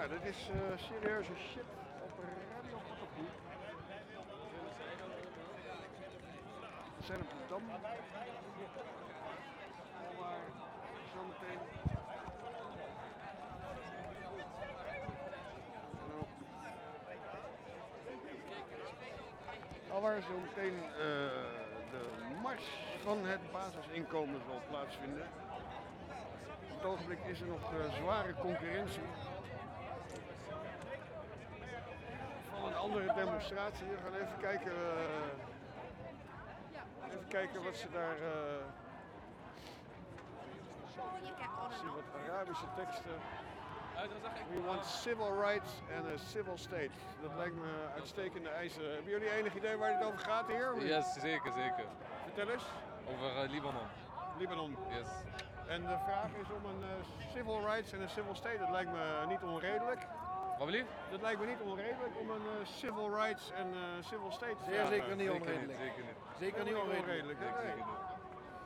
Ja, dit is eh, serieuze shit op Radio. We zijn op de Dam. Maar zometeen... Al waar zometeen eh, de mars van het basisinkomen zal plaatsvinden. Op het ogenblik is er nog eh, zware concurrentie. Van een andere demonstratie. We gaan even kijken, eh, even kijken wat ze daar. eh zie wat Arabische teksten. We want civil rights and a civil state. Dat lijkt me uitstekende eisen. Hebben jullie enig idee waar dit over gaat hier? Yes, zeker, zeker. Vertel eens. Over eh, Libanon. Libanon. Yes. En de vraag is om een civil rights en een civil state. Dat lijkt me niet onredelijk. Wat wil je? Dat lijkt me niet onredelijk om een eh, civil rights en eh, civil state te Zeer zeker niet Zeker onredelijk. niet, zeker niet. Zeker niet onredelijk.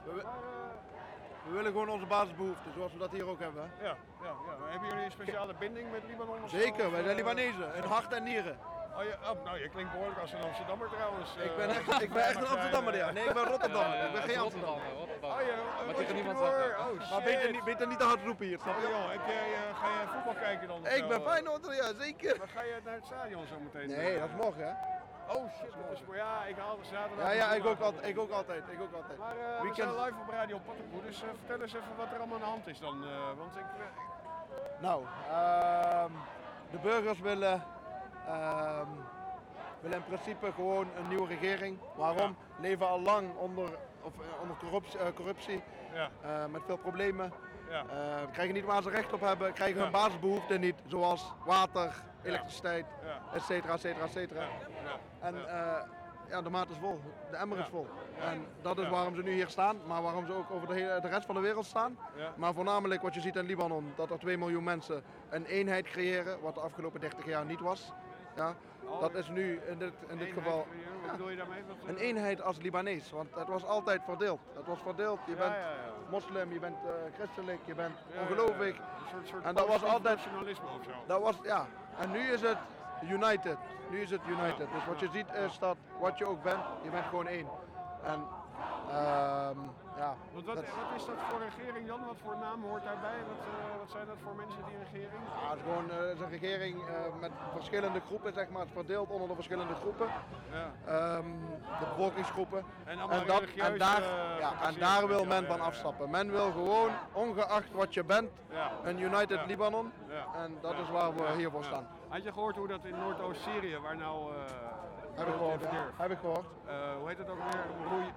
We, eh, willen gewoon onze basisbehoeften, zoals we dat hier ook hebben. ja, ja, ja. Hebben jullie een speciale binding met Libanon? Zeker, wij eh, zijn Libanezen, in hart en nieren. Oh, je, oh, nou, je klinkt behoorlijk als een Amsterdammer trouwens. Ik eh. ben echt, ik ben echt een Amsterdammer, zijn, ja. eh, Nee, ik ben Rotterdammer, Ja, ik ben ja, geen Rotterdam, Amsterdammer. Rotterdam. Oh ja, Maar oh, tegen niemand hoor. zeggen. Oh. Maar beter niet, beter niet te hard roepen hier, snap Oh je? joh, heb jij, eh, ga je voetbal kijken dan? Ik ben Feyenoorder, ja, zeker. Maar ga je naar het stadion zo meteen? Nee, dat is morgen, hè. Oh shit, voor ja, ik haal zaterdag. Ja, ja, ik ook, altijd, ik ook altijd, ik ook altijd. Maar eh, we Weekend- zijn live op Radio Pattenkoe, dus eh, vertel eens even wat er allemaal aan de hand is dan. eh, want ik, eh, Nou, ehm, de burgers willen, willen in principe gewoon een nieuwe regering. Waarom? Leven al lang onder, of, eh, onder corruptie, eh, corruptie ja, eh, met veel problemen. ja, krijgen niet waar ze recht op hebben, krijgen hun basisbehoeften niet, zoals water, elektriciteit, et cetera, et cetera, et cetera. En ja. ja, de maat is vol, de emmer is vol. En dat is waarom ze nu hier staan, maar waarom ze ook over de, hele, de rest van de wereld staan. Maar voornamelijk wat je ziet in Libanon, dat er 2 miljoen mensen een eenheid creëren, wat de afgelopen 30 jaar niet was. Ja, dat is nu in dit, in dit geval creëren, Wat bedoel je daarmee? Wat, een eenheid als Libanees, want het was altijd verdeeld. Het was verdeeld, je bent moslim, je bent eh, christelijk, je bent ongelovig. Een soort, soort En dat was altijd- nationalisme of zo. Dat was, ja. En nu is het united. Nu is het united. Dus wat je ziet is dat wat je ook bent, je bent gewoon één. En ehm, ja. Want wat, dat- wat is dat voor regering Jan? Wat voor naam hoort daarbij? Wat, eh, wat zijn dat voor mensen die regering? ja, het is gewoon eh, het is een regering eh, met verschillende groepen, zeg maar. Het is verdeeld onder de verschillende groepen. Ja. Ehm, de bevolkingsgroepen. En allemaal En, dat, en, daar, ja, en daar wil men van afstappen. Men wil gewoon, ongeacht wat je bent, een United. Libanon. Ja. En dat is waar we hiervoor staan. Had je gehoord hoe dat in Noordoost-Syrië, waar nou... Heb ik gehoord. Heb ik gehoord. eh, hoe heet het ook weer? Roei-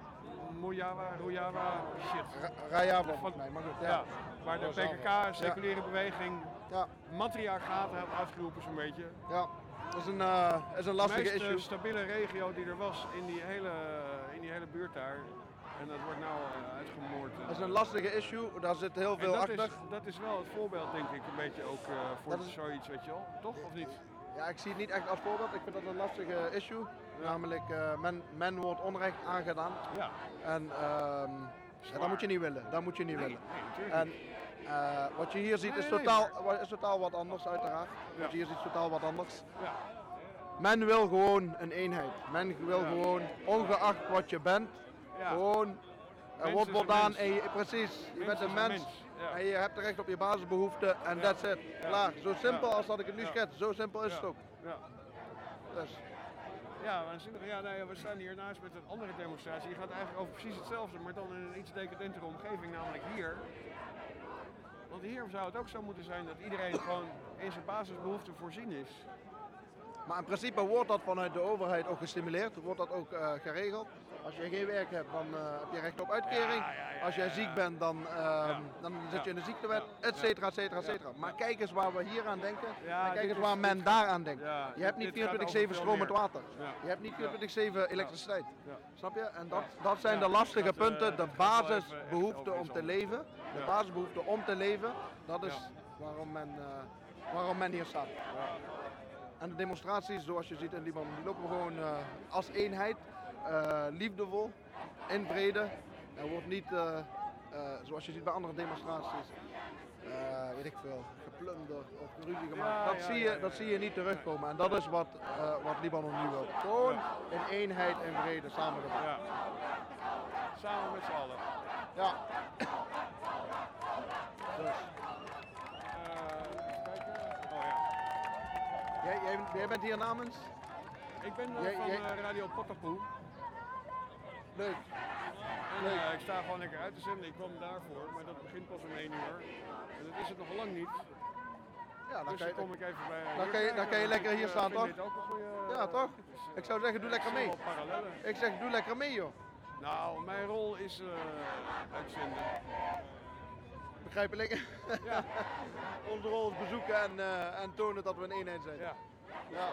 Mujawa, Rojava, shit. Ra- Raya Van- mij, maar goed. Ja. De. PKK, seculiere beweging, Ja. matriarchaat heeft uitgeroepen zo'n beetje. Ja, dat is een, eh, is een De lastige meest eh, issue. stabiele regio die er was in die hele, in die hele buurt daar. En dat wordt nou eh, uitgemoord. Dat is een lastige issue, daar zit heel En veel dat, achter. is, dat is wel het voorbeeld, denk ik, een beetje ook eh, voor Dat is- zoiets, weet je wel. Toch, of niet? Ja, ik zie het niet echt als voorbeeld, ik vind dat een lastige issue. Namelijk, eh, men, men wordt onrecht aangedaan. Ja. En ehm, ja, dat moet je niet willen, dat moet je niet Nee, willen. nee, En eh, wat je hier ziet is, totaal, is totaal wat anders uiteraard. Wat je hier ziet is totaal wat anders. Ja. Men wil gewoon een eenheid. Men wil gewoon, ongeacht wat je bent, gewoon... Er wordt voldaan en je, precies, je Mens bent een een mens, mens, ja. en je hebt recht op je basisbehoeften en it. Ja. Klaar. Zo simpel als dat ik het nu Ja. schets, zo simpel is het ook. Ja. Dus, Ja, waanzinnig. Ja, nee, we staan hiernaast met een andere demonstratie. Die gaat eigenlijk over precies hetzelfde, maar dan in een iets decadentere omgeving, namelijk hier. Want hier zou het ook zo moeten zijn dat iedereen gewoon in zijn basisbehoeften voorzien is. maar in principe wordt dat vanuit de overheid ook gestimuleerd, wordt dat ook eh, geregeld. Als je geen werk hebt, dan eh, heb je recht op uitkering. Als jij ziek bent, dan, ehm, dan zit je in de ziektewet, et cetera, et cetera, et cetera. Maar kijk eens waar we hier aan denken. En kijk eens waar men daar aan denkt. Je hebt niet dit gaat 24-7 over veel stromend water. Je hebt niet 24-7 elektriciteit. Snap je? En dat, dat zijn de lastige eh, punten, de basisbehoeften om te leven. De Ja. basisbehoefte om te leven, dat is waarom, men, eh, waarom men hier staat. En de demonstraties, zoals je ziet in Libanon, die lopen gewoon eh, als eenheid, eh, liefdevol, in vrede. Er wordt niet, eh, eh, zoals je ziet bij andere demonstraties, eh, weet ik veel, geplunderd of ruzie gemaakt. Dat, zie je, dat zie je niet terugkomen. En dat is wat, eh, wat Libanon nu wil. Gewoon in eenheid en vrede samengebracht. Ja. Samen met z'n allen. Ja. Dus, Eh. Oh jij, jij, jij bent hier namens? Ik ben eh, van eh, Radio Pottapoe. Leuk. En eh, ik sta gewoon lekker uit te zenden. Ik kwam daarvoor, maar dat begint pas om 1 uur. En dat is het nog lang niet. Ja, dan Dus dan kom ik even bij. dan kan je- dan kan je lekker hier eh, staan, toch? dit ook een goeie, Ja, toch? dus, eh, ik zou zeggen, doe lekker er mee. Ik zeg, doe lekker mee joh. Nou, mijn rol is uitzenden. Begrijpelijk. Ja, Onze rol is bezoeken en, en tonen dat we een eenheid zijn. ja. Ja.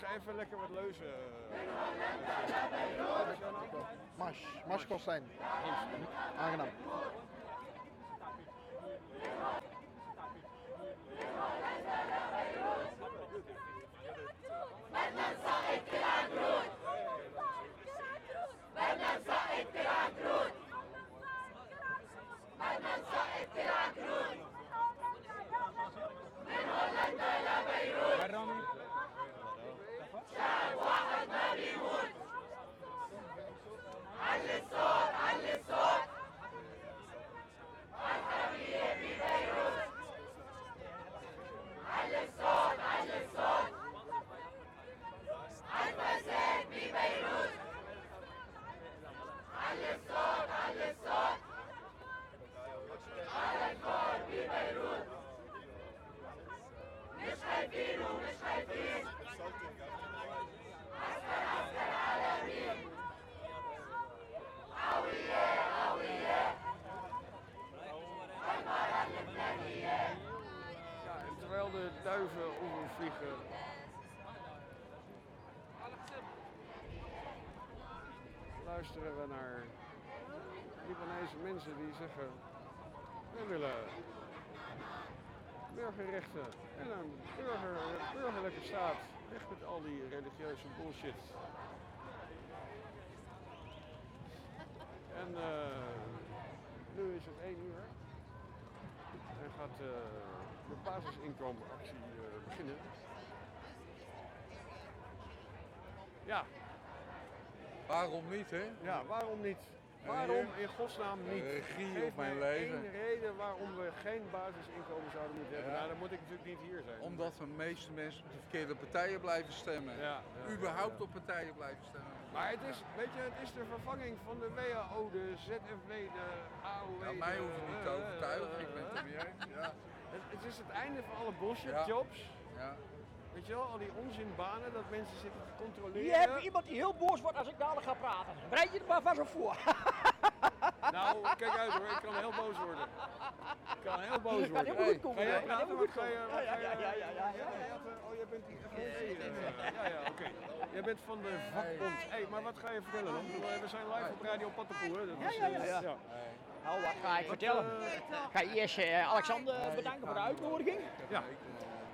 Ga even lekker wat leuzen. Mars, Mars Kostijn. Aangenaam. Ja, en terwijl de duiven overvliegen. Luisteren we naar Libanese mensen die zeggen: We willen burgerrechten en een burger, burgerlijke staat. Weg met al die religieuze bullshit. En eh, nu is het 1 uur. En gaat eh, de basisinkomenactie eh, beginnen. Ja, Waarom niet, hè? ja, waarom niet? Waarom in godsnaam niet? Regie Geef op mijn mij leven. één reden waarom we geen basisinkomen zouden moeten hebben. Ja. Nou, dan moet ik natuurlijk niet hier zijn. Omdat de meeste mensen op de verkeerde partijen blijven stemmen. Ja, ja, Überhaupt op partijen blijven stemmen. Maar het is, weet je, het is de vervanging van de WHO, de ZFW, de AOW. Ja, mij hoeft het niet te overtuigen, ik ben het er mee eens. Ja, Het, is het einde van alle bullshit jobs. ja. Weet je wel, al die onzinbanen dat mensen zitten te controleren. Je iemand die heel boos wordt als ik dadelijk ga praten. Bereid je er maar vast op voor. Nou, kijk uit hoor, ik kan heel boos worden. Ik kan heel boos worden. goed komen. Ga jij praten? je... Ja, ja, je- ja, ja, ja, ja. eh, Oh, jij bent die eh, Ja, ja, oké. Jij bent van de vakbond. Hé, maar wat ga je vertellen dan? Bedoel, We zijn live op Radio is, Ja, ja, ja, eh, ja. Nou, wat ga ik vertellen? Ik ga eerst eh, Alexander bedanken voor de uitnodiging. Ja,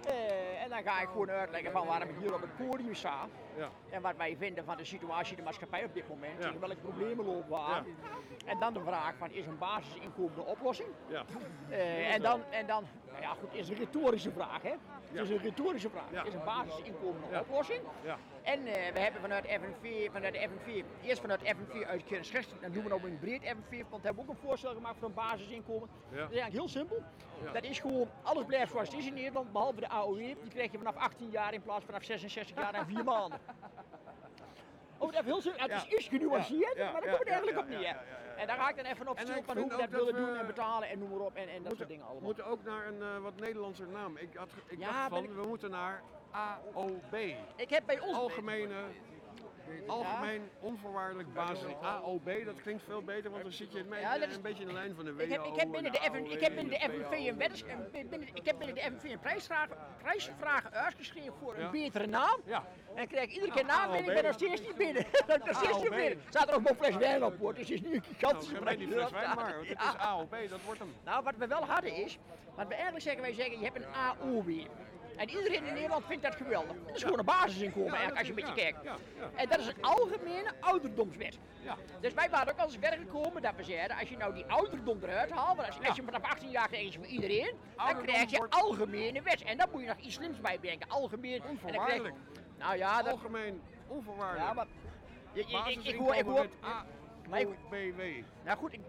Eh, en dan ga ik gewoon uitleggen van waarom ik hier op het podium sta. ja. En wat wij vinden van de situatie in de maatschappij op dit moment. Ja. Tegen welke problemen lopen we aan. En dan de vraag van is een basisinkomen een oplossing? ja. Eh, en dan, en dan, nou ja goed, is een retorische vraag hè. Het is een retorische vraag. Ja. Is een basisinkomen oplossing? Ja. En eh, we hebben vanuit FNV, vanuit de FNV, eerst vanuit FNV uit Kennisgeest, dan doen we nou een breed FNV, want we hebben ook een voorstel gemaakt voor een basisinkomen. Dat is eigenlijk heel simpel. Dat is gewoon, alles blijft zoals het is in Nederland, behalve de AOW. Die krijg je vanaf 18 jaar in plaats van vanaf 66 jaar en 4 maanden. Dat is heel simpel. Het is iets genuanceerd, maar daar ja, komt het eigenlijk op neer. En daar ik dan even op stil van hoe we dat dat willen doen we- en betalen en noem maar op en, en dat moeten, soort dingen allemaal. moeten ook naar een eh, wat Nederlandser naam. Ik, had, ik dacht van, we moeten naar AOB. Ik heb bij ons... Algemene, algemeen onvoorwaardelijk basis. AOB, dat klinkt veel beter, want dan zit je mee, Ja, dat is- een beetje in de lijn van de WHO. Ik heb, ik heb binnen de, en FN, ik AOW heb binnen de en FNV PAO. een binnen, ik heb binnen de FNV een prijsvraag, prijsvraag uitgeschreven voor een betere naam. Ja. En ik krijg iedere keer Nou, naam binnen, ik AOB. ben nog steeds niet binnen. Dat is nog steeds niet AOB. binnen. Staat er ook nog een fles wijn op hoor, dus het is nu een Nou, gigantische mij die fles wijn maar, want het is AOB, dat wordt hem. Nou, wat we wel hadden is, wat we eigenlijk zeggen, wij zeggen, je hebt een AOW. En iedereen in Nederland vindt dat geweldig. Dat is gewoon een basisinkomen eigenlijk, als je een beetje kijkt. En dat is een algemene ouderdomswet. Ja. Dus wij waren ook al eens ver gekomen dat we zeiden, als je nou die ouderdom eruit haalt, want als, als je vanaf 18 jaar is voor iedereen, dan krijg je algemene wet. En dan moet je nog iets slims bij bedenken, algemeen. En dan krijg je- Onvoorwaardelijk. Nou ja, dat, Algemeen onvoorwaardelijk. ja maar... Je, je- ik, ik hoor, ik hoor, BW. nou goed, ik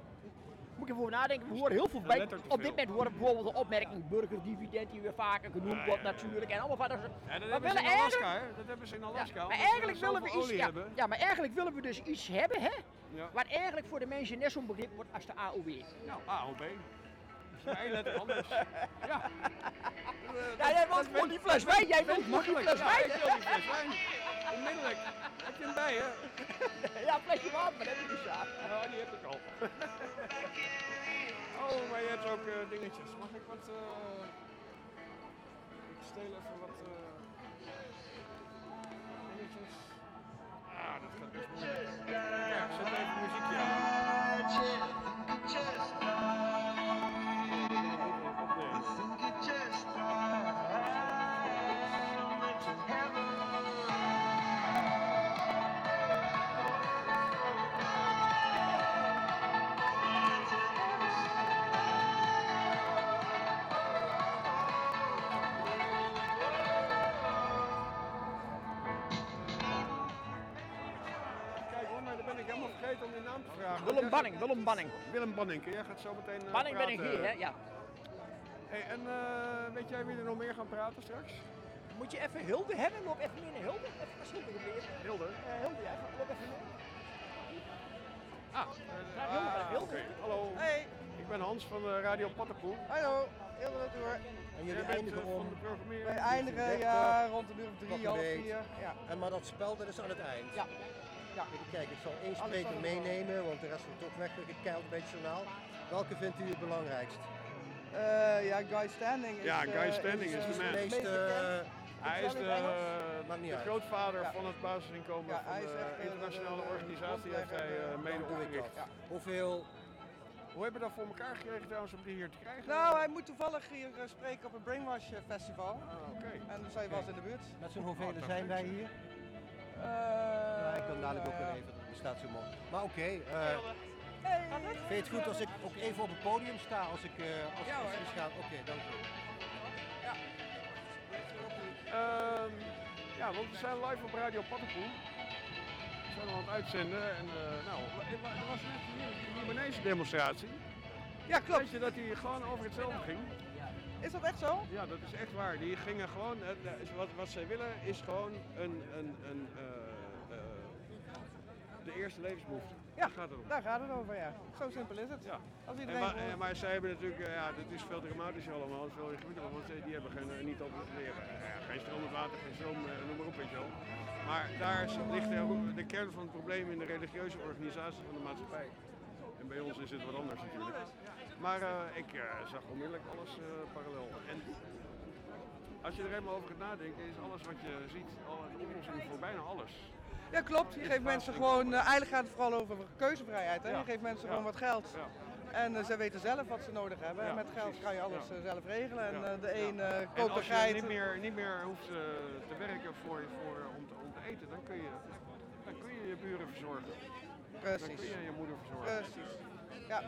moet even over nadenken. We horen heel veel bij. Op dit moment horen we bijvoorbeeld de opmerking burgerdividend die weer vaker genoemd wordt natuurlijk. En allemaal van dat soort- Ja, dat hebben ze in willen Alaska, eigenlijk- hè? Dat hebben ze in Ja, Alaska. maar eigenlijk willen we iets. Ja, hebben. ja, maar eigenlijk willen we dus iets hebben, hè? Ja. Wat eigenlijk voor de mensen net zo'n begrip wordt als de AOW. Nou, AOB. Dat is één letter anders. Ja. Ja, jij wilt gewoon die fles wijn, jij wilt gewoon die Makkelijk. fles Ja, wijn. ik wil die fles wijn. Onmiddellijk. Heb je hem bij, hè? Ja, flesje water, heb je niet zo. Ja, die heb ik al. Ook eh, dingetjes. Mag ik wat... eh ik steel even wat eh dingetjes. Ah, dat gaat best moeilijk. Ja, zet even muziekje aan. Banning, Willem Banning. Jij gaat zo meteen eh, Banning ben ik hier, hè? Ja. Hey, en eh, weet jij wie er nog meer gaan praten straks? Moet je even Hilde hebben? Loop even mee naar Hilde. Even naar Hilde. Hilde. Eh, Hilde, ja, loop even mee. Ah, Naar Hilde, naar Hilde. Hallo. Hey, Ik ben Hans van Radio Pattenpoel. hallo, heel de retour. En Jij jullie bent eindigen van om. de programmering. Wij eindigen ja, rond een uur of drie, half vier. Ja. En maar dat spel dat is aan het eind. Ja. Ja. Even kijken, ik zal één spreker meenemen, want de rest wordt toch weg met het keilt bij het journaal. Welke vindt u het belangrijkst? Eh, ja, Guy Standing is... Ja, Guy Standing is de man. De meeste, bekend. eh, Hij is de, de grootvader Ja. van het basisinkomen Ja, van de eh, internationale de- de organisatie. Heeft hij mede opgericht. Hoeveel, Hoe hebben we dat voor elkaar gekregen trouwens om die hier te krijgen? Nou, hij moet toevallig hier spreken op een Brainwash Festival. Ah, oké. En dus hij was in de buurt. met z'n hoeveel Oh, zijn wij perfect. hier? Eh, Ja, ik kan dadelijk ook ja. wel even, dat staat zo mooi. Maar oké, eh, vind je het goed als ik ook even op het podium sta als ik eh als, Ja, als iets ga? Oké, dank u. Ehm, ja, want we zijn live op Radio Pattenpoel. We zijn al aan het uitzenden en eh, nou, er wa- er was net hier een Libanese demonstratie. Ja, klopt. Weet je dat die gewoon over hetzelfde ging? Is dat echt zo? Ja, dat is echt waar. Die gingen gewoon, eh, eh, wat, wat zij willen is gewoon een, een, een eh, de eerste levensbehoefte. Ja, Daar gaat het om. daar gaat het over, ja. Zo simpel is het. Ja. Als En iedereen maar, maar zij hebben natuurlijk, ja, dit is veel dramatischer allemaal, het is veel ingewikkelder, want die hebben geen, niet eh, ja, geen stromend water, geen stroom, noem maar op, weet je wel. Maar daar ligt de, de kern van het probleem in de religieuze organisatie van de maatschappij. En bij ons is het wat anders natuurlijk. Maar eh, ik eh, zag onmiddellijk alles eh, parallel. En als je er eenmaal over gaat nadenken, is alles wat je ziet al een oplossing voor bijna alles. Ja, klopt. Je geeft mensen gewoon, eigenlijk gaat het vooral over keuzevrijheid. Hè? Ja. Je geeft mensen Ja. gewoon wat geld. Ja. En ze weten zelf wat ze nodig hebben. Ja, en met geld precies. kan je alles zelf regelen. En Ja. de een En koopt een als je geit. niet meer, niet meer hoeft te werken voor, voor, om, te, om te eten, dan kun, je, dan kun je je buren verzorgen. Dan Precies. kun je je moeder verzorgen. Precies. Ja.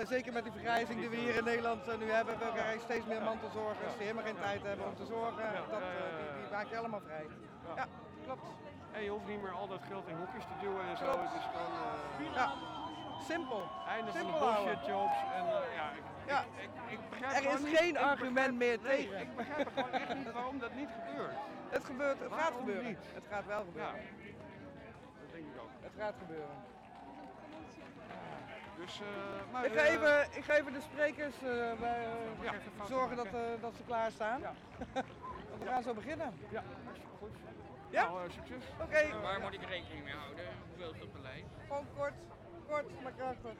Zeker met die vergrijzing die we hier in Nederland eh, nu hebben, we krijgen steeds meer mantelzorgers die helemaal geen tijd hebben om te zorgen. Ja, Dat, ja, eh, ja, die, ja. die maak je allemaal vrij. Ja, klopt. En je hoeft niet meer al dat geld in hokjes te duwen en zo. Klopt. Het is gewoon eh Ja, simpel. van de Simpel bullshit jobs. En ja, ik, Ja. Er is niet- geen argument begrijp- meer nee, tegen. Ik begrijp gewoon echt niet waarom dat niet gebeurt. Het gebeurt, het gaat gebeuren. niet? Het gaat wel Ja, gebeuren. dat denk ik ook. Het gaat gebeuren. Dus, eh, maar, Ik ga, eh, even, ik ga even de sprekers eh, bij, Ja. zorgen dat, eh, dat ze klaar staan. Want we gaan zo beginnen. Ja, hartstikke goed. Ja? Nou, succes. Oké, Waar moet ik rekening mee houden? Hoeveel is op lijst? gewoon kort, kort, maar krachtig.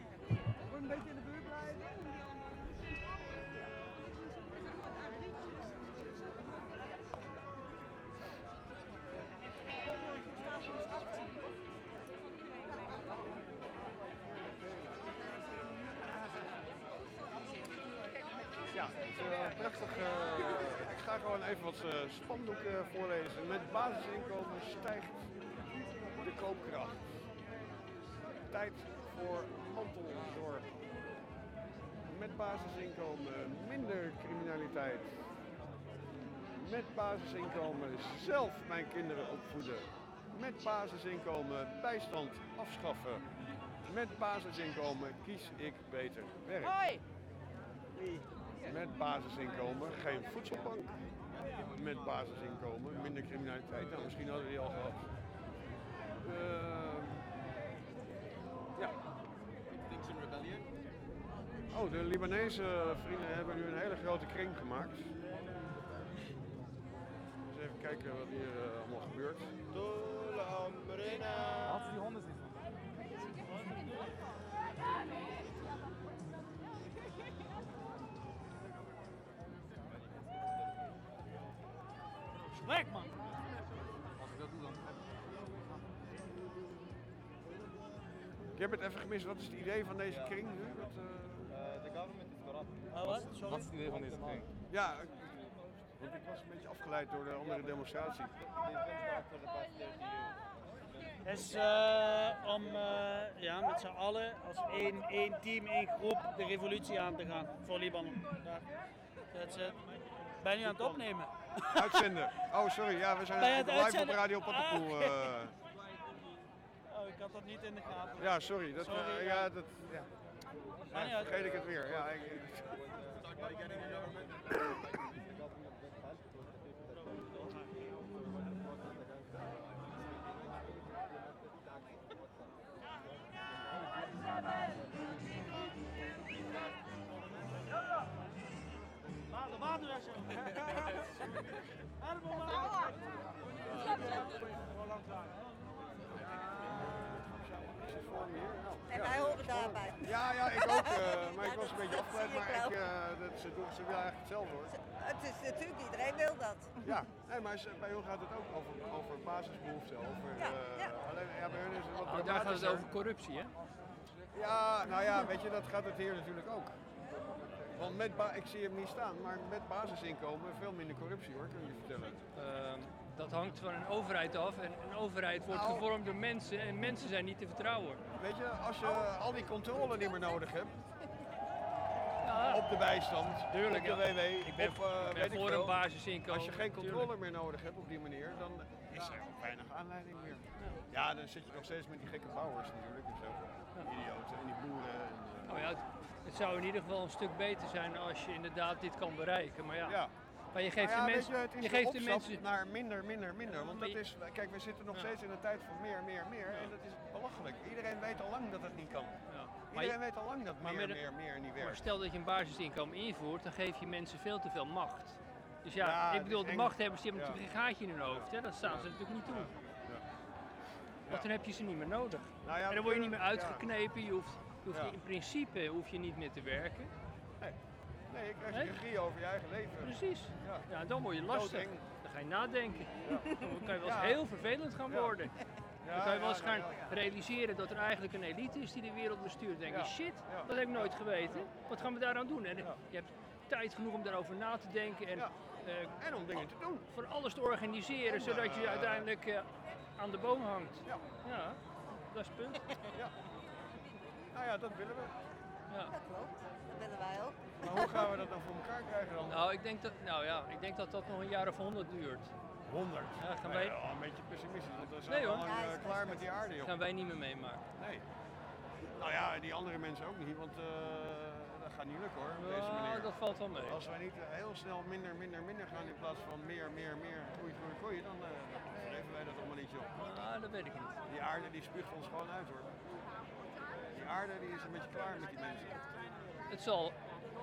Moet een beetje in de buurt blijven. Eh, ik ga gewoon even wat eh, spandoeken voorlezen. Met basisinkomen stijgt de koopkracht. Tijd voor manteldorp. Met basisinkomen minder criminaliteit. Met basisinkomen zelf mijn kinderen opvoeden. Met basisinkomen bijstand afschaffen. Met basisinkomen kies ik beter werk. Hoi! Met basisinkomen geen voedselbank. Met basisinkomen minder criminaliteit. Nou, misschien hadden we die al gehad. Ehm, ja. Oh, de Libanese vrienden hebben nu een hele grote kring gemaakt. Dus even kijken wat hier eh, allemaal gebeurt. Werk man! Ik heb het even gemist. Wat is het idee van deze kring nu? Wat, eh, wat? Wat is het idee van deze kring? Ja, ik- want ik was een beetje afgeleid door de andere demonstratie. Het is eh, om eh, ja, met z'n allen als één, één team, één groep de revolutie aan te gaan voor Libanon. Daar. That's it. Ben je aan het opnemen? Uitzenden. Oh, sorry. Ja, we zijn het live op uitzenden? Radio Pattenpoel. Ah, eh. Oh, ik had dat niet in de gaten. ja, sorry. Dat, Sorry, eh, ja. ja, dat, ja. Ja, vergeet ik het weer. Ja, ik, ja, ja, ik ook. eh, maar ik was een beetje afgeleid. Maar ik, eh, dat, ze, doen, ze willen eigenlijk hetzelfde hoor. Het is natuurlijk, iedereen wil dat. Ja, nee, maar bij hun gaat het ook over, over basisbehoeften. Over, Ja, eh. Alleen, ja, bij hun is het wat Oh, daar gaat het over corruptie, hè? Ja, nou ja, weet je, dat gaat het hier natuurlijk ook. Want met ba- ik zie hem niet staan, maar met basisinkomen veel minder corruptie hoor, kan ik je vertellen. Dat hangt van een overheid af. En een overheid wordt Nou. gevormd door mensen en mensen zijn niet te vertrouwen. Weet je, als je al die controle niet meer nodig hebt Ja, op de bijstand, Tuurlijk, op de ja. WW, ik ben, of eh, ik ben weet ik voor een basisinkomen. Als je geen tuurlijk. controle meer nodig hebt op die manier, dan is er ook weinig aanleiding meer. Ja, dan zit je nog steeds met die gekke bouwers natuurlijk en zo. Idioten en die boeren. En, eh, Nou ja, het, het zou in ieder geval een stuk beter zijn als je inderdaad dit kan bereiken. Maar ja, ja. Maar je geeft Nou ja, de mensen, je, geeft de mensen naar minder, minder, minder. Want Maar dat is, kijk, we zitten nog Ja. steeds in een tijd van meer, meer, meer. En dat is belachelijk. Iedereen weet al lang dat het niet kan. Ja. Maar, Iedereen je- weet al lang dat maar meer, een- meer, meer niet maar werkt. stel dat je een basisinkomen invoert, dan geef je mensen veel te veel macht. Dus ja, ik bedoel, de machthebbers die hebben natuurlijk geen gaatje in hun hoofd. Hè? Dat staan ze natuurlijk niet toe. Want dan heb je ze niet meer nodig. Nou ja, en dan word je niet meer uitgeknepen. Je hoeft, je hoeft in principe hoef je niet meer te werken. Ja. Nee, je krijgt Nee? regie over je eigen leven. Precies. Ja. Ja, dan word je lastig. Dan ga je nadenken. Dan kan je wel eens Ja. heel vervelend gaan Ja. worden. Ja, Dan kan je wel ja, eens gaan ja. realiseren dat er eigenlijk een elite is die de wereld bestuurt. Dan denk je, Ja. shit, Ja. dat heb ik nooit geweten. Wat gaan we daaraan doen? En Ja. je hebt tijd genoeg om daarover na te denken en Ja. eh, En om dingen te doen. voor alles te organiseren, Om, zodat je eh, uiteindelijk eh, aan de boom hangt. Ja. Ja, dat is het punt. Ja. Nou ja, dat willen we. Ja. Dat klopt. Dat willen wij ook. Maar hoe gaan we dat dan voor elkaar krijgen dan? Nou, ik denk dat, nou ja, ik denk dat dat nog een jaar of honderd duurt. 100. Ja, gaan Nee, wij, ja, een beetje pessimistisch, want dan zijn Nee, we al Ja, eh, best klaar met die aarde, joh. gaan wij niet meer meemaken. Nee. Nou ja, die andere mensen ook niet, want eh, dat gaat niet lukken hoor, op deze Ja, manier. dat valt wel mee. Als wij niet eh, heel snel minder, minder, minder gaan in plaats van meer, meer, meer, groei, groei, groei, dan uh, geven wij dat allemaal niet joh. Ah, dat weet ik niet. Die aarde die spuugt ons gewoon uit hoor. Die aarde die is een beetje klaar met die mensen. Het zal,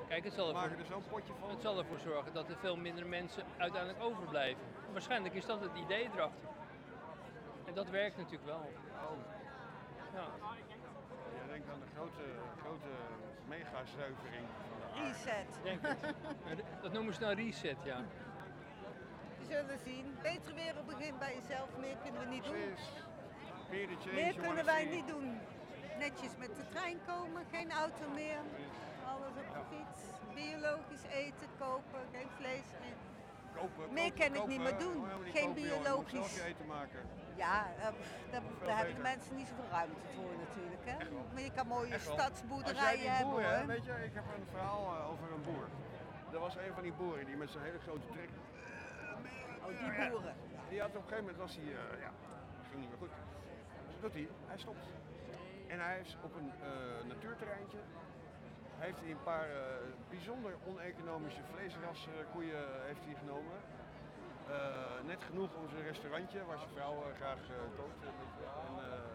kijk, het zal, ervoor, maken er zo'n potje van. het zal ervoor zorgen dat er veel minder mensen uiteindelijk overblijven. Waarschijnlijk is dat het idee erachter. En dat werkt natuurlijk wel. Oh, Ja. je denkt aan de grote, grote megazuivering van de aarde. Reset. Denk het. Dat noemen ze nou reset, ja. We zullen zien. Betere wereld begint bij jezelf. Meer kunnen we niet doen. Meer kunnen wij niet doen. Netjes met de trein komen, geen auto meer. Al alles op de fiets. Biologisch eten, kopen, geen vlees meer. Kopen, Meer kopen, kan ik niet meer doen. niet Geen kopen, joh. Biologisch. zelf eten maken. Ja, eh, daar, Veel daar hebben mensen niet zoveel ruimte voor natuurlijk. Hè? Maar je kan mooie stadsboerderijen hebben boer, hoor. Weet je, ik heb een verhaal eh, over een boer. Er was een van die boeren die met zijn hele grote trek. Oh, die boeren. Die had op een gegeven moment was hij, eh, ja, ging niet meer goed. Dus doet hij? Hij stopt. En hij heeft op een natuurterreintje heeft hij een paar eh, bijzonder oneconomische vleesraskoeien heeft hij genomen. Eh, net genoeg om zijn restaurantje waar zijn vrouw eh, graag eh, eh,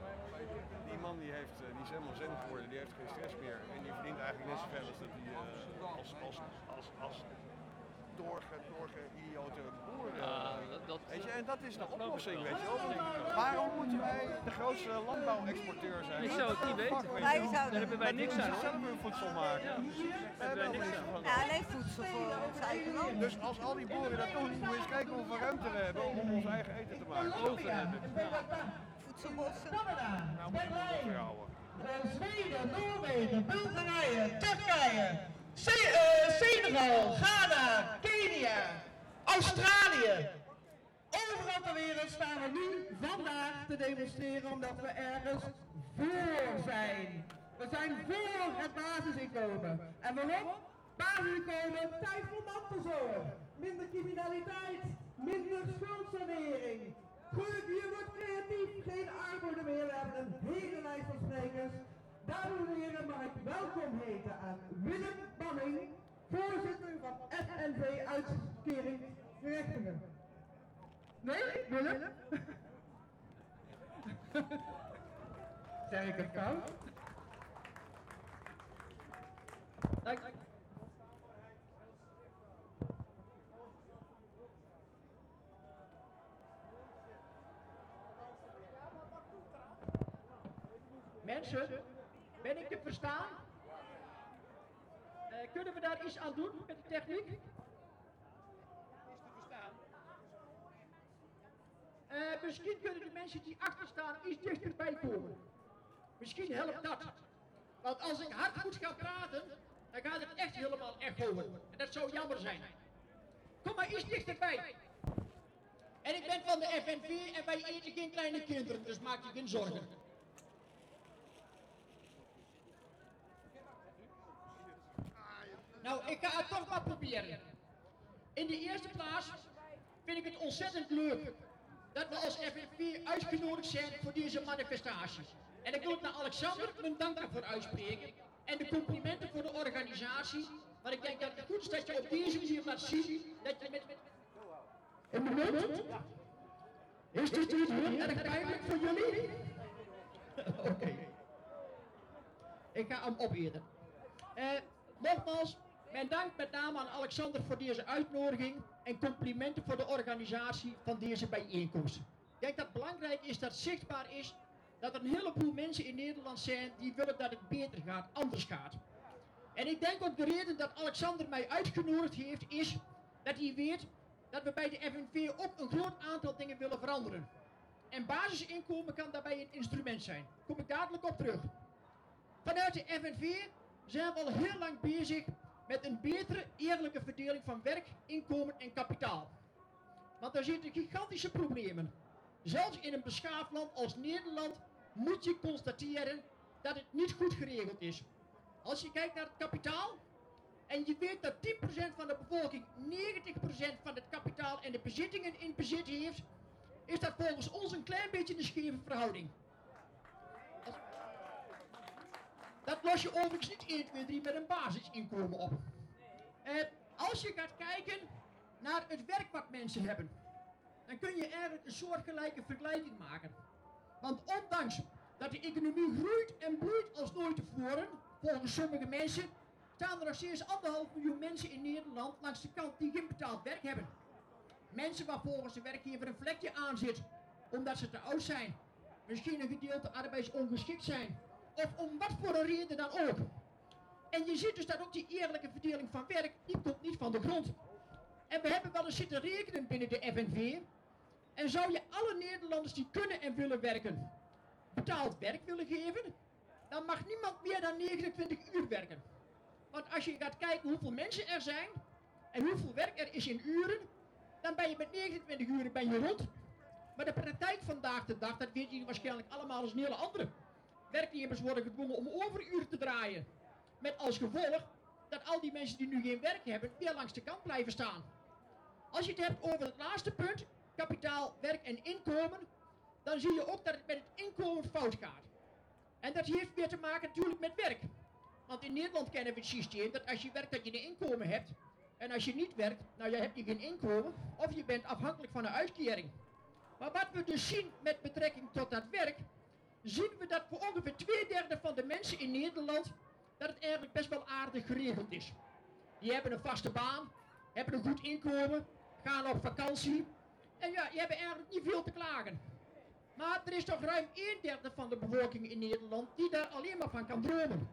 die man die, heeft, eh, die is helemaal zen geworden, die heeft geen stress meer. En die verdient eigenlijk net zoveel als dat hij eh, als, als, als, als doorge, doorge idiote boer. eh, Ja, dat, dat, Weet je, en dat is de ik oplossing, weet je wel. Waarom moeten wij de grootste landbouwexporteur zijn? Ik zou het niet weten. Wij Daar hebben wij niks aan. zelf hun voedsel maken. Ja. Daar hebben wij niks aan. Ja, alleen voedsel voor ons eigen land. Dus als al die boeren dat doen, moet je eens kijken hoeveel ruimte we hebben om ons eigen eten te maken. Hebben. Voedselbossen. Nou, dat weer houden. Zweden, Noorwegen, Bulgarije, Turkije, eh, Senegal, Ghana, Kenia, Australië. Overal ter wereld staan we nu vandaag te demonstreren omdat we ergens voor zijn. We zijn voor het basisinkomen. En waarom? Basisinkomen, tijd voor mantelzorg. Minder criminaliteit, minder schuldsanering. Goed, je wordt creatief, geen armoede meer. We hebben een hele lijst van sprekers. Dames en heren, mag ik welkom heten aan Willem Banning, voorzitter van FNV Uitkering Gerechtigden. Nee, Willem? zeg ik het fout? Dank. Mensen, ben ik te verstaan? Kunnen we daar iets aan doen met de techniek? Is te verstaan. Eh, misschien kunnen de mensen die achter staan iets dichterbij komen. Misschien helpt dat. Want als ik hard goed ga praten, dan gaat het echt helemaal echoen. En dat zou jammer zijn. Kom maar iets dichterbij. En ik ben van de FNV en wij eten geen kleine kinderen, dus maak je geen zorgen. Nou, ik ga het toch maar proberen. In de eerste plaats vind ik het ontzettend leuk dat we als FNV uitgenodigd zijn voor deze manifestatie. En ik wil naar Alexander mijn dank daarvoor uitspreken en de complimenten voor de organisatie. Want ik denk dat het goed is dat je op deze manier laat zien dat je met... Een moment? Is dit heel erg pijnlijk voor jullie? Oké. Ik ga hem opeten. Eh, nogmaals, mijn dank met name aan Alexander voor deze uitnodiging en complimenten voor de organisatie van deze bijeenkomst. Ik denk dat het belangrijk is dat zichtbaar is dat er een heleboel mensen in Nederland zijn die willen dat het beter gaat, anders gaat. En ik denk ook de reden dat Alexander mij uitgenodigd heeft is dat hij weet dat we bij de FNV ook een groot aantal dingen willen veranderen. En basisinkomen kan daarbij een instrument zijn. Daar kom ik dadelijk op terug. Vanuit de FNV zijn we al heel lang bezig met een betere, eerlijke verdeling van werk, inkomen en kapitaal. Want daar zitten gigantische problemen. Zelfs in een beschaafd land als Nederland moet je constateren dat het niet goed geregeld is. Als je kijkt naar het kapitaal en je weet dat 10% van de bevolking 90% van het kapitaal en de bezittingen in bezit heeft, is dat volgens ons een klein beetje een scheve verhouding. Als- Dat los je overigens niet 1, 2, 3 met een basisinkomen op. Eh, als je gaat kijken naar het werk wat mensen hebben, dan kun je eigenlijk een soortgelijke vergelijking maken. Want ondanks dat de economie groeit en bloeit als nooit tevoren, volgens sommige mensen, staan er nog steeds anderhalf miljoen mensen in Nederland langs de kant die geen betaald werk hebben. Mensen waar volgens de werkgever een vlekje aan zit, omdat ze te oud zijn, misschien een gedeelte arbeidsongeschikt zijn, of om wat voor een reden dan ook. En je ziet dus dat ook die eerlijke verdeling van werk, die komt niet van de grond. En we hebben wel eens zitten rekenen binnen de FNV. En zou je alle Nederlanders die kunnen en willen werken, betaald werk willen geven, dan mag niemand meer dan 29 uur werken. Want als je gaat kijken hoeveel mensen er zijn en hoeveel werk er is in uren, dan ben je met 29 uren ben je rond. Maar de praktijk vandaag de dag, dat weet jullie waarschijnlijk allemaal, is een hele andere. Werknemers worden gedwongen om overuren te draaien. Met als gevolg dat al die mensen die nu geen werk hebben, weer langs de kant blijven staan. Als je het hebt over het laatste punt, kapitaal, werk en inkomen, dan zie je ook dat het met het inkomen fout gaat. En dat heeft weer te maken natuurlijk met werk. Want in Nederland kennen we het systeem dat als je werkt dat je een inkomen hebt. En als je niet werkt, nou je hebt je geen inkomen of je bent afhankelijk van een uitkering. Maar wat we dus zien met betrekking tot dat werk, zien we dat voor ongeveer twee derde van de mensen in Nederland dat het eigenlijk best wel aardig geregeld is. Die hebben een vaste baan, hebben een goed inkomen, gaan op vakantie. En ja, die hebben eigenlijk niet veel te klagen. Maar er is toch ruim een derde van de bevolking in Nederland die daar alleen maar van kan dromen.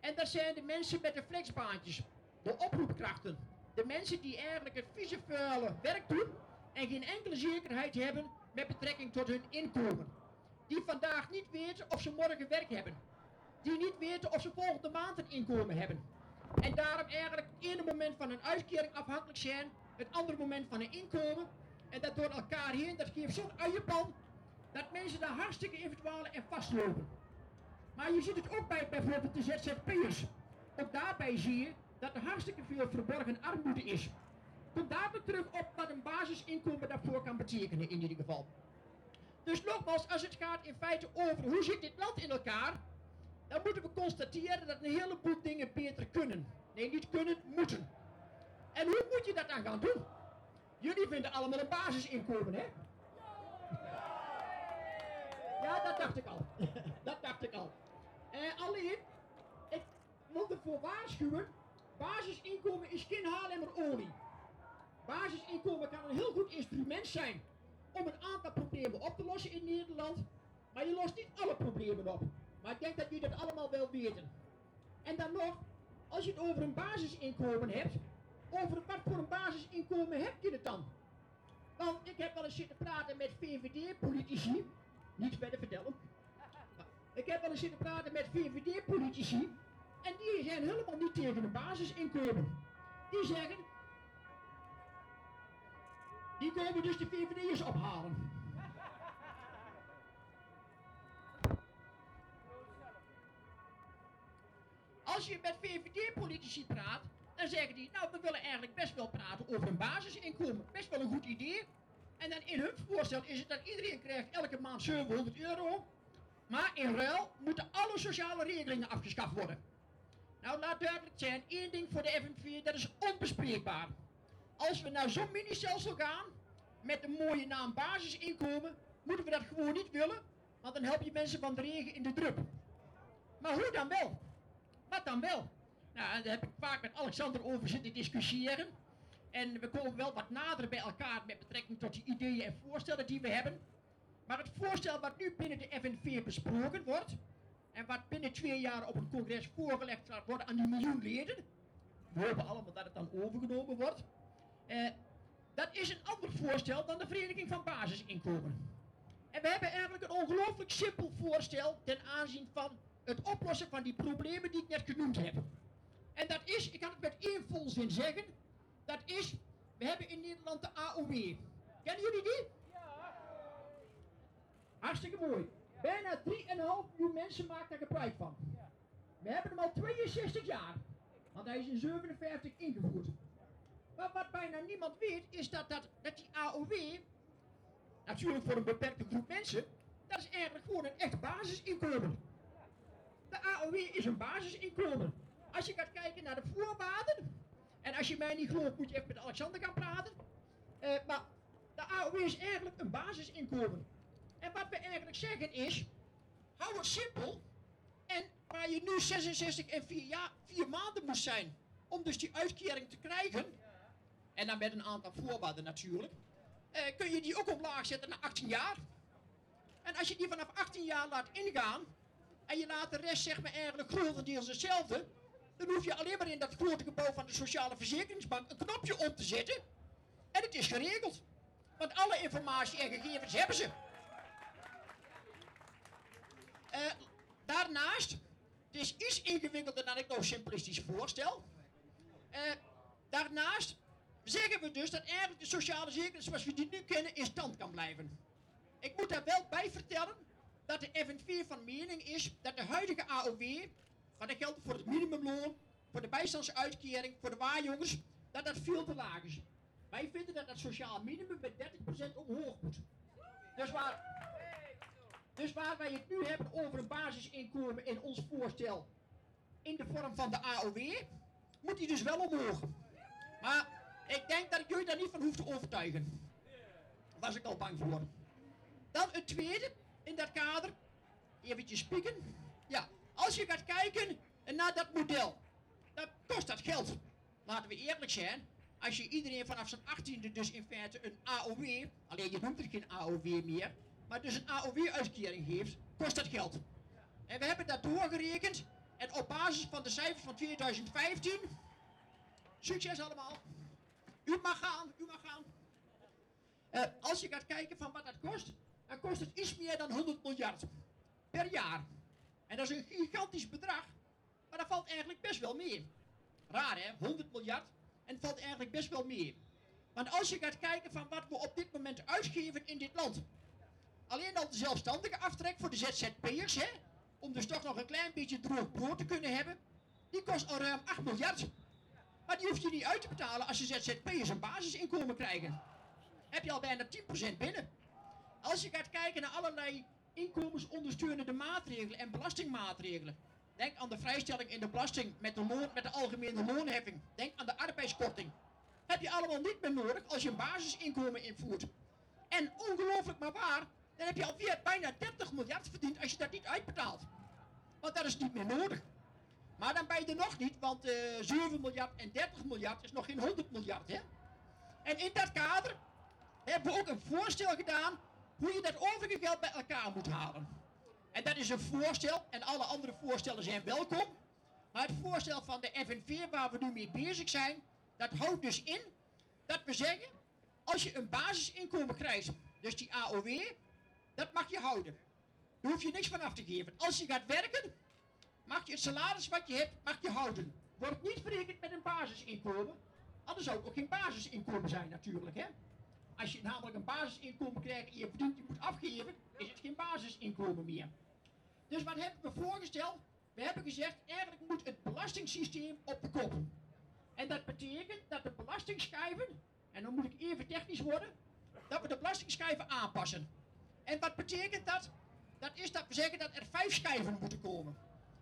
En dat zijn de mensen met de flexbaantjes, de oproepkrachten. De mensen die eigenlijk het vieze vuile werk doen en geen enkele zekerheid hebben met betrekking tot hun inkomen. Die vandaag niet weten of ze morgen werk hebben. Die niet weten of ze volgende maand een inkomen hebben. En daarom eigenlijk het ene moment van een uitkering afhankelijk zijn, het andere moment van een inkomen. En dat door elkaar heen, dat geeft zo'n uienpan, dat mensen daar hartstikke in en vastlopen. Maar je ziet het ook bij bijvoorbeeld de ZZP'ers. Ook daarbij zie je dat er hartstikke veel verborgen armoede is. Kom dadelijk terug op wat een basisinkomen daarvoor kan betekenen in ieder geval. Dus nogmaals, als het gaat in feite over hoe zit dit land in elkaar, dan moeten we constateren dat een heleboel dingen beter kunnen. Nee, niet kunnen, moeten. En hoe moet je dat dan gaan doen? Jullie vinden allemaal een basisinkomen, hè? Ja, dat dacht ik al. dat dacht ik al. Eh, alleen, ik wil ervoor waarschuwen, basisinkomen is geen Haarlemmer olie. Basisinkomen kan een heel goed instrument zijn om een aantal problemen op te lossen in Nederland, maar je lost niet alle problemen op. Maar ik denk dat jullie dat allemaal wel weten. En dan nog, als je het over een basisinkomen hebt, over wat voor een basisinkomen heb je het dan? Want ik heb wel eens zitten praten met VVD-politici, niet verder vertellen. Ik heb wel eens zitten praten met VVD-politici en die zijn helemaal niet tegen een basisinkomen. Die zeggen, die komen dus de VVD'ers ophalen. Als je met VVD-politici praat, dan zeggen die, nou we willen eigenlijk best wel praten over een basisinkomen. Best wel een goed idee. En dan in hun voorstel is het dat iedereen krijgt elke maand 700 euro. Maar in ruil moeten alle sociale regelingen afgeschaft worden. Nou, laat duidelijk zijn, één ding voor de FNV, dat is onbespreekbaar. Als we naar zo'n ministelsel gaan, met een mooie naam basisinkomen, moeten we dat gewoon niet willen, want dan help je mensen van de regen in de drup. Maar hoe dan wel? Wat dan wel? Nou, daar heb ik vaak met Alexander over zitten discussiëren. En we komen wel wat nader bij elkaar met betrekking tot die ideeën en voorstellen die we hebben. Maar het voorstel wat nu binnen de FNV besproken wordt, en wat binnen twee jaar op een congres voorgelegd zal worden aan die miljoen leden, we hopen allemaal dat het dan overgenomen wordt, eh, dat is een ander voorstel dan de Vereniging van Basisinkomen. En we hebben eigenlijk een ongelooflijk simpel voorstel ten aanzien van het oplossen van die problemen die ik net genoemd heb. En dat is, ik kan het met één volzin zeggen, dat is, we hebben in Nederland de AOW. Kennen jullie die? Ja. Hartstikke mooi. Bijna 3,5 miljoen mensen maken daar gebruik van. We hebben hem al 62 jaar, want hij is in 57 ingevoerd. Maar wat bijna niemand weet, is dat, dat, dat die AOW, natuurlijk voor een beperkte groep mensen, dat is eigenlijk gewoon een echt basisinkomen. De AOW is een basisinkomen. Als je gaat kijken naar de voorwaarden, en als je mij niet gelooft, moet je even met Alexander gaan praten. Eh, maar de AOW is eigenlijk een basisinkomen. En wat we eigenlijk zeggen is, hou het simpel. En waar je nu 66 en 4, jaar, 4 maanden moet zijn om dus die uitkering te krijgen, en dan met een aantal voorwaarden natuurlijk, eh, kun je die ook omlaag zetten naar 18 jaar. En als je die vanaf 18 jaar laat ingaan, en je laat de rest zeg maar eigenlijk grotendeels hetzelfde, dan hoef je alleen maar in dat grote gebouw van de Sociale Verzekeringsbank een knopje om te zetten. En het is geregeld. Want alle informatie en gegevens hebben ze. Uh, daarnaast, het is iets ingewikkelder dan ik nou simplistisch voorstel. Eh, daarnaast zeggen we dus dat eigenlijk de sociale zekerheid zoals we die nu kennen in stand kan blijven. Ik moet daar wel bij vertellen dat de FNV van mening is dat de huidige AOW, wat dat geldt voor het minimumloon, voor de bijstandsuitkering, voor de waarjongens, dat dat veel te laag is. Wij vinden dat het sociaal minimum met 30% omhoog moet. Dus waar, dus waar wij het nu hebben over een basisinkomen in ons voorstel in de vorm van de AOW, moet die dus wel omhoog. Maar ik denk dat ik jullie daar niet van hoef te overtuigen. Was ik al bang voor. Dan het tweede in dat kader, eventjes spieken. Ja, als je gaat kijken naar dat model, dan kost dat geld. Laten we eerlijk zijn, als je iedereen vanaf zijn 18e dus in feite een AOW, alleen je noemt het geen AOW meer, maar dus een AOW-uitkering geeft, kost dat geld. En we hebben dat doorgerekend en op basis van de cijfers van 2015, succes allemaal. U mag gaan, u mag gaan. Eh, als je gaat kijken van wat dat kost, dan kost het iets meer dan 100 miljard per jaar. En dat is een gigantisch bedrag, maar dat valt eigenlijk best wel mee. Raar hè, 100 miljard en valt eigenlijk best wel mee. Want als je gaat kijken van wat we op dit moment uitgeven in dit land. Alleen al de zelfstandige aftrek voor de ZZP'ers, hè, om dus toch nog een klein beetje droog brood te kunnen hebben, die kost al ruim 8 miljard. Maar die hoef je niet uit te betalen als je ZZP'ers een basisinkomen krijgen. Heb je al bijna 10% binnen. Als je gaat kijken naar allerlei inkomensondersteunende maatregelen en belastingmaatregelen. Denk aan de vrijstelling in de belasting met de, loon, met de algemene loonheffing. Denk aan de arbeidskorting. Heb je allemaal niet meer nodig als je een basisinkomen invoert. En ongelooflijk maar waar, dan heb je alweer bijna 30 miljard verdiend als je dat niet uitbetaalt. Want dat is niet meer nodig. Maar dan ben je er nog niet, want eh 7 miljard en 30 miljard is nog geen 100 miljard. Hè? En in dat kader hebben we ook een voorstel gedaan hoe je dat overige geld bij elkaar moet halen. En dat is een voorstel, en alle andere voorstellen zijn welkom. Maar het voorstel van de FNV waar we nu mee bezig zijn, dat houdt dus in dat we zeggen, als je een basisinkomen krijgt, dus die AOW, dat mag je houden. Daar hoef je niks van af te geven. Als je gaat werken, mag je het salaris wat je hebt, mag je houden. Wordt niet verrekend met een basisinkomen. Anders zou het ook geen basisinkomen zijn natuurlijk, hè. Als je namelijk een basisinkomen krijgt en je verdient, je moet afgeven, is het geen basisinkomen meer. Dus wat hebben we voorgesteld? We hebben gezegd, eigenlijk moet het belastingssysteem op de kop. En dat betekent dat de belastingschijven, en dan moet ik even technisch worden, dat we de belastingschijven aanpassen. En wat betekent dat? Dat is dat we zeggen dat er vijf schijven moeten komen.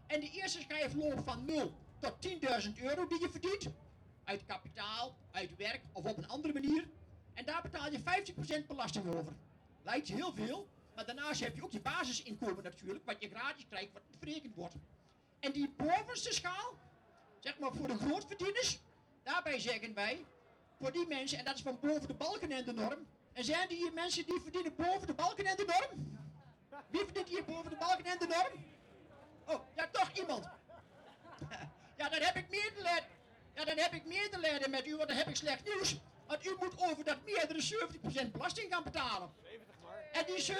En de eerste schijf loopt van 0 tot 10.000 euro die je verdient. Uit kapitaal, uit werk of op een andere manier. En daar betaal je 50% belasting over. Lijkt heel veel, maar daarnaast heb je ook je basisinkomen natuurlijk, wat je gratis krijgt, wat verrekend wordt. En die bovenste schaal, zeg maar voor de grootverdieners, daarbij zeggen wij, voor die mensen, en dat is van boven de balken en de norm. En zijn er hier mensen die verdienen boven de balken en de norm? Wie verdient hier boven de balken en de norm? Oh, ja, toch iemand. Ja, dan heb ik medelijden. Ja, dan heb ik medelijden met u, want dan heb ik slecht nieuws. Want u moet over dat meerdere 70% belasting gaan betalen. En die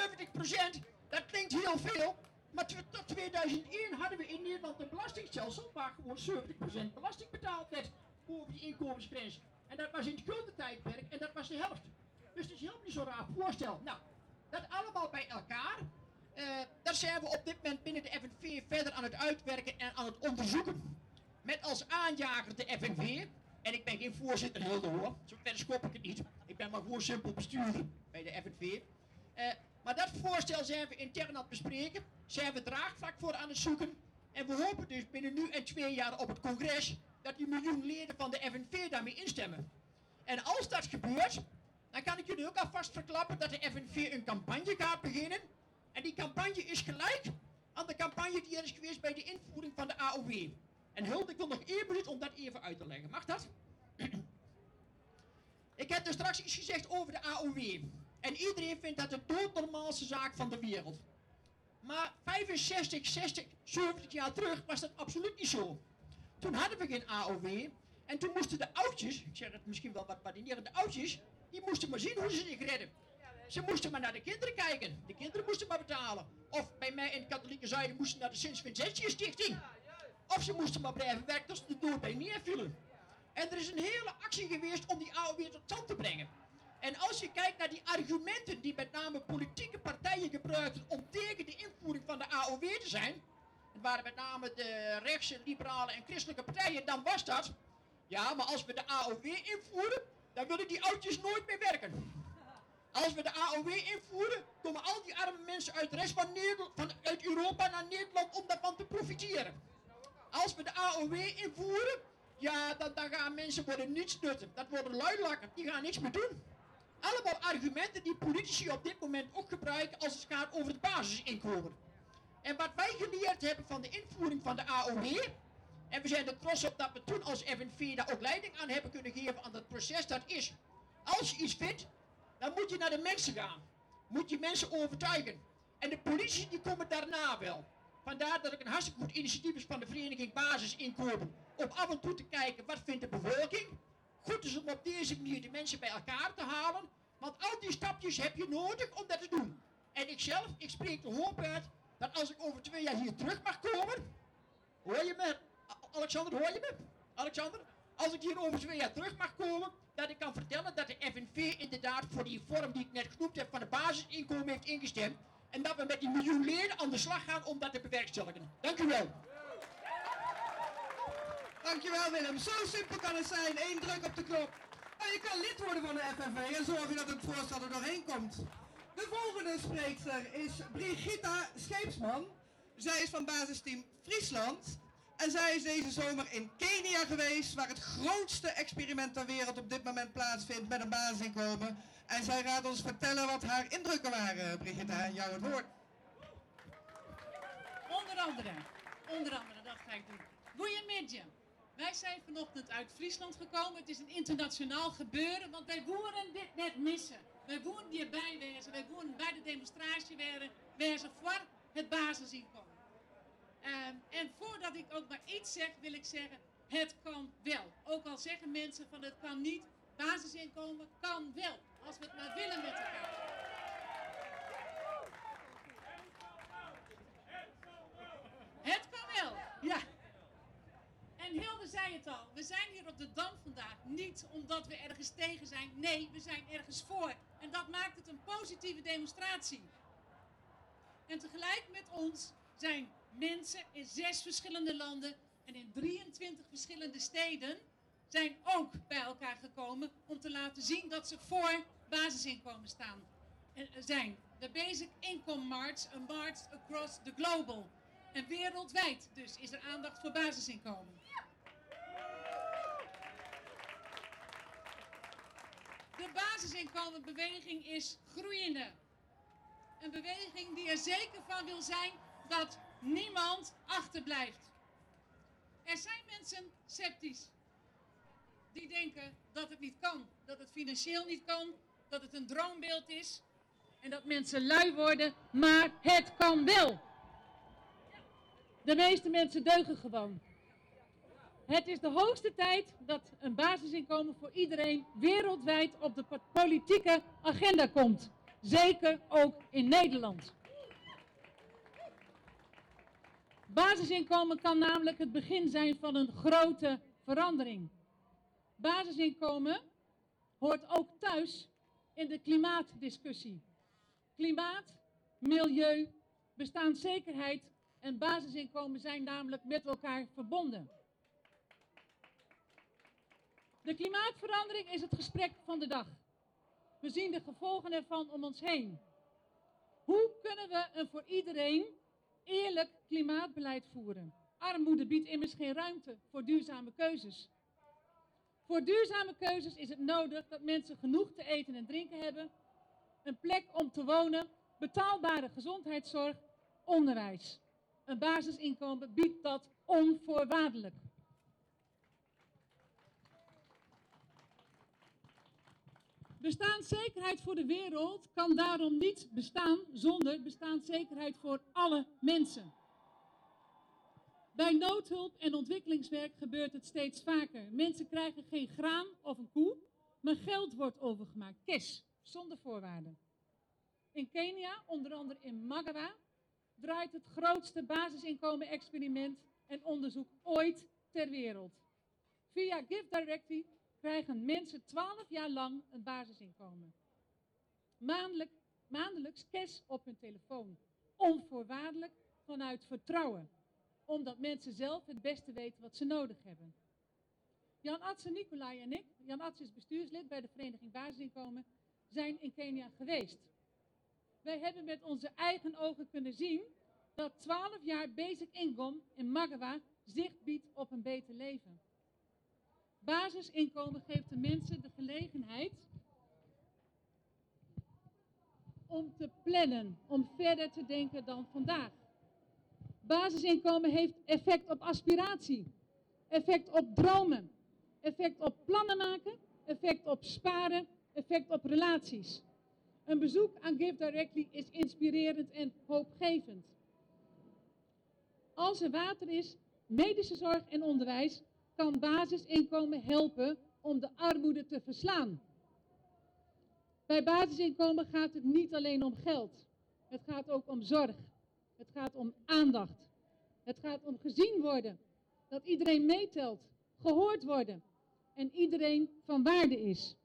70%, dat klinkt heel veel. Maar tot 2001 hadden we in Nederland een belastingstelsel waar gewoon 70% belasting betaald werd boven die inkomensgrens. En dat was in het guldentijdperk en dat was de helft. Dus het is helemaal niet zo'n raar voorstel. Nou, dat allemaal bij elkaar. Eh daar zijn we op dit moment binnen de FNV verder aan het uitwerken en aan het onderzoeken. Met als aanjager de FNV. En ik ben geen voorzitter Hilde hoor. Zo verder schop ik het niet. Ik ben maar gewoon simpel bestuurder bij de FNV. Eh, maar dat voorstel zijn we intern aan het bespreken. Zijn we draagvlak voor aan het zoeken. En we hopen dus binnen nu en twee jaar op het congres dat die miljoen leden van de FNV daarmee instemmen. En als dat gebeurt, dan kan ik jullie ook alvast verklappen dat de FNV een campagne gaat beginnen. En die campagne is gelijk aan de campagne die er is geweest bij de invoering van de AOW. En Hulde, ik wil nog één minuut om dat even uit te leggen. Mag dat? ik heb er straks iets gezegd over de AOW. En iedereen vindt dat de doodnormaalste zaak van de wereld. Maar 65, 60, 70 jaar terug was dat absoluut niet zo. Toen hadden we geen AOW. En toen moesten de oudjes, ik zeg het misschien wel wat badineren, de oudjes, die moesten maar zien hoe ze zich redden. Ze moesten maar naar de kinderen kijken. De kinderen moesten maar betalen. Of bij mij in het katholieke zuiden moesten naar de Sint Vincentius Stichting. Of ze moesten maar blijven werken tot ze de dood bij neervielen. En er is een hele actie geweest om die AOW tot stand te brengen. En als je kijkt naar die argumenten die met name politieke partijen gebruikten om tegen de invoering van de AOW te zijn, het waren met name de rechtse, liberale en christelijke partijen, dan was dat, ja, maar als we de AOW invoeren, dan willen die oudjes nooit meer werken. Als we de AOW invoeren, komen al die arme mensen uit de rest van Nederland, van, uit Europa naar Nederland om daarvan te profiteren. Als we de AOW invoeren, ja, dan, dan gaan mensen worden niets nutten. Dat worden luilakken, die gaan niks meer doen. Allemaal argumenten die politici op dit moment ook gebruiken als het gaat over het basisinkomen. En wat wij geleerd hebben van de invoering van de AOW, en we zijn er trots op dat we toen als FNV daar ook leiding aan hebben kunnen geven aan dat proces, dat is, als je iets vindt, dan moet je naar de mensen gaan. Moet je mensen overtuigen. En de politie die komen daarna wel. Vandaar dat ik een hartstikke goed initiatief is van de vereniging Basisinkomen. Om af en toe te kijken wat vindt de bevolking. Goed is om op deze manier de mensen bij elkaar te halen. Want al die stapjes heb je nodig om dat te doen. En ik zelf, ik spreek de hoop uit dat als ik over twee jaar hier terug mag komen. Hoor je me? Alexander, hoor je me? Alexander? Als ik hier over twee jaar terug mag komen, dat ik kan vertellen dat de FNV inderdaad voor die vorm die ik net genoemd heb van de basisinkomen heeft ingestemd. En dat we met die miljoen leden aan de slag gaan om dat te bewerkstelligen. Dank u wel. Dankjewel Willem. Zo simpel kan het zijn. Eén druk op de knop. En je kan lid worden van de FNV en zorgen dat het voorstel er doorheen komt. De volgende spreekster is Brigitta Scheepsman. Zij is van basisteam Friesland. En zij is deze zomer in Kenia geweest, waar het grootste experiment ter wereld op dit moment plaatsvindt met een basisinkomen. En zij gaat ons vertellen wat haar indrukken waren. Brigitta, aan jou het woord. Onder andere, onder andere, dat ga ik doen. Goedemiddag. Wij zijn vanochtend uit Friesland gekomen. Het is een internationaal gebeuren, want wij woeren dit net missen. Wij woeren hierbij wezen, wij woeren bij de demonstratie wezen, wezen voor het basisinkomen. Ehm, en voordat ik ook maar iets zeg, wil ik zeggen, het kan wel. Ook al zeggen mensen van het kan niet, basisinkomen kan wel. Als we het maar willen met elkaar. Het kan wel, ja. En Hilde zei het al, we zijn hier op de Dam vandaag niet omdat we ergens tegen zijn. Nee, we zijn ergens voor. En dat maakt het een positieve demonstratie. En tegelijk met ons zijn mensen in zes verschillende landen en in 23 verschillende steden zijn ook bij elkaar gekomen om te laten zien dat ze voor basisinkomen staan. Zijn de Basic Income March, een march across the global. En wereldwijd dus is er aandacht voor basisinkomen. De basisinkomenbeweging is groeiende. Een beweging die er zeker van wil zijn dat niemand achterblijft. Er zijn mensen sceptisch. Die denken dat het niet kan. Dat het financieel niet kan. Dat het een droombeeld is. En dat mensen lui worden. Maar het kan wel. De meeste mensen deugen gewoon. Het is de hoogste tijd dat een basisinkomen voor iedereen wereldwijd op de politieke agenda komt. Zeker ook in Nederland. Basisinkomen kan namelijk het begin zijn van een grote verandering. Basisinkomen hoort ook thuis in de klimaatdiscussie. Klimaat, milieu, bestaanszekerheid en basisinkomen zijn namelijk met elkaar verbonden. De klimaatverandering is het gesprek van de dag. We zien de gevolgen ervan om ons heen. Hoe kunnen we een voor iedereen eerlijk klimaatbeleid voeren. Armoede biedt immers geen ruimte voor duurzame keuzes. Voor duurzame keuzes is het nodig dat mensen genoeg te eten en drinken hebben, een plek om te wonen, betaalbare gezondheidszorg, onderwijs. Een basisinkomen biedt dat onvoorwaardelijk. Bestaanszekerheid voor de wereld kan daarom niet bestaan zonder bestaanszekerheid voor alle mensen. Bij noodhulp en ontwikkelingswerk gebeurt het steeds vaker. Mensen krijgen geen graan of een koe, maar geld wordt overgemaakt, cash, zonder voorwaarden. In Kenia, onder andere in Magawa, draait het grootste basisinkomen-experiment en onderzoek ooit ter wereld. Via Gift krijgen mensen 12 jaar lang een basisinkomen. Maandelijk, maandelijks cash op hun telefoon. Onvoorwaardelijk vanuit vertrouwen. Omdat mensen zelf het beste weten wat ze nodig hebben. Jan Atsen, Nicolai en ik, Jan Atsen is bestuurslid bij de Vereniging Basisinkomen, zijn in Kenia geweest. Wij hebben met onze eigen ogen kunnen zien dat 12 jaar basic income in Magawa zicht biedt op een beter leven. Basisinkomen geeft de mensen de gelegenheid om te plannen, om verder te denken dan vandaag. Basisinkomen heeft effect op aspiratie, effect op dromen, effect op plannen maken, effect op sparen, effect op relaties. Een bezoek aan Give Directly is inspirerend en hoopgevend. Als er water is, medische zorg en onderwijs kan basisinkomen helpen om de armoede te verslaan. Bij basisinkomen gaat het niet alleen om geld. Het gaat ook om zorg. Het gaat om aandacht. Het gaat om gezien worden. Dat iedereen meetelt, gehoord worden en iedereen van waarde is.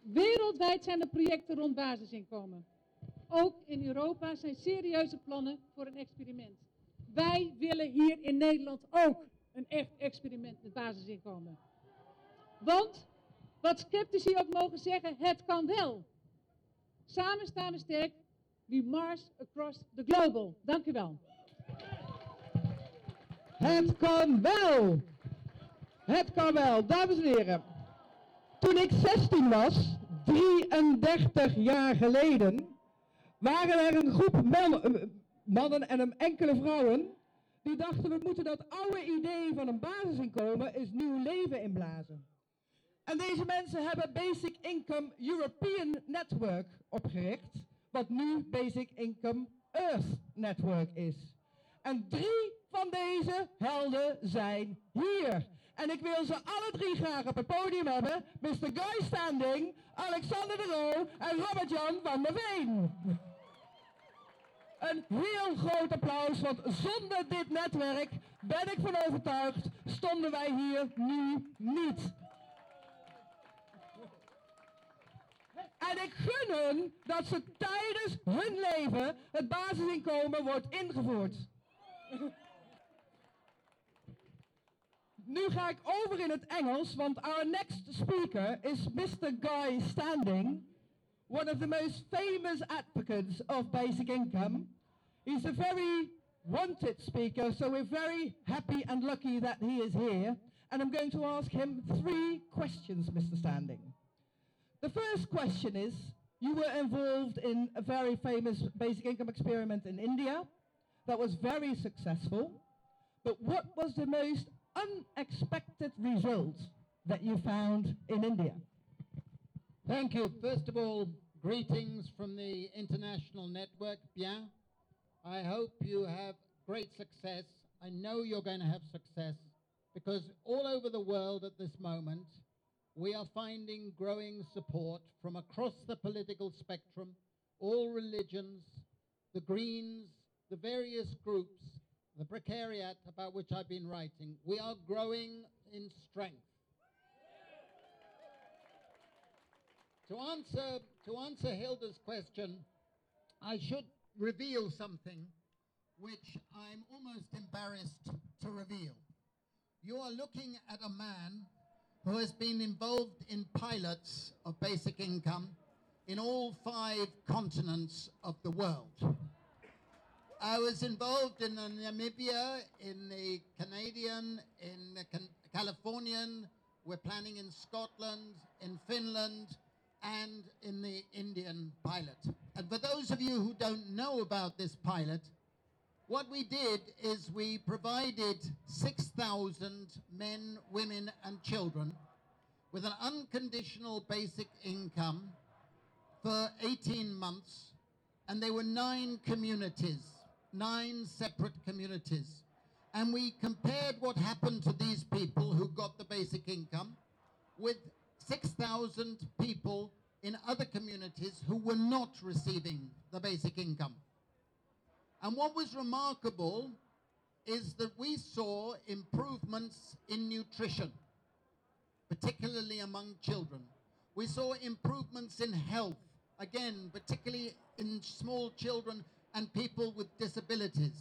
Wereldwijd zijn er projecten rond basisinkomen. Ook in Europa zijn serieuze plannen voor een experiment. Wij willen hier in Nederland ook een echt experiment met basisinkomen. Want, wat sceptici ook mogen zeggen, het kan wel. Samen staan we sterk. We march across the global. Dank u wel. Het kan wel. Het kan wel, dames en heren. Toen ik 16 was, 33 jaar geleden, waren er een groep eh, mannen en een enkele vrouwen die dachten we moeten dat oude idee van een basisinkomen eens nieuw leven inblazen. En deze mensen hebben Basic Income European Network opgericht, wat nu Basic Income Earth Network is. En drie van deze helden zijn hier. En ik wil ze alle drie graag op het podium hebben. Mr. Guy Standing, Alexander de Roo en Robert-Jan van der Veen. Een heel groot applaus, want zonder dit netwerk, ben ik van overtuigd, stonden wij hier nu niet. En ik gun hun dat ze tijdens hun leven het basisinkomen wordt ingevoerd. Nu ga ik over in het Engels, want our next speaker is Mr. Guy Standing, one of the most famous advocates of basic income. He's a very wanted speaker, so we're very happy and lucky that he is here. And I'm going to ask him three questions, Mr. Standing. The first question is, you were involved in a very famous basic income experiment in India that was very successful. But what was the most unexpected result that you found in India? Thank you. First of all, greetings from the international network, Bien. I hope you have great success. I know you're going to have success because all over the world at this moment, we are finding growing support from across the political spectrum, all religions, the Greens, the various groups, the precariat about which I've been writing. We are growing in strength. To answer, to answer Hilda's question, I should reveal something which I'm almost embarrassed to reveal. You are looking at a man who has been involved in pilots of basic income in all five continents of the world. I was involved in Namibia, in the Canadian, in the Californian, we're planning in Scotland, in Finland, and in the Indian pilot. And for those of you who don't know about this pilot, what we did is we provided 6,000 men, women, and children with an unconditional basic income for 18 months, and there were nine communities, nine separate communities. And we compared what happened to these people who got the basic income with 6,000 people in other communities who were not receiving the basic income. And what was remarkable is that we saw improvements in nutrition, particularly among children. We saw improvements in health, again, particularly in small children and people with disabilities.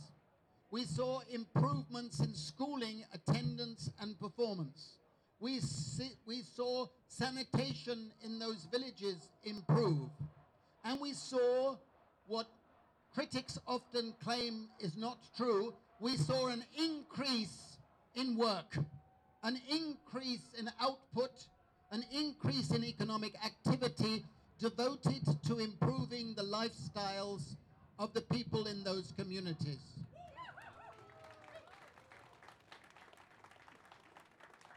We saw improvements in schooling, attendance, and performance. We, see, we saw sanitation in those villages improve. And we saw what critics often claim is not true. We saw an increase in work, an increase in output, an increase in economic activity devoted to improving the lifestyles of the people in those communities.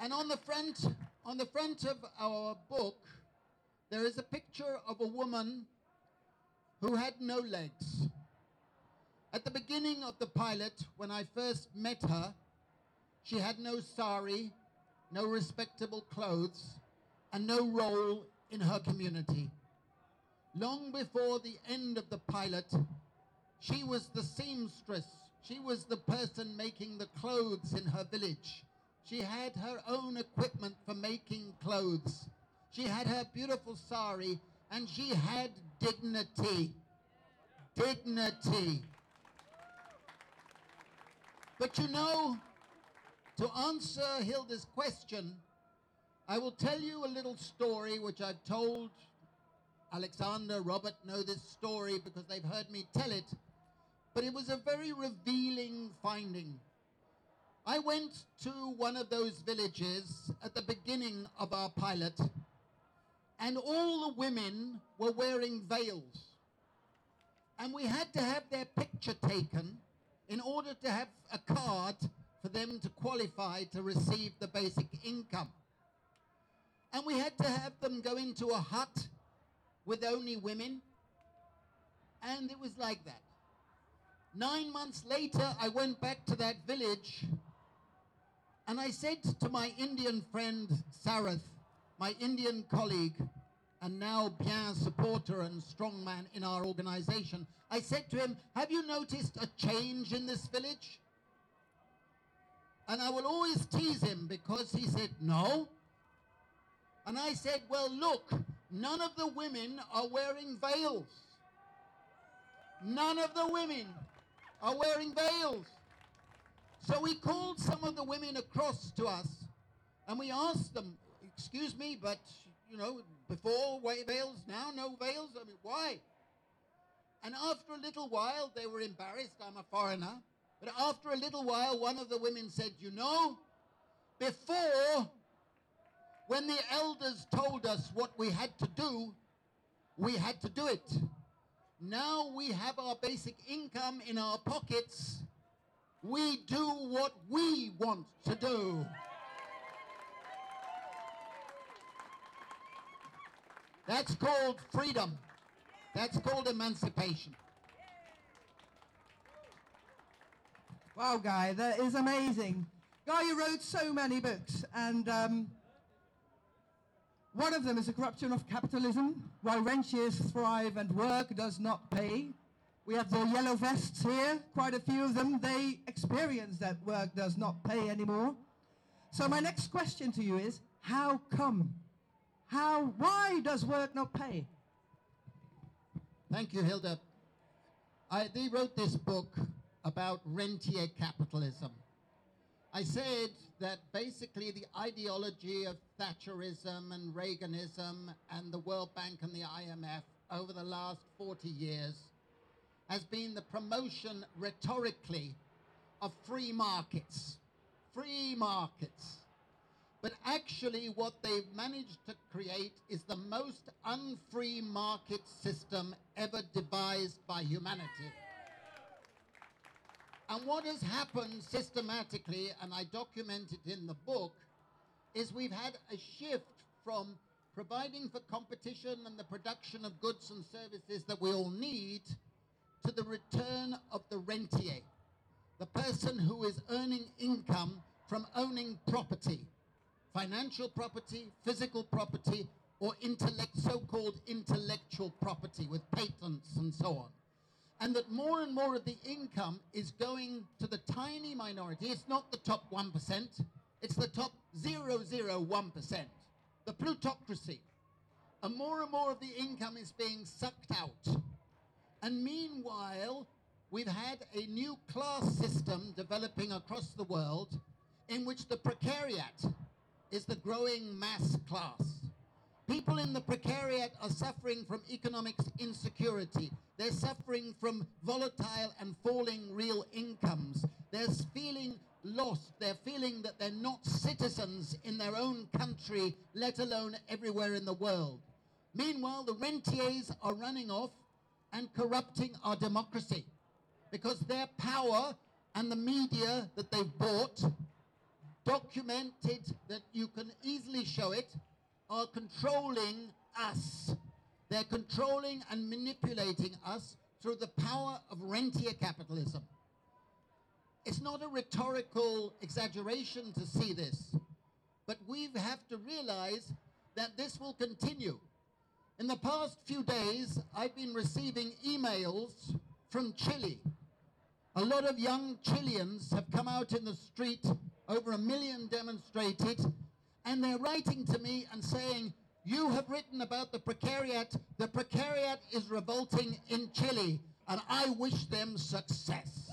And on the front, on the front of our book, there is a picture of a woman who had no legs. At the beginning of the pilot, when I first met her, she had no sari, no respectable clothes, and no role in her community. Long before the end of the pilot, she was the seamstress. She was the person making the clothes in her village. She had her own equipment for making clothes. She had her beautiful sari and she had dignity. Dignity. But you know, to answer Hilda's question, I will tell you a little story which I've told Alexander, Robert know this story because they've heard me tell it. But it was a very revealing finding. I went to one of those villages at the beginning of our pilot, and all the women were wearing veils. And we had to have their picture taken in order to have a card for them to qualify to receive the basic income. And we had to have them go into a hut with only women, and it was like that. Nine months later, I went back to that village and I said to my Indian friend Sarath, my Indian colleague, and now bien supporter and strongman in our organization, I said to him, Have you noticed a change in this village? And I will always tease him because he said, No. And I said, Well, look, none of the women are wearing veils. None of the women are wearing veils. So we called some of the women across to us and we asked them, Excuse me, but, you know, before veils, now no veils? I mean, why? And after a little while, they were embarrassed. I'm a foreigner. But after a little while, one of the women said, You know, before, when the elders told us what we had to do, we had to do it. Now we have our basic income in our pockets. We do what we want to do. That's called freedom. That's called emancipation. Wow, Guy, that is amazing. Guy, you wrote so many books, and um, one of them is The Corruption of Capitalism, Why Rentiers Thrive and Work Does Not Pay. We have the yellow vests here, quite a few of them. They experience that work does not pay anymore. So my next question to you is, how come? How, why does work not pay? Thank you, Hilda. I, they wrote this book about rentier capitalism. I said that basically the ideology of Thatcherism and Reaganism and the World Bank and the IMF over the last 40 years has been the promotion rhetorically of free markets. Free markets. But actually, what they've managed to create is the most unfree market system ever devised by humanity. And what has happened systematically, and I document it in the book, is we've had a shift from providing for competition and the production of goods and services that we all need to the return of the rentier, the person who is earning income from owning property, financial property, physical property, or intellect, so-called intellectual property with patents and so on. and that more and more of the income is going to the tiny minority. It's not the top 1%, it's the top 001%, the plutocracy. And more and more of the income is being sucked out. And meanwhile, we've had a new class system developing across the world in which the precariat is the growing mass class. People in the precariat are suffering from economic insecurity. They're suffering from volatile and falling real incomes. They're feeling lost. They're feeling that they're not citizens in their own country, let alone everywhere in the world. Meanwhile, the rentiers are running off and corrupting our democracy because their power and the media that they've bought, documented that you can easily show it, are controlling us. They're controlling and manipulating us through the power of rentier capitalism. It's not a rhetorical exaggeration to see this, but we have to realize that this will continue. In the past few days, I've been receiving emails from Chile. A lot of young Chileans have come out in the street, over a million demonstrated, and they're writing to me and saying, You have written about the precariat. The precariat is revolting in Chile, and I wish them success.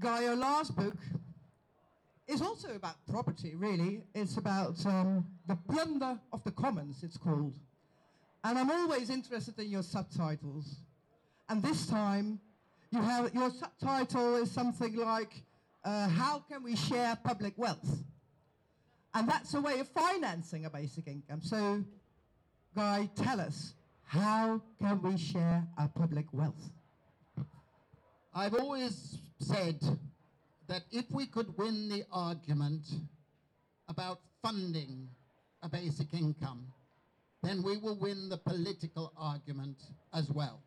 Guy, last book is also about property, really. It's about um, the plunder of the commons, it's called. And I'm always interested in your subtitles. And this time, you have your subtitle is something like, uh, "How can we share public wealth?" And that's a way of financing a basic income. So, Guy, tell us, how can we share our public wealth? I've always said that if we could win the argument about funding a basic income, then we will win the political argument as well.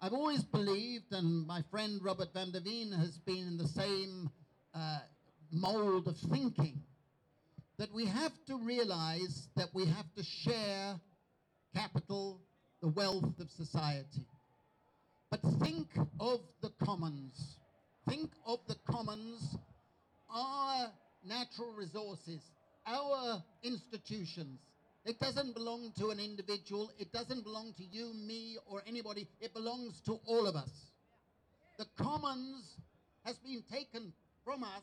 I've always believed, and my friend Robert van der Veen has been in the same uh, mold of thinking, that we have to realize that we have to share capital, the wealth of society. But think of the commons. Think of the commons, our natural resources, our institutions. It doesn't belong to an individual. It doesn't belong to you, me, or anybody. It belongs to all of us. The commons has been taken from us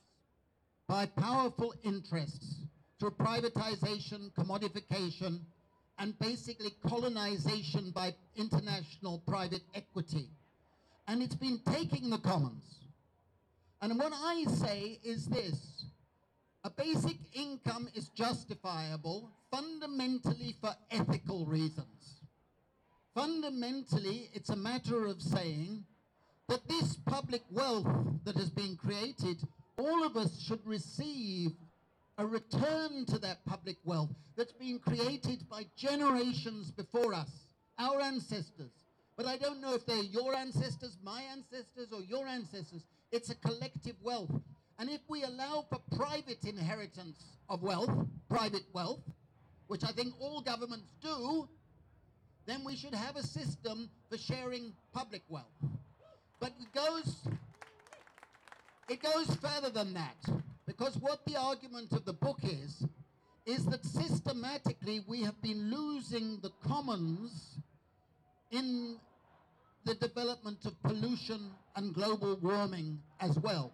by powerful interests through privatization, commodification, and basically colonization by international private equity. And it's been taking the commons. And what I say is this a basic income is justifiable fundamentally for ethical reasons. Fundamentally, it's a matter of saying that this public wealth that has been created, all of us should receive a return to that public wealth that's been created by generations before us, our ancestors. But I don't know if they're your ancestors, my ancestors, or your ancestors. It's a collective wealth. And if we allow for private inheritance of wealth, private wealth, which I think all governments do, then we should have a system for sharing public wealth. But it goes, it goes further than that. Because what the argument of the book is, is that systematically we have been losing the commons in the development of pollution and global warming as well.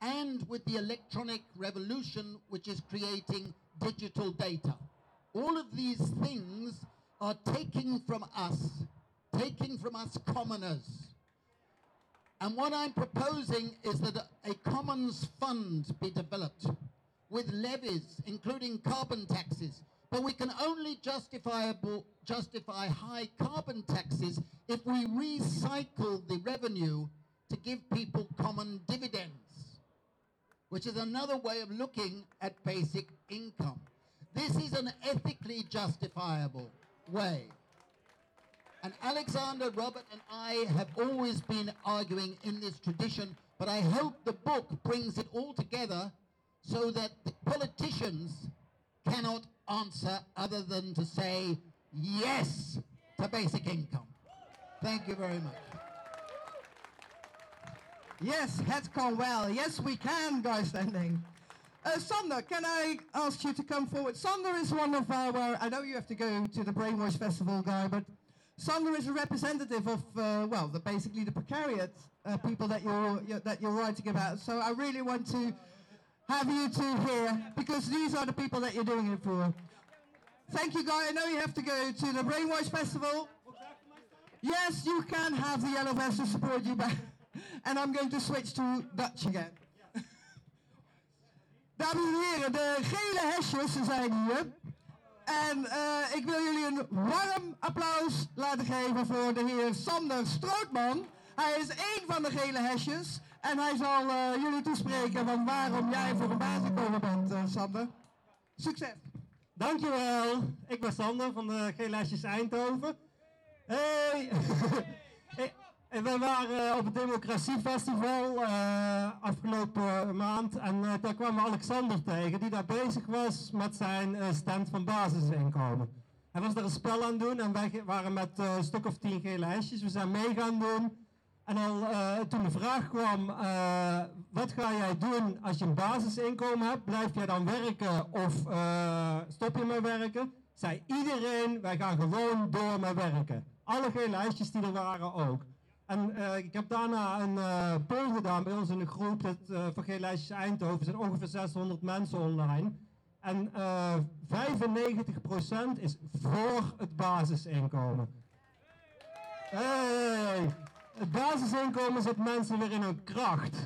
And with the electronic revolution, which is creating digital data. All of these things are taking from us, taking from us commoners. And what I'm proposing is that a, commons fund be developed with levies, including carbon taxes. But we can only justify high carbon taxes if we recycle the revenue to give people common dividends, which is another way of looking at basic income. This is an ethically justifiable way. And Alexander, Robert, and I have always been arguing in this tradition, but I hope the book brings it all together so that the politicians cannot answer other than to say yes to basic income. Thank you very much. Yes, heads gone well. Yes, we can, guy standing. Uh, Sander, can I ask you to come forward? Sander is one of our, I know you have to go to the Brainwash Festival, guy, but Sander is a representative of, uh, well, the, basically the precariat uh, people that you're, you're, that you're writing about. So I really want to have you two here, because these are the people that you're doing it for. Thank you, guy. I know you have to go to the Brainwash Festival. Yes, you can have the yellow vest to support you back. And I'm going to switch to Dutch again. Dames en heren, de gele hesjes zijn hier. En eh, ik wil jullie een warm applaus laten geven voor de heer Sander Strootman. Hij is één van de gele hesjes. En hij zal eh, jullie toespreken van waarom jij voor een baas gekomen bent, eh, Sander. Succes! Dankjewel. Ik ben Sander van de Gele Hesjes Eindhoven. Hey! En wij waren op het Democratiefestival uh, afgelopen maand en daar kwam Alexander tegen die daar bezig was met zijn stand van basisinkomen. Hij was daar een spel aan doen en wij waren met een stuk of tien gele. We zijn mee gaan doen en al toen de vraag kwam, wat ga jij doen als je een basisinkomen hebt? Blijf jij dan werken of stop je met werken? Zei iedereen, wij gaan gewoon door met werken. Alle gele hesjes die er waren ook. En ik heb daarna een poll gedaan bij ons in de groep, het voor Geen Lijstjes Eindhoven. Er zijn ongeveer 600 mensen online. En 95% is voor het basisinkomen. Hey, het basisinkomen zet mensen weer in hun kracht.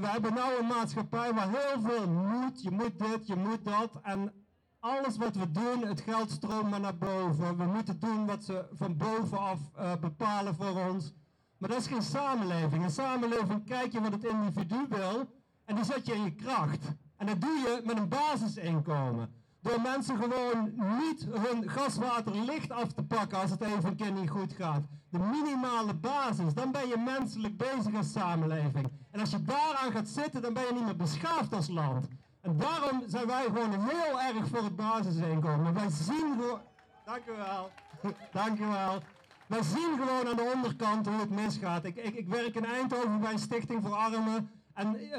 we hebben nu een maatschappij waar heel veel moet. Je moet dit, je moet dat. En alles wat we doen, het geld stroomt maar naar boven. We moeten doen wat ze van bovenaf bepalen voor ons. Maar dat is geen samenleving. Een samenleving kijk je wat het individu wil en die zet je in je kracht. En dat doe je met een basisinkomen. Door mensen gewoon niet hun gaswater licht af te pakken als het even een keer niet goed gaat. De minimale basis, dan ben je menselijk bezig als samenleving. En als je daaraan gaat zitten, dan ben je niet meer beschaafd als land. En daarom zijn wij gewoon heel erg voor het basisinkomen. Wij zien gewoon... Dank u wel. Dank u wel. Wij zien gewoon aan de onderkant hoe het misgaat. Ik, ik, werk in Eindhoven bij een stichting voor armen. En uh,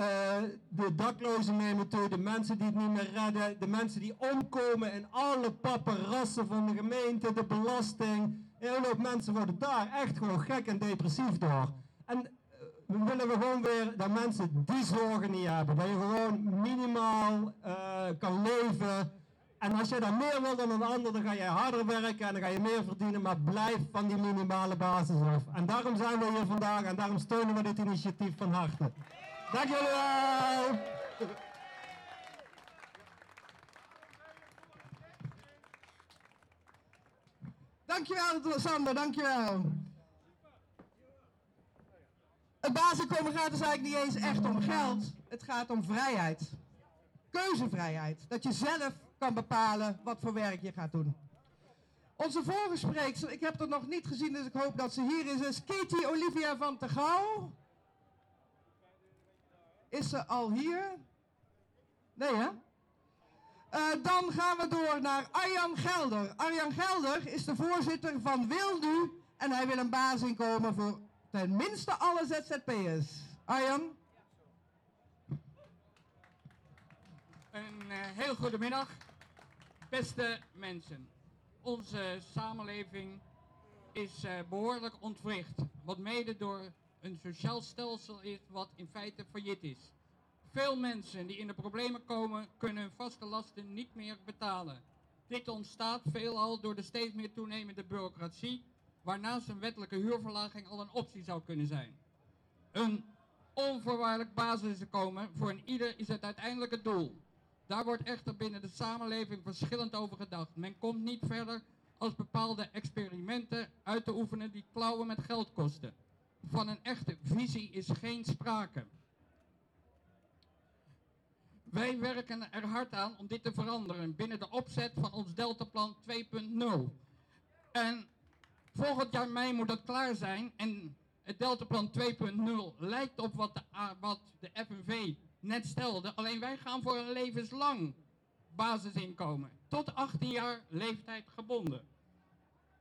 de daklozen nemen toe, de mensen die het niet meer redden, de mensen die omkomen in alle paparassen van de gemeente, de belasting. Een hele hoop mensen worden daar echt gewoon gek en depressief door. En uh, we willen we gewoon weer dat mensen die zorgen niet hebben. Dat je gewoon minimaal uh, kan leven en als jij dan meer wil dan een ander, dan ga je harder werken en dan ga je meer verdienen, maar blijf van die minimale basis af. En daarom zijn we hier vandaag en daarom steunen we dit initiatief van harte. Dank jullie wel! Dankjewel Sander, dankjewel. Het basisinkomen gaat dus eigenlijk niet eens echt om geld. Het gaat om vrijheid. Keuzevrijheid. Dat je zelf kan bepalen wat voor werk je gaat doen. Onze vorige spreekster, ik heb haar nog niet gezien, dus ik hoop dat ze hier is, is Katie Olivia van te Gouw. Is ze al hier? Nee hè? Uh, dan gaan we door naar Arjan Gelder. Arjan Gelder is de voorzitter van Wildu en hij wil een basisinkomen voor tenminste alle ZZP'ers. Arjan? Een uh, heel goedemiddag. Beste mensen, onze samenleving is uh, behoorlijk ontwricht. Wat mede door een sociaal stelsel is wat in feite failliet is. Veel mensen die in de problemen komen kunnen hun vaste lasten niet meer betalen. Dit ontstaat veelal door de steeds meer toenemende bureaucratie, waarnaast een wettelijke huurverlaging al een optie zou kunnen zijn. Een onvoorwaardelijk basisinkomen voor een ieder is het uiteindelijke doel. Daar wordt echter binnen de samenleving verschillend over gedacht. Men komt niet verder als bepaalde experimenten uit te oefenen die klauwen met geld kosten. Van een echte visie is geen sprake. Wij werken er hard aan om dit te veranderen binnen de opzet van ons Deltaplan 2.0. En volgend jaar mei moet dat klaar zijn en het Deltaplan 2.0 lijkt op wat de, wat de FNV net stelde. Alleen wij gaan voor een levenslang basisinkomen. tot 18 jaar leeftijd gebonden.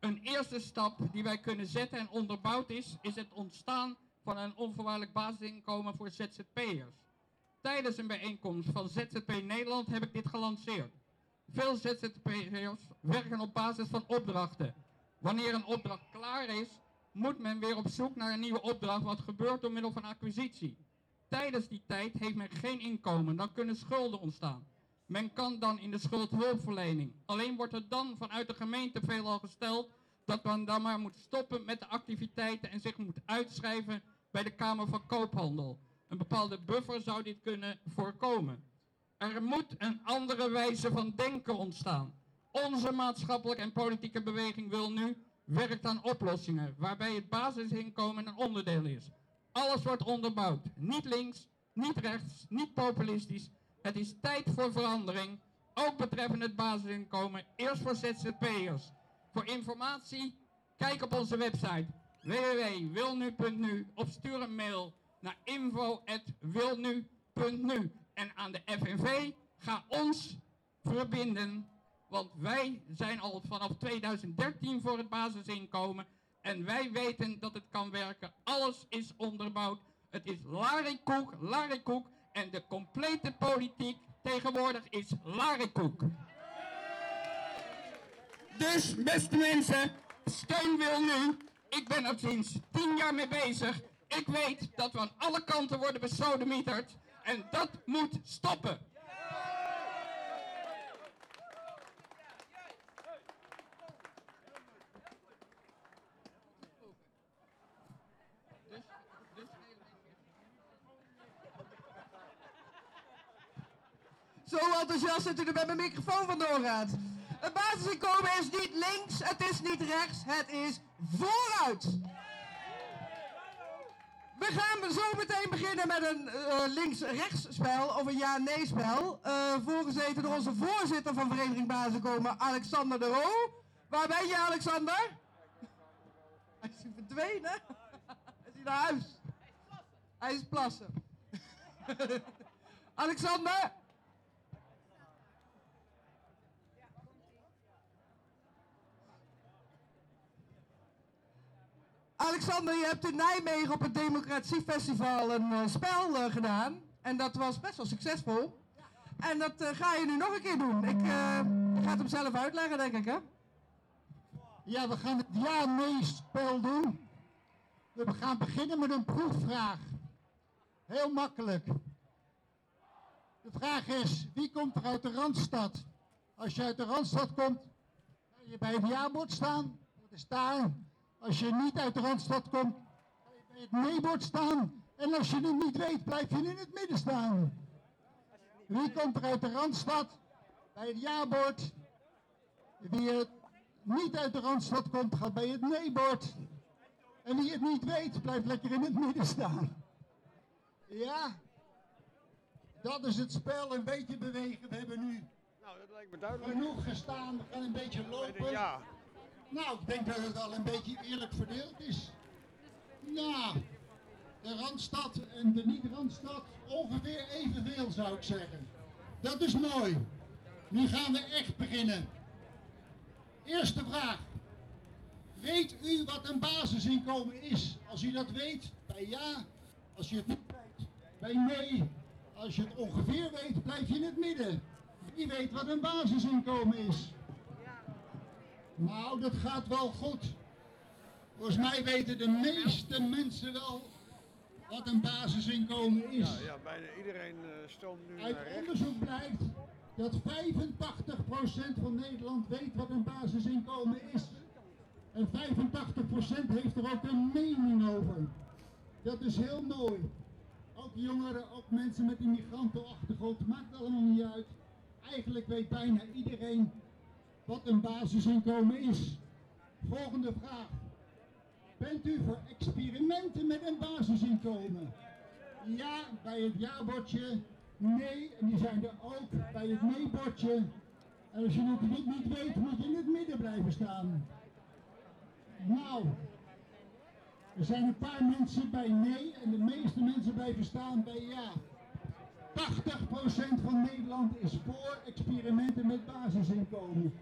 Een eerste stap die wij kunnen zetten en onderbouwd is, is het ontstaan van een onvoorwaardelijk basisinkomen voor ZZP'ers. Tijdens een bijeenkomst van ZZP Nederland heb ik dit gelanceerd. Veel ZZP'ers werken op basis van opdrachten. Wanneer een opdracht klaar is, moet men weer op zoek naar een nieuwe opdracht, wat gebeurt door middel van acquisitie. Tijdens die tijd heeft men geen inkomen, dan kunnen schulden ontstaan. Men kan dan in de schuldhulpverlening. Alleen wordt er dan vanuit de gemeente veelal gesteld dat men dan maar moet stoppen met de activiteiten en zich moet uitschrijven bij de Kamer van Koophandel. Een bepaalde buffer zou dit kunnen voorkomen. Er moet een andere wijze van denken ontstaan. Onze maatschappelijke en politieke beweging wil nu werkt aan oplossingen waarbij het basisinkomen een onderdeel is. Alles wordt onderbouwd. Niet links, niet rechts, niet populistisch. Het is tijd voor verandering, ook betreffende het basisinkomen. Eerst voor ZZP'ers. Voor informatie, kijk op onze website www.wilnu.nu of stuur een mail naar info.wilnu.nu. En aan de FNV, ga ons verbinden, want wij zijn al vanaf 2013 voor het basisinkomen. En wij weten dat het kan werken. Alles is onderbouwd. Het is larikoek, larikoek. En de complete politiek tegenwoordig is larikoek. Dus, beste mensen, steun wil nu. Ik ben er sinds tien jaar mee bezig. Ik weet dat we aan alle kanten worden besodemieterd. En dat moet stoppen. Zo enthousiast dat u er met mijn microfoon vandoor gaat. Het basisinkomen is niet links, het is niet rechts, het is vooruit. We gaan zo meteen beginnen met een eh, links-rechts spel of een ja-nee spel. eh, voorgezeten door onze voorzitter van Vereniging Basisinkomen, Alexander de Roo. Waar ben je, Alexander? Hij is verdwenen. Hij is naar huis. Hij is plassen. Alexander? Alexander, je hebt in Nijmegen op het Democratiefestival een eh, spel eh, gedaan. En dat was best wel succesvol. En dat eh, ga je nu nog een keer doen. Ik ga het hem zelf uitleggen, denk ik, hè? Ja, we gaan het ja-nee-spel doen. We gaan beginnen met een proefvraag. Heel makkelijk. De vraag is, wie komt er uit de Randstad? Als je uit de Randstad komt, ga je bij het ja-bord staan. Dat is daar. Als je niet uit de Randstad komt, ga je bij het nee-bord staan. En als je het niet weet, blijf je in het midden staan. Wie komt er uit de Randstad? Bij het ja-bord. Wie het niet uit de Randstad komt, gaat bij het nee-bord. En wie het niet weet, blijft lekker in het midden staan. Ja, dat is het spel. Een beetje bewegen. We hebben nu Nou, dat lijkt me duidelijk. genoeg gestaan. We gaan een beetje lopen. Ja. Nou, ik denk dat het al een beetje eerlijk verdeeld is. Nou, de Randstad en de niet-Randstad ongeveer evenveel zou ik zeggen. Dat is mooi. Nu gaan we echt beginnen. Eerste vraag. Weet u wat een basisinkomen is? Als u dat weet, bij ja. Als je het niet weet, bij nee. Als je het ongeveer weet, blijf je in het midden. Wie weet wat een basisinkomen is? Nou, dat gaat wel goed. Volgens mij weten de meeste mensen wel wat een basisinkomen is. Ja, ja bijna iedereen eh, stroomt nu Uit naar onderzoek blijkt dat 85% van Nederland weet wat een basisinkomen is. En 85% heeft er ook een mening over. Dat is heel mooi. Ook jongeren, ook mensen met een migrantenachtergrond, maakt allemaal niet uit. Eigenlijk weet bijna iedereen wat een basisinkomen is. Volgende vraag. Bent u voor experimenten met een basisinkomen? Ja, bij het ja-bordje. Nee, en die zijn er ook bij het nee-bordje. En als je het niet, niet weet, moet je in het midden blijven staan. Nou, er zijn een paar mensen bij nee en de meeste mensen blijven staan bij ja. 80% van Nederland is voor experimenten met basisinkomen.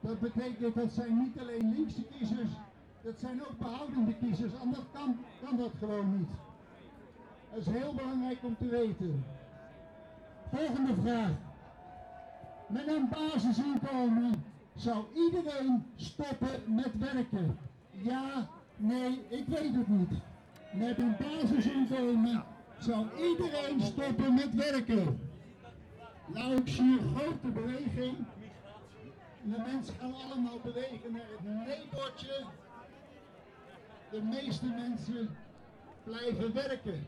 Dat betekent dat zijn niet alleen linkse kiezers, dat zijn ook behoudende kiezers. Anders kan, kan dat gewoon niet. Dat is heel belangrijk om te weten. Volgende vraag. Met een basisinkomen zou iedereen stoppen met werken. Ja, nee, ik weet het niet. Met een basisinkomen zou iedereen stoppen met werken. Nou, ik zie een grote beweging. De mensen gaan allemaal bewegen naar het nee-bordje. De meeste mensen blijven werken.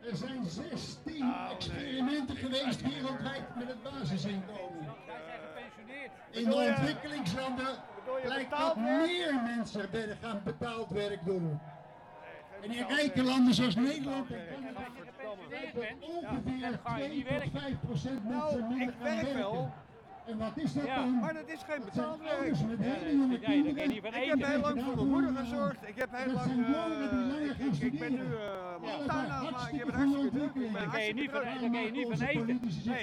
Er zijn 16 experimenten geweest wereldwijd met het basisinkomen. In de ontwikkelingslanden blijkt dat meer mensen werden gaan betaald werk doen. En in rijke landen zoals Nederland en Canada ongeveer 2 tot 5 procent mensen minder gaan werken. En wat is dat Ja, dan? maar dat is geen betaald werk. met hele nee, kinderen. Ik heb heel lang voor mijn moeder gezorgd. Ik heb heel lang. eh, langer ik- gaan ik- Ik ben nu studeren. eh, Ja, aan het maken. Ik heb het hartstikke druk. Ik ben ontwikkeling. hartstikke niet van- druk. daar kan je niet van eten.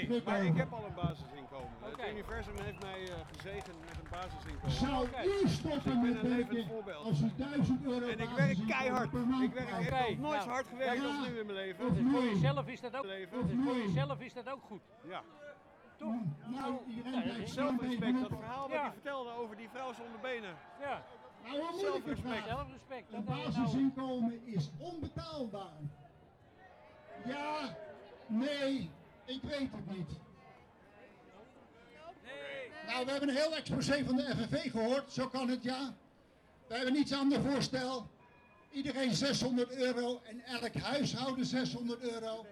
Nee, maar ik heb al een basisinkomen. Het universum heeft mij eh, gezegend met een basisinkomen. Zou u stoppen Ik ben met een levend werken voorbeeld. als u 1000 euro En ik werk keihard. Ik, werk, ik heb nooit zo hard gewerkt Ja. als nu in mijn leven. Voor nee? jezelf is dat ook, Leven. Of voor nee? jezelf is dat ook goed. Ja. Toch? Nou, blijft stil Zelfrespect, dat verhaal wat Ja. hij vertelde over die vrouw zonder benen. Ja, Nou, moeilijke Zelfrespect. zelfrespect. Een nou. basisinkomen is onbetaalbaar. Ja, nee, ik weet het niet. Nou, we hebben een heel exposé van de FNV gehoord, zo kan het ja. We hebben iets ander voorstel. Iedereen 600 euro en elk huishouden 600 euro.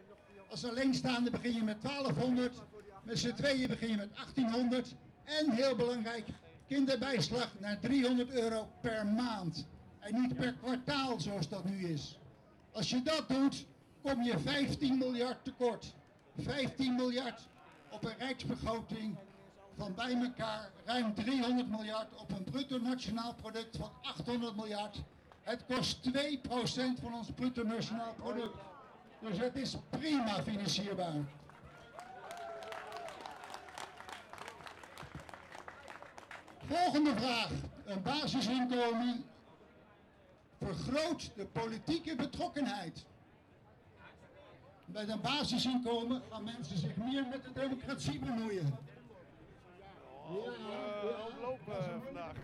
Als alleenstaande begin je met 1200, met z'n tweeën begin je met 1800. En heel belangrijk, kinderbijslag naar 300 euro per maand. En niet per kwartaal zoals dat nu is. Als je dat doet, kom je 15 miljard tekort. 15 miljard op een rijksbegroting van bij elkaar ruim 300 miljard op een bruto nationaal product van 800 miljard. Het kost 2% van ons bruto nationaal product. Dus het is prima financierbaar. Volgende vraag. Een basisinkomen vergroot de politieke betrokkenheid. Met een basisinkomen gaan mensen zich meer met de democratie bemoeien. Eh, lopen vandaag.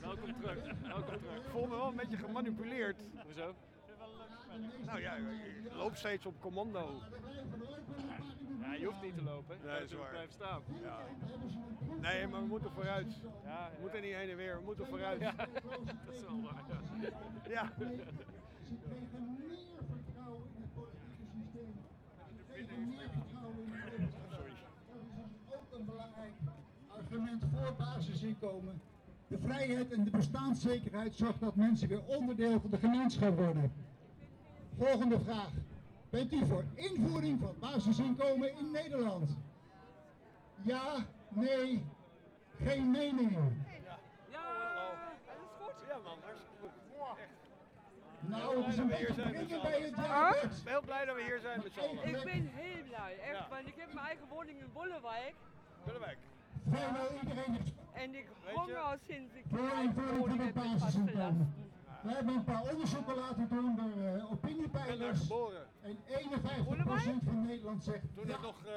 Welkom terug. Welkom terug. Ik voel me wel een beetje gemanipuleerd. Hoezo? Nou ja, je loopt steeds op commando. Ja, je hoeft niet te lopen. Nee, dat is waar. Blijven staan. Ja. Nee, maar we moeten vooruit. Ja, We moeten niet heen en weer, we moeten vooruit. Ja, dat is wel waar. Ja. Ze kregen meer vertrouwen in het politieke systeem. Ze kregen meer vertrouwen in de democratie. Dat is dus ook een belangrijk argument voor basisinkomen. De vrijheid en de bestaanszekerheid zorgt dat mensen weer onderdeel van de gemeenschap worden. Volgende vraag. Bent u voor invoering van basisinkomen in Nederland? Ja, nee, geen meningen. Ja man, hartstikke goed. Nou, het is een Blij dat we beetje bij het jaarbed. Heel blij dat we hier zijn met z'n allen. Ik ben heel blij, echt. Ja. Want ik heb mijn eigen woning in Bollewijk. Willewijk. Vrijwel iedereen En ik honger sinds ik voor mijn invoering van woning het heb basisinkomen. We hebben een paar onderzoeken laten doen door eh, ben daar opiniepeilers. En 51% van Nederland zegt Toen ja het nog eh,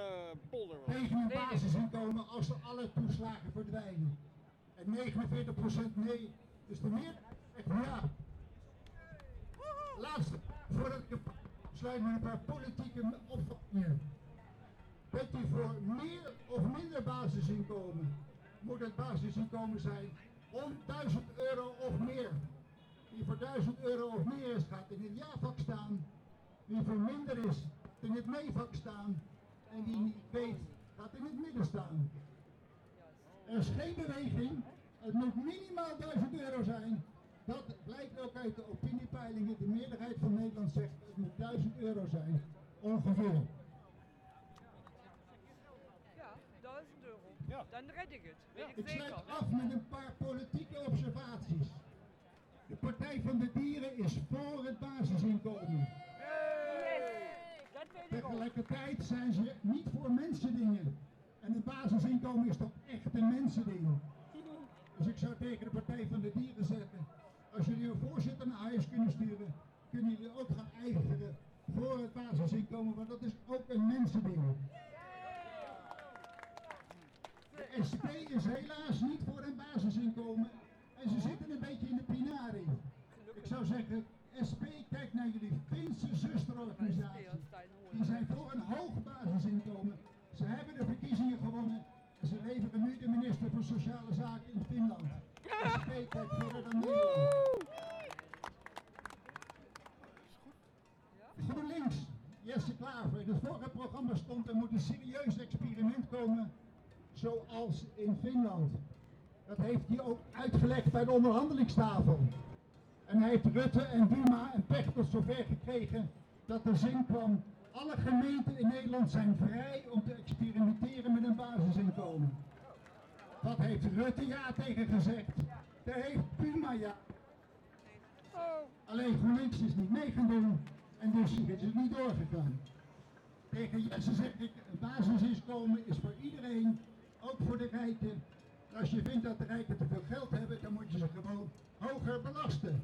polder was. tegen een basisinkomen als er alle toeslagen verdwijnen. En 49% nee. Dus de meer zegt ja. Laatste, voordat ik sluit met een paar politieke opvattingen. Bent u voor meer of minder basisinkomen? Moet het basisinkomen zijn om 1000 euro of meer? Wie voor 1000 euro of meer is, gaat in het ja-vak staan. Wie voor minder is, gaat in het nee-vak staan. En wie niet weet, gaat in het midden staan. Er is geen beweging. Het moet minimaal 1000 euro zijn. Dat blijkt ook uit de opiniepeilingen. De meerderheid van Nederland zegt het moet 1000 euro zijn. Ongeveer. Ja, 1000 euro. Dan red ik het, weet ik sluit af met een paar politieke observaties. De Partij van de Dieren is voor het basisinkomen. Tegelijkertijd zijn ze niet voor mensendingen. En een basisinkomen is toch echt een mensending. Dus ik zou tegen de Partij van de Dieren zeggen, als jullie een voorzitter naar huis kunnen sturen, kunnen jullie ook gaan ijveren voor het basisinkomen, want dat is ook een mensending. De SP is helaas niet voor een basisinkomen en ze zitten een beetje in de pinarie. Ik zou zeggen, SP, kijk naar jullie Finse zusterorganisatie. Die zijn voor een hoog basisinkomen. Ze hebben de verkiezingen gewonnen en ze leveren nu de minister voor Sociale Zaken in Finland. SP kijkt verder dan Nederland. GroenLinks, Jesse Klaver. In het vorige programma stond er moet een serieus experiment komen, zoals in Finland. Dat heeft hij ook uitgelegd bij de onderhandelingstafel. En hij heeft Rutte en Buma en Pechtold zover gekregen dat de zin kwam, alle gemeenten in Nederland zijn vrij om te experimenteren met een basisinkomen. Wat heeft Rutte ja tegen gezegd? Daar heeft Buma ja. Alleen GroenLinks is niet mee gaan doen en dus is het niet doorgegaan. Tegen Jesse zeg ik, een basisinkomen is voor iedereen, ook voor de rijken. Als je vindt dat de rijken te veel geld hebben, dan moet je ze gewoon hoger belasten.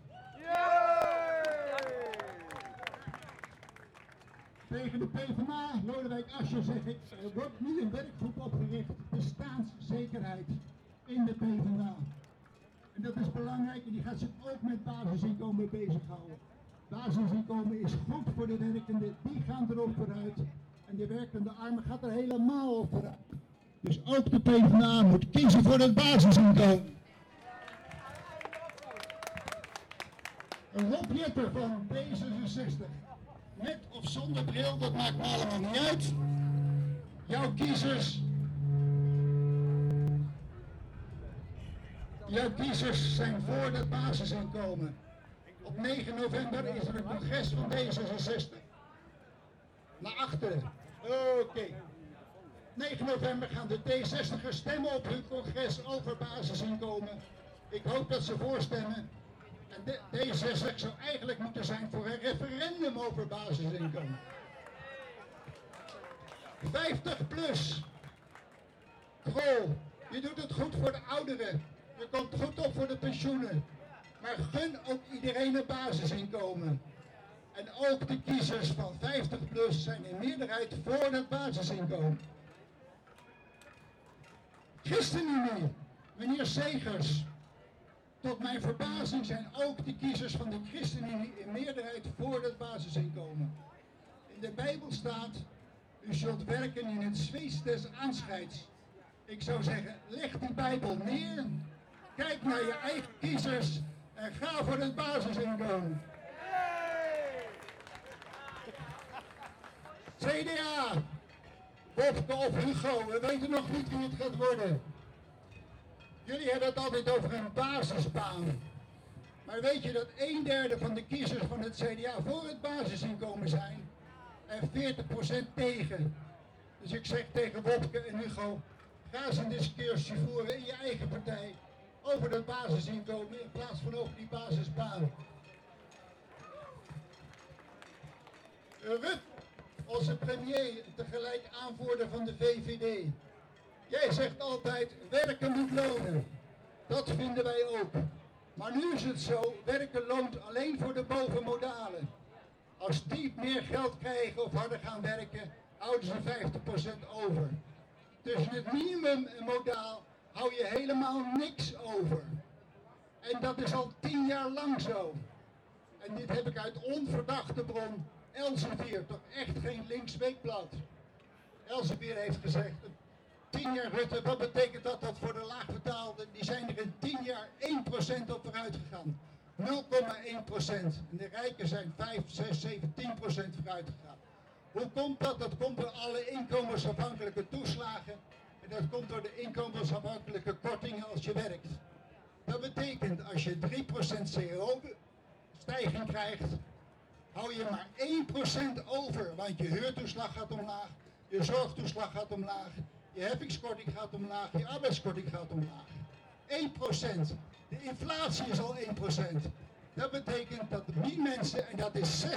Tegen de PvdA, Lodewijk Asscher zeg ik, er wordt nu een werkgroep opgericht, bestaanszekerheid in de PvdA. En dat is belangrijk en die gaat zich ook met basisinkomen bezighouden. Basisinkomen is goed voor de werkenden, die gaan erop vooruit. En de werkende armen gaat er helemaal op vooruit. Dus ook de PvdA moet kiezen voor het basisinkomen. Rob Jetter van D66. Met of zonder bril, dat maakt me allemaal niet uit. Jouw kiezers. Jouw kiezers zijn voor het basisinkomen. Op 9 november is er een congres van D66. Naar achteren. Oké. 9 november gaan de D60ers stemmen op hun congres over basisinkomen. Ik hoop dat ze voorstemmen. En de, D66 zou eigenlijk moeten zijn voor een referendum over basisinkomen. 50 plus. Krol, je doet het goed voor de ouderen. Je komt goed op voor de pensioenen. Maar gun ook iedereen een basisinkomen. En ook de kiezers van 50 plus zijn in meerderheid voor het basisinkomen. ChristenUnie, meneer Segers. Tot mijn verbazing zijn ook de kiezers van de ChristenUnie in meerderheid voor het basisinkomen. In de Bijbel staat, u zult werken in het zweet des aanscheids. Ik zou zeggen, leg die Bijbel neer, kijk naar je eigen kiezers en ga voor het basisinkomen. CDA, Bobke of Hugo, we weten nog niet wie het gaat worden. Jullie hebben het altijd over een basisbaan. Maar weet je dat een derde van de kiezers van het CDA voor het basisinkomen zijn en 40% tegen? Dus ik zeg tegen Wopke en Hugo, ga eens een discussie voeren in je eigen partij over dat basisinkomen in plaats van over die basisbaan. Rutte, onze premier, tegelijk aanvoerder van de VVD. Jij zegt altijd, werken moet lonen. Dat vinden wij ook. Maar nu is het zo, werken loont alleen voor de bovenmodalen. Als die meer geld krijgen of harder gaan werken, houden ze 50% over. Tussen het minimum en modaal hou je helemaal niks over. En dat is al tien jaar lang zo. En dit heb ik uit onverdachte bron. Elsevier, toch echt geen links weekblad. Elsevier heeft gezegd, 10 jaar Rutte, wat betekent dat dat voor de laagbetaalden? Die zijn er in 10 jaar 1% op vooruit gegaan. 0,1%. En de rijken zijn 5, 6, 7, 10% vooruit gegaan. Hoe komt dat? Dat komt door alle inkomensafhankelijke toeslagen. En dat komt door de inkomensafhankelijke kortingen als je werkt. Dat betekent als je 3% CO-stijging krijgt, hou je maar 1% over. Want je huurtoeslag gaat omlaag, je zorgtoeslag gaat omlaag, je heffingskorting gaat omlaag, je arbeidskorting gaat omlaag. 1%. De inflatie is al 1%. Dat betekent dat die mensen, en dat is 60%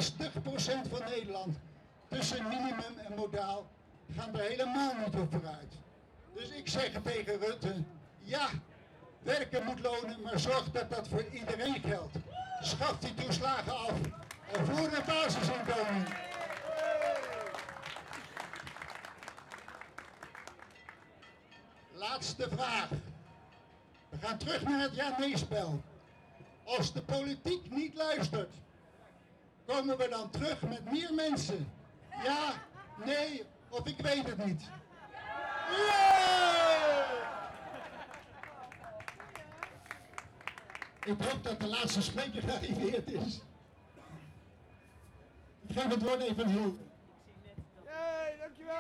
van Nederland, tussen minimum en modaal gaan er helemaal niet op vooruit. Dus ik zeg tegen Rutte, ja, werken moet lonen, maar zorg dat dat voor iedereen geldt. Schaf die toeslagen af een basisinkomen. Laatste vraag. We gaan terug naar het ja-nee-spel. Als de politiek niet luistert, komen we dan terug met meer mensen? Ja, nee of ik weet het niet. Ik hoop dat de laatste spreker gearriveerd is. Ik geef het woord even aan Hilde.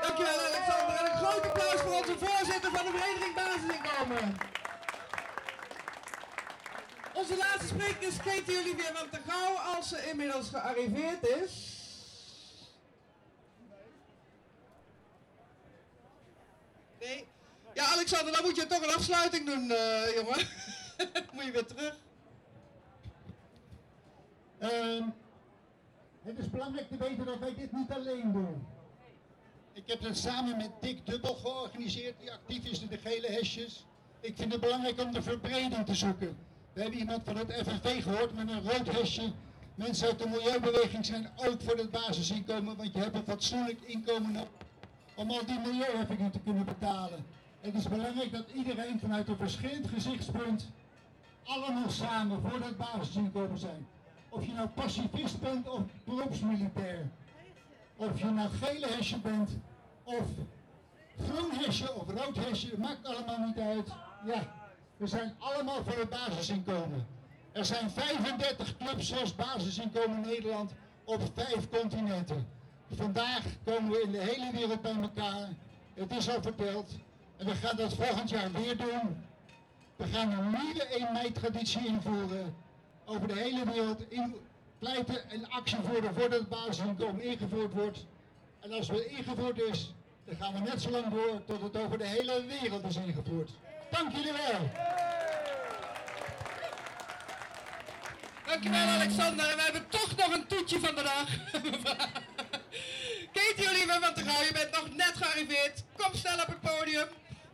Dankjewel Alexander en een groot applaus voor onze voorzitter van de Vereniging Basisinkomen. Onze laatste spreker is Katie Olivia van der Gouw als ze inmiddels gearriveerd is. Nee? Ja Alexander, dan moet je toch een afsluiting doen eh, jongen. moet je weer terug. Ehm, het is belangrijk te weten dat wij dit niet alleen doen. Ik heb het samen met Dick Dubbel georganiseerd, die actief is in de gele hesjes. Ik vind het belangrijk om de verbreding te zoeken. We hebben iemand van het FNV gehoord met een rood hesje. Mensen uit de milieubeweging zijn ook voor het basisinkomen, want je hebt een fatsoenlijk inkomen om al die milieuheffingen te kunnen betalen. Het is belangrijk dat iedereen vanuit een verschillend gezichtspunt allemaal samen voor dat basisinkomen zijn. Of je nou pacifist bent of beroepsmilitair. Of je nou gele hesje bent of groen hesje of rood hesje, maakt allemaal niet uit. Ja, we zijn allemaal voor het basisinkomen. Er zijn 35 clubs zoals basisinkomen in Nederland op vijf continenten. Vandaag komen we in de hele wereld bij elkaar. Het is al verteld. En we gaan dat volgend jaar weer doen. We gaan een nieuwe 1 mei traditie invoeren. Over de hele wereld in, pleiten en actie voeren voordat het basisinkomen ingevoerd wordt. En als het ingevoerd is, dan gaan we net zo lang door tot het over de hele wereld is ingevoerd. Dank jullie wel. Dankjewel Alexander en we hebben toch nog een toetje van de dag. Katie Oliver van der Gouw, je bent nog net gearriveerd. Kom snel op het podium.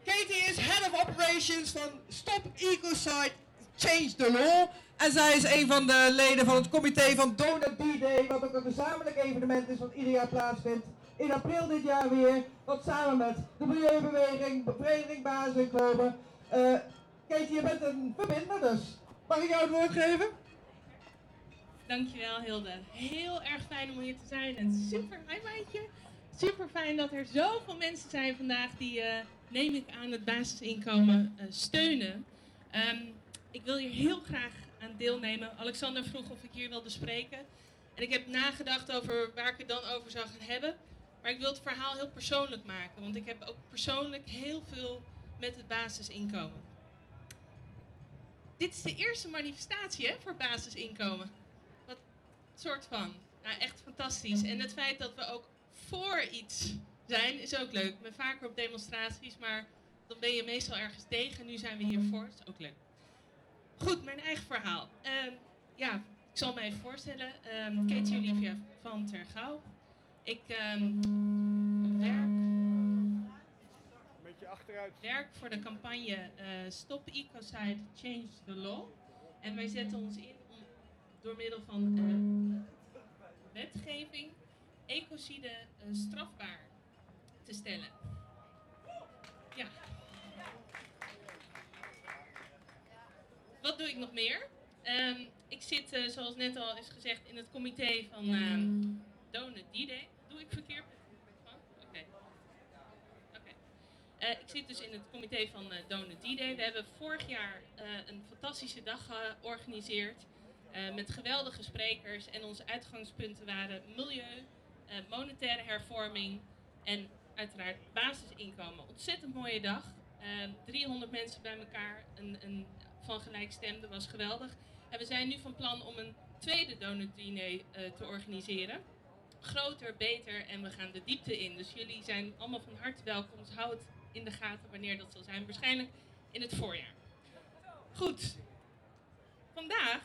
Katie is Head of Operations van Stop Ecocide Change the Law. En zij is een van de leden van het comité van Donut D-Day, wat ook een gezamenlijk evenement is wat ieder jaar plaatsvindt. In april dit jaar weer, wat samen met de Milieubeweging, Vereniging Basisinkomen. Uh, Katie, je bent een verbinder dus. Mag ik jou het woord geven? Dankjewel Hilde. Heel erg fijn om hier te zijn en super, hi meidje. Super fijn dat er zoveel mensen zijn vandaag die, uh, neem ik aan, het basisinkomen uh, steunen. Um, ik wil hier heel graag aan deelnemen. Alexander vroeg of ik hier wilde spreken. En ik heb nagedacht over waar ik het dan over zou gaan hebben. Maar ik wil het verhaal heel persoonlijk maken. Want ik heb ook persoonlijk heel veel met het basisinkomen. Dit is de eerste manifestatie voor basisinkomen. Wat soort van. Nou, echt fantastisch. En het feit dat we ook voor iets zijn, is ook leuk. Ik ben vaker op demonstraties, maar dan ben je meestal ergens tegen. Nu zijn we hier voor. Dat is ook leuk. Goed, mijn eigen verhaal. Um, ja, ik zal me even voorstellen. Um, Katie Olivia van Tergouw. Ik um, werk... Beetje achteruit. werk voor de campagne uh, Stop Ecocide, Change the Law. En wij zetten ons in om door middel van uh, wetgeving ecocide uh, strafbaar te stellen. Ja. Wat doe ik nog meer? Um, ik zit, uh, zoals net al is gezegd, in het comité van um, Donut D-Day. Doe ik verkeerd? Oké. Okay. Okay. Uh, ik zit dus in het comité van uh, Donut D-Day. We hebben vorig jaar een fantastische dag georganiseerd. met geweldige sprekers. En onze uitgangspunten waren milieu, monetaire hervorming en uiteraard basisinkomen. Ontzettend mooie dag. 300 mensen bij elkaar. Een, een van gelijkstemden was geweldig. En we zijn nu van plan om een tweede donutdiner uh, te organiseren. Groter, beter en we gaan de diepte in. Dus jullie zijn allemaal van harte welkom. Dus hou het in de gaten wanneer dat zal zijn. Waarschijnlijk in het voorjaar. Goed. Vandaag,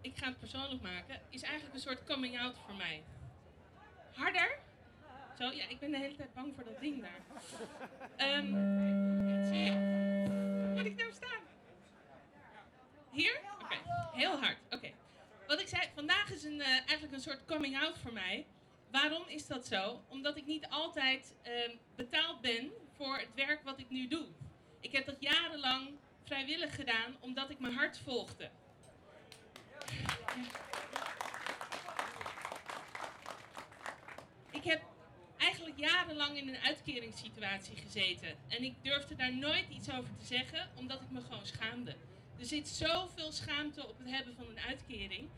ik ga het persoonlijk maken, is eigenlijk een soort coming out voor mij. Harder Zo, ja, ik ben de hele tijd bang voor dat ding daar. Ehm zie je? Moet ik nou staan? Hier? Oké, heel hard. Oké. Wat ik zei, vandaag is een, eh, eigenlijk een soort coming out voor mij. Waarom is dat zo? Omdat ik niet altijd ehm, betaald ben voor het werk wat ik nu doe. Ik heb dat jarenlang vrijwillig gedaan omdat ik mijn hart volgde. Ik heb eigenlijk jarenlang in een uitkeringssituatie gezeten. En ik durfde daar nooit iets over te zeggen, omdat ik me gewoon schaamde. Er zit zoveel schaamte op het hebben van een uitkering.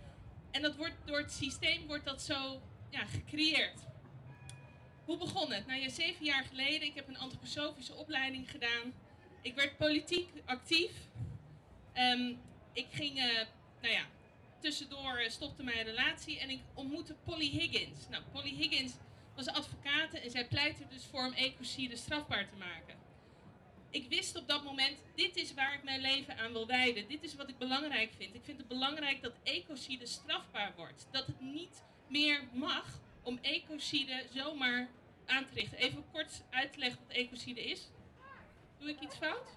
En dat wordt, door het systeem wordt dat zo ja, gecreëerd. Hoe begon het? Nou ja, zeven jaar geleden, ik heb een antroposofische opleiding gedaan. Ik werd politiek actief. Ehm, ik ging, eh, nou ja, tussendoor eh, stopte mijn relatie en ik ontmoette Polly Higgins. Nou, Polly Higgins was advocaat en zij pleitte dus voor om ecocide strafbaar te maken. Ik wist op dat moment, dit is waar ik mijn leven aan wil wijden. Dit is wat ik belangrijk vind. Ik vind het belangrijk dat ecocide strafbaar wordt. Dat het niet meer mag om ecocide zomaar aan te richten. Even kort uit te leggen wat ecocide is. Doe ik iets fout?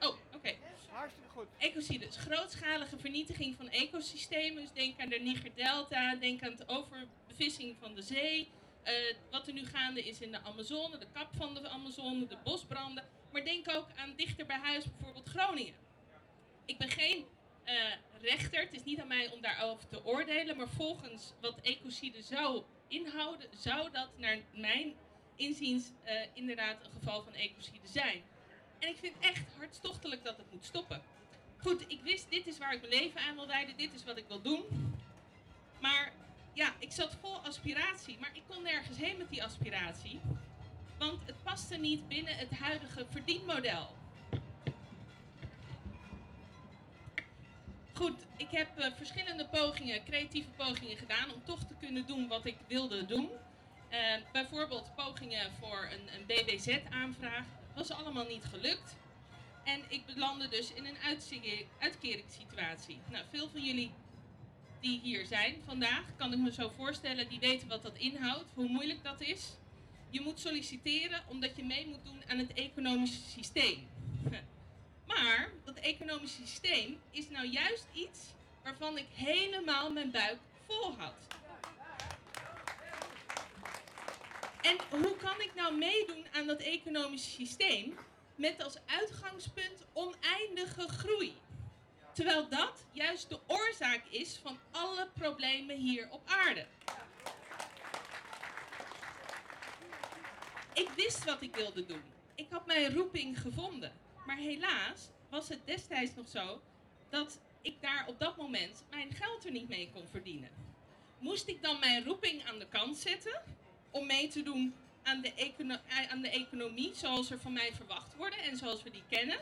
Oh, oké. Hartstikke goed. Ecocide is grootschalige vernietiging van ecosystemen. Dus denk aan de Niger-delta, denk aan de overbevissing van de zee. Eh, wat er nu gaande is in de Amazone, de kap van de Amazone, de bosbranden. Maar denk ook aan dichter bij huis, bijvoorbeeld Groningen. Ik ben geen eh, rechter, het is niet aan mij om daarover te oordelen. Maar volgens wat ecocide zou inhouden, zou dat naar mijn inziens eh, inderdaad een geval van ecocide zijn. En ik vind echt hartstochtelijk dat het moet stoppen. Goed, ik wist, dit is waar ik mijn leven aan wil wijden, dit is wat ik wil doen. Maar ja, ik zat vol aspiratie, maar ik kon nergens heen met die aspiratie. Want het paste niet binnen het huidige verdienmodel. Goed, ik heb eh, verschillende pogingen, creatieve pogingen gedaan om toch te kunnen doen wat ik wilde doen. Eh, bijvoorbeeld pogingen voor een, een BBZ-aanvraag. was allemaal niet gelukt. En ik belandde dus in een uitkeringssituatie. Nou, veel van jullie die hier zijn vandaag, kan ik me zo voorstellen, die weten wat dat inhoudt, hoe moeilijk dat is. Je moet solliciteren omdat je mee moet doen aan het economische systeem. Maar dat economische systeem is nou juist iets waarvan ik helemaal mijn buik vol had. En hoe kan ik nou meedoen aan dat economische systeem met als uitgangspunt oneindige groei? Terwijl dat juist de oorzaak is van alle problemen hier op aarde. Ik wist wat ik wilde doen. Ik had mijn roeping gevonden. Maar helaas was het destijds nog zo dat ik daar op dat moment mijn geld er niet mee kon verdienen. Moest ik dan mijn roeping aan de kant zetten om mee te doen aan de, eh, aan de economie zoals er van mij verwacht worden en zoals we die kennen?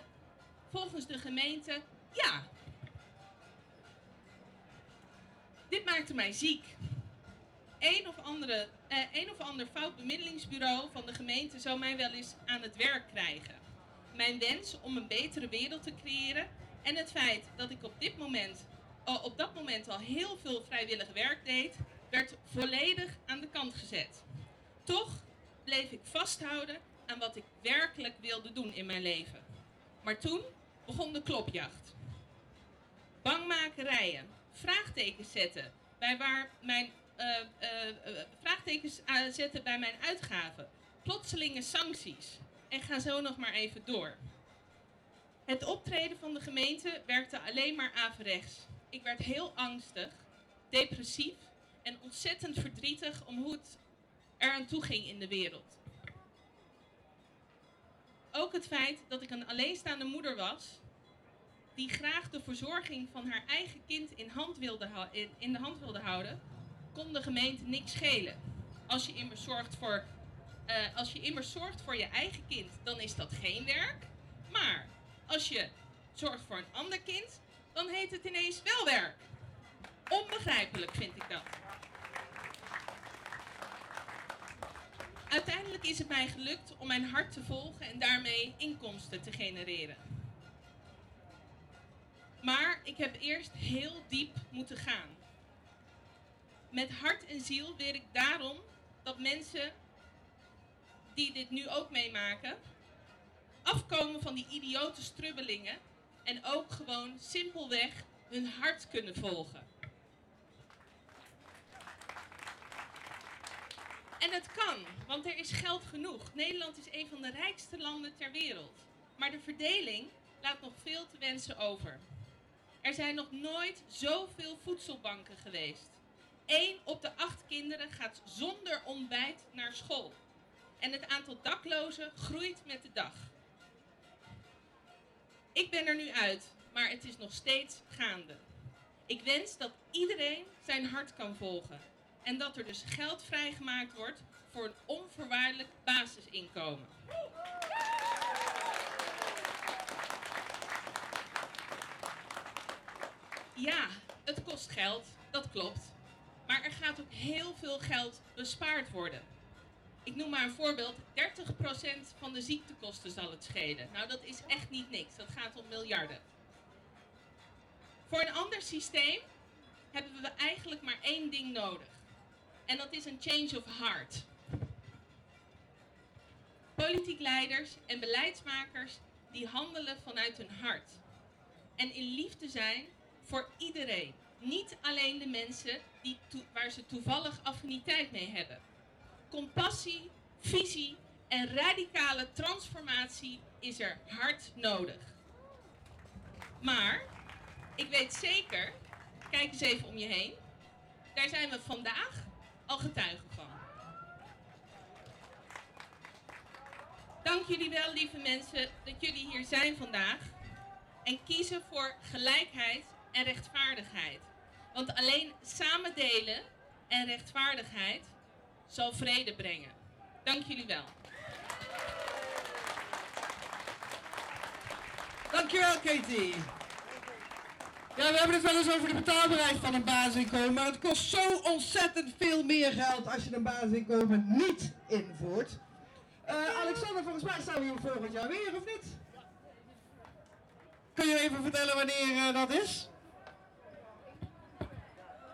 Volgens de gemeente ja. Dit maakte mij ziek. Een of, andere, eh, een of ander fout bemiddelingsbureau van de gemeente zou mij wel eens aan het werk krijgen. Mijn wens om een betere wereld te creëren en het feit dat ik op, dit moment, op dat moment al heel veel vrijwillig werk deed, werd volledig aan de kant gezet. Toch bleef ik vasthouden aan wat ik werkelijk wilde doen in mijn leven. Maar toen begon de klopjacht. Bangmakerijen, vraagtekens zetten bij waar mijn eh, vraagtekens zetten bij mijn uitgaven, plotselinge sancties en ga zo nog maar even door. Het optreden van de gemeente werkte alleen maar averechts. Ik werd heel angstig, depressief en ontzettend verdrietig om hoe het eraan toe ging in de wereld. Ook het feit dat ik een alleenstaande moeder was, die graag de verzorging van haar eigen kind in, hand wilde in de hand wilde houden, kon de gemeente niks schelen. Als je immers zorgt voor, eh, als je immers zorgt voor je eigen kind, dan is dat geen werk. Maar als je zorgt voor een ander kind, dan heet het ineens wel werk. Onbegrijpelijk vind ik dat. Uiteindelijk is het mij gelukt om mijn hart te volgen en daarmee inkomsten te genereren. Maar ik heb eerst heel diep moeten gaan. Met hart en ziel weet ik daarom dat mensen die dit nu ook meemaken, afkomen van die idiote strubbelingen en ook gewoon simpelweg hun hart kunnen volgen. En het kan, want er is geld genoeg. Nederland is een van de rijkste landen ter wereld. Maar de verdeling laat nog veel te wensen over. Er zijn nog nooit zoveel voedselbanken geweest. Eén op de acht kinderen gaat zonder ontbijt naar school. En het aantal daklozen groeit met de dag. Ik ben er nu uit, maar het is nog steeds gaande. Ik wens dat iedereen zijn hart kan volgen. En dat er dus geld vrijgemaakt wordt voor een onvoorwaardelijk basisinkomen. Ja, het kost geld, dat klopt. Maar er gaat ook heel veel geld bespaard worden. Ik noem maar een voorbeeld. 30% van de ziektekosten zal het schelen. Nou, dat is echt niet niks. Dat gaat om miljarden. Voor een ander systeem hebben we eigenlijk maar één ding nodig. En dat is een change of heart. Politiek leiders en beleidsmakers die handelen vanuit hun hart. En in liefde zijn voor iedereen. Niet alleen de mensen die waar ze toevallig affiniteit mee hebben. Compassie, visie en radicale transformatie is er hard nodig. Maar ik weet zeker, kijk eens even om je heen, daar zijn we vandaag al getuigen van. Dank jullie wel, lieve mensen, dat jullie hier zijn vandaag en kiezen voor gelijkheid en rechtvaardigheid. Want alleen samen delen en rechtvaardigheid zal vrede brengen. Dank jullie wel. Dankjewel, Katie. Ja, we hebben het wel eens over de betaalbaarheid van een basisinkomen, maar het kost zo ontzettend veel meer geld als je een basisinkomen niet invoert. Eh, Alexander, volgens mij staan we hier volgend jaar weer, of niet? Kun je even vertellen wanneer eh, dat is?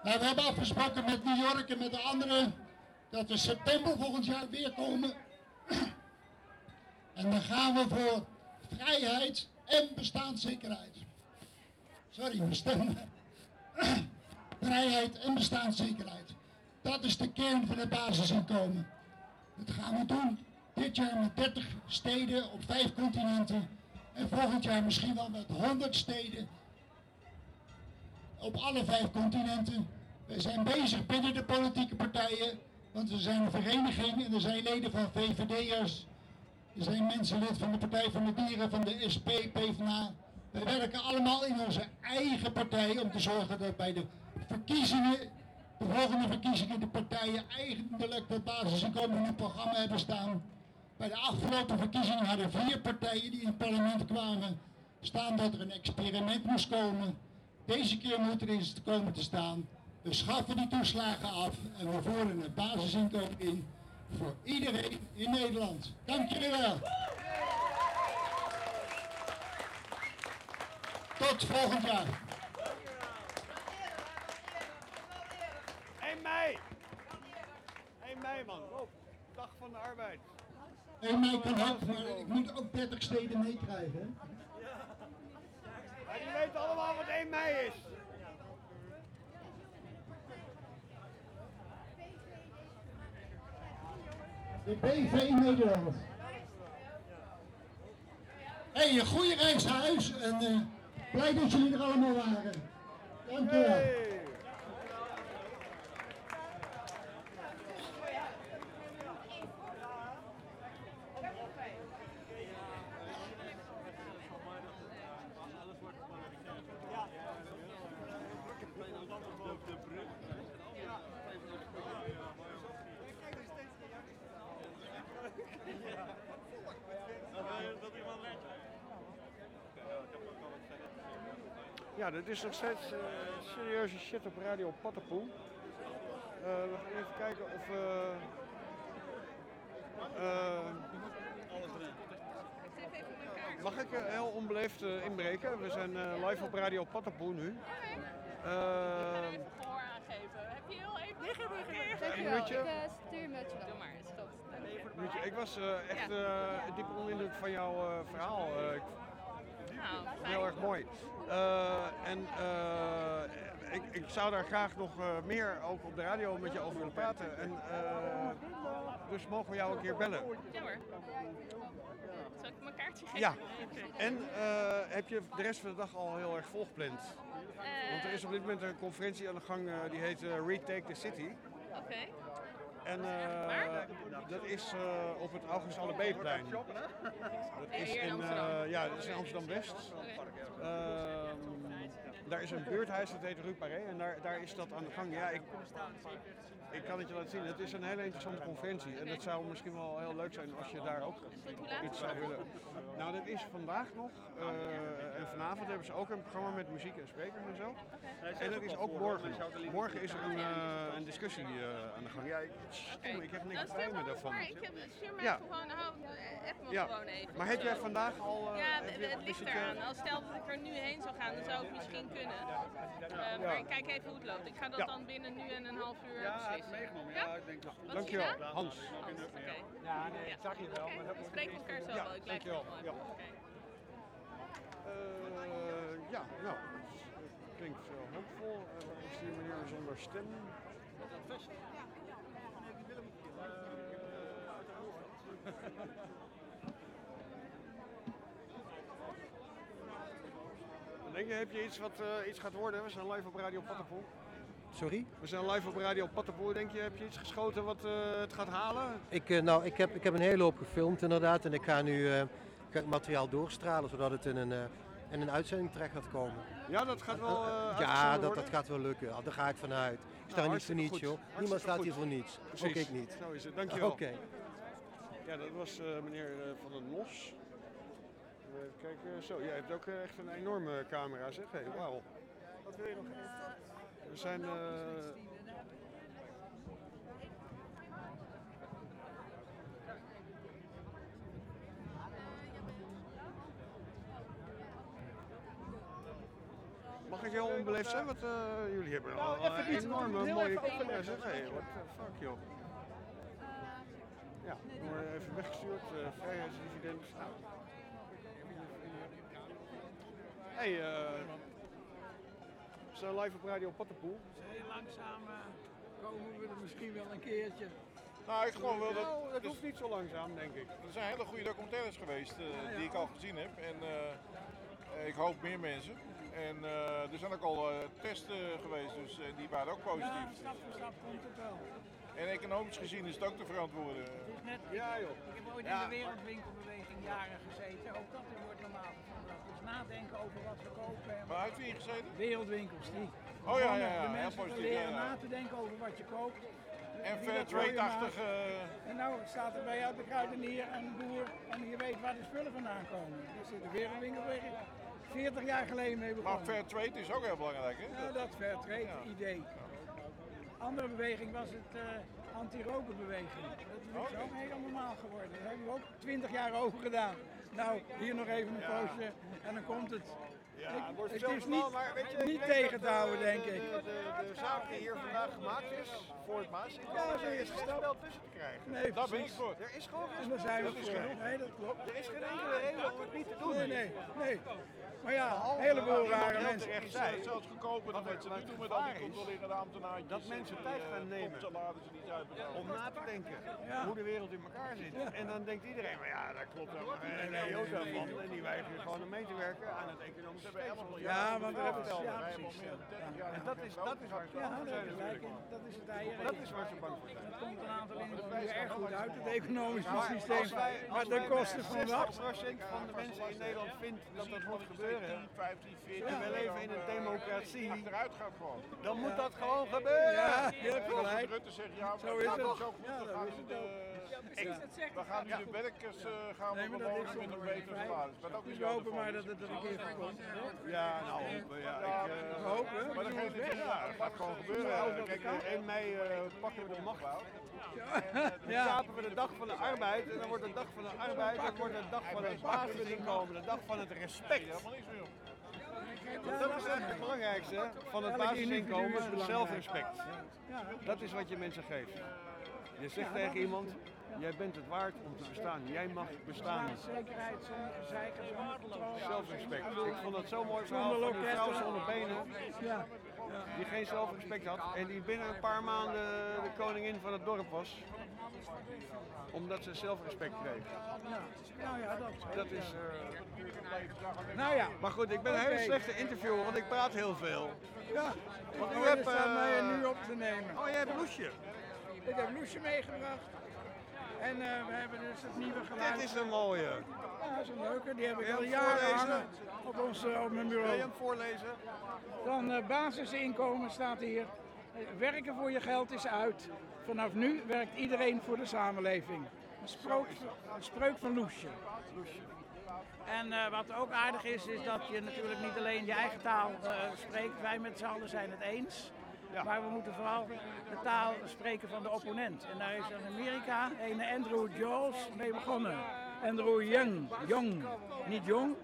We hebben afgesproken met New York en met de anderen dat we september volgend jaar weer komen. En dan gaan we voor vrijheid en bestaanszekerheid. Sorry, mijn stem. vrijheid en bestaanszekerheid. Dat is de kern van het basisinkomen. Dat gaan we doen. Dit jaar met 30 steden op vijf continenten. En volgend jaar misschien wel met 100 steden op alle vijf continenten. We zijn bezig binnen de politieke partijen, want we zijn een vereniging en er zijn leden van VVD'ers. Er zijn mensen lid van de Partij van de Dieren, van de SP, PvdA. We werken allemaal in onze eigen partij om te zorgen dat bij de verkiezingen, de volgende verkiezingen, de partijen eigenlijk dat basisinkomen in het programma hebben staan. Bij de afgelopen verkiezingen hadden vier partijen die in het parlement kwamen staan dat er een experiment moest komen. Deze keer moet er eens komen te staan. We schaffen die toeslagen af en we voeren het basisinkomen in voor iedereen in Nederland. Dank jullie wel. Tot volgend jaar. 1 mei! 1 mei man, op. Dag van de arbeid. 1 mei kan ook, maar ik moet ook 30 steden meekrijgen. Maar die weten allemaal wat 1 mei is. De BV Nederland. Hey, een goede reis naar huis en eh, blij dat jullie er allemaal waren. Dank je wel. Dit is nog steeds eh, serieuze shit op Radio Pattenpoel. Eh, we gaan even kijken of we... eh, mag ik heel onbeleefd inbreken? We zijn eh, live op Radio Pattenpoel nu. Eh, Heb je heel even... Een minuutje? Ik stuur een mailtje Ik was eh, echt eh, diep onder de indruk van jouw eh, verhaal. Nou, fijn. heel erg mooi. Eh, en eh, ik, ik zou daar graag nog eh, meer ook op de radio met je over willen praten. En, dus mogen we jou een keer bellen? Ja hoor. Zal ik mijn kaartje geven? Ja. En heb je de rest van de dag al heel erg volgepland? Want er is op dit moment een conferentie aan de gang die heet Retake the City. Oké. En eh, dat is eh, op het August Allebeeplein. Dat is in eh, ja, dat is in Amsterdam West. Ehm, daar is een buurthuis, dat heet Rue Paré. En daar, daar is dat aan de gang. Ja, ik, ik kan het je laten zien. Het is een hele interessante conferentie. En het zou misschien wel heel leuk zijn als je daar ook iets zou willen. Nou, dat is vandaag nog. eh, en vanavond hebben ze ook een programma met muziek en sprekers en zo. En dat is ook morgen. Morgen is er een, eh, een discussie eh, aan de gang. Ja, ik, stom, ik heb niks bij me daarvan. Maar ik heb, stuur mij Ja. gewoon, app me gewoon even. Maar heb jij vandaag al... eh, ja, het, ligt eraan. Als stel dat ik er nu heen zou gaan, dan zou het misschien kunnen. Eh, Maar ik kijk even hoe het loopt. Ik ga dat dan binnen nu en een half uur Ja, beslissen. Ja, ik denk dat goed. Dankjewel, Hans. Hans, oké. Ja, nee, Ja. zag je wel. Oké, maar dat we spreken elkaar zo Ja, wel. Ik blijf wel Ja. Eh, ja, nou, het klinkt uh, hoopvol. Eh, waar is die meneer zonder stem? Dan Denk je, heb je iets wat eh, iets gaat worden? We zijn live op Radio Pattenpoel. Sorry? We zijn live op Radio Pattenpoel. Denk je, heb je iets geschoten wat eh, het gaat halen? Ik, eh, nou, ik, heb, ik heb een hele hoop gefilmd inderdaad en ik ga nu eh, ga het materiaal doorstralen zodat het in een, in een uitzending terecht gaat komen. Ja, dat gaat wel. ja, dat, dat gaat wel lukken. Daar ga ik vanuit. Ik sta Nou, er niet voor niets goed. joh. Hartstikke Niemand staat goed. hier voor niets. Precies. Ook ik niet. Zo is het, dankjewel. Oké. Ja, dat was meneer Van den Los. Even kijken, zo, jij hebt ook echt een enorme camera, zeg. Hey, wauw. Wat wil je nog? We zijn... eh, Mag ik heel onbeleefd zijn? Wat eh, jullie hebben Nou, al even een enorme heel mooie. Hey, what the fuck, joh. Ja, we worden even weggestuurd. eh vrijheidsdividend. Nou. Hey, eh we zijn live op Radio Pattenpoel. Heel langzaam eh, komen we er misschien wel een keertje. Nou, ik geloof wel dat... Nou, dat hoeft niet zo langzaam, denk ik. Er zijn hele goede documentaires geweest eh, ja. die ik al gezien heb. En eh, eh, ik hoop meer mensen. En eh, er zijn ook al eh, testen geweest, dus eh, die waren ook Ja, positief. stap voor stap komt het wel. En economisch gezien is het ook te verantwoorden. Het is net, Ja, joh. Ik heb ooit Ja. in de wereldwinkelbeweging jaren gezeten. Ook dat wordt normaal. Dus nadenken over wat we kopen. En Waar heeft u in gezeten? Wereldwinkels, die. Oh ja, ja, ja, De mensen positief, leren ja, ja. na te denken over wat je koopt. En fair dat maakt. En nou staat er bij elke kruidenier en boer en je weet waar de spullen vandaan komen. Dus de wereldwinkelbeweging 40 jaar geleden mee begonnen. Maar fair trade is ook heel belangrijk, hè? Ja, dat fair trade idee. Andere beweging was het eh anti-rokenbeweging. Dat is ook helemaal normaal geworden. Daar hebben we ook 20 jaar over gedaan. Nou, hier nog even een poosje en dan komt het. Ja, Ik- het wordt het veel is niet, maar weet je, niet tegen te dat, eh, houden, denk de, ik. De, de, de zaak die hier vandaag gemaakt is voor het Maasinkomen, Ja, er is is geen spel tussen te krijgen. Nee, Daar ben ik voor. Er is gewoon geen En spel voor. krijgen. Nee, dat klopt. Er is geen enkele reden om het niet te doen. Nee, nee, nee. Maar ja, een heleboel rare heel mensen. Het is zelfs goedkoper dan wat ze nu doen met al die controlerende ambtenaartjes. dat mensen en tijd gaan eh, nemen. om na te denken hoe de wereld in elkaar zit. En dan denkt iedereen, maar ja, daar klopt helemaal geen nee, jota van. En die weigeren gewoon om mee te werken aan het economische stelsel. Ja, want we hebben verteld. ja, precies. Ja. En dat is, dat is waar ze bang voor zijn je natuurlijk. in. Dat is het eieren. Dat is waar ze bang voor zijn. Dat komt een aantal landen nu erg goed uit, het economische Maar systeem. Maar als ten wij koste van wat? 60% van de mensen in Nederland vindt dat dat moet gebeuren, 15, 14 en we leven in een democratie, achteruit gaat gewoon. dan moet dat gewoon gebeuren. Ja, je hebt gelijk. Rutte zegt, ja, Zo is het het. zo goed, we het de, precies, dat zegt we gaan nu de werkers eh, gaan we belonen is met een betere salaris. Dus zo hopen de maar dat het er een keer van komt. Ja, nou hopen. Ja, ik, eh, We hopen. Maar dat niet ja, dat gaat gewoon gebeuren. Kijk, op 1 mei eh, pakken we de macht. Dan Ja. schapen we de dag van de arbeid en dan wordt de dag van de arbeid, dat wordt de dag van het basisinkomen, de dag van het respect. Dat is eigenlijk het belangrijkste van het basisinkomen, zelfrespect. Ja. Dat is wat je mensen geeft. Je zegt tegen iemand, Jij bent het waard om te bestaan. Jij mag bestaan. Zekerheid, zonder zeiken, zonder controle. Zelfrespect. Ik vond het zo mooi verhaal van die vrouw zonder benen. Ja. Die geen zelfrespect had en die binnen een paar maanden de koningin van het dorp was. Omdat ze zelfrespect kreeg. Ja. Nou ja, dat, Dat is. eh, Nou ja. Maar goed, ik ben een hele slechte interviewer, want ik praat heel veel. Ja, Want u hebt. eh, mij nu op te nemen. Oh, jij hebt Loesje. Ik heb Loesje meegebracht. En eh, we hebben dus het nieuwe geluid. Dit is een mooie. Ja, dat is een leuke. Die heb ik al jaren voorlezen? hangen op, ons, eh, op mijn Wil bureau. je hem voorlezen? Dan eh, basisinkomen staat hier. Werken voor je geld is uit. Vanaf nu werkt iedereen voor de samenleving. Een, sprook, een spreuk van Loesje. En wat ook aardig is, is dat je natuurlijk niet alleen je eigen taal spreekt. Wij met z'n allen zijn het eens. Maar we moeten vooral de taal spreken van de opponent. En daar is in Amerika een Andrew Jaws mee begonnen. Andrew Young. Young. Niet jong.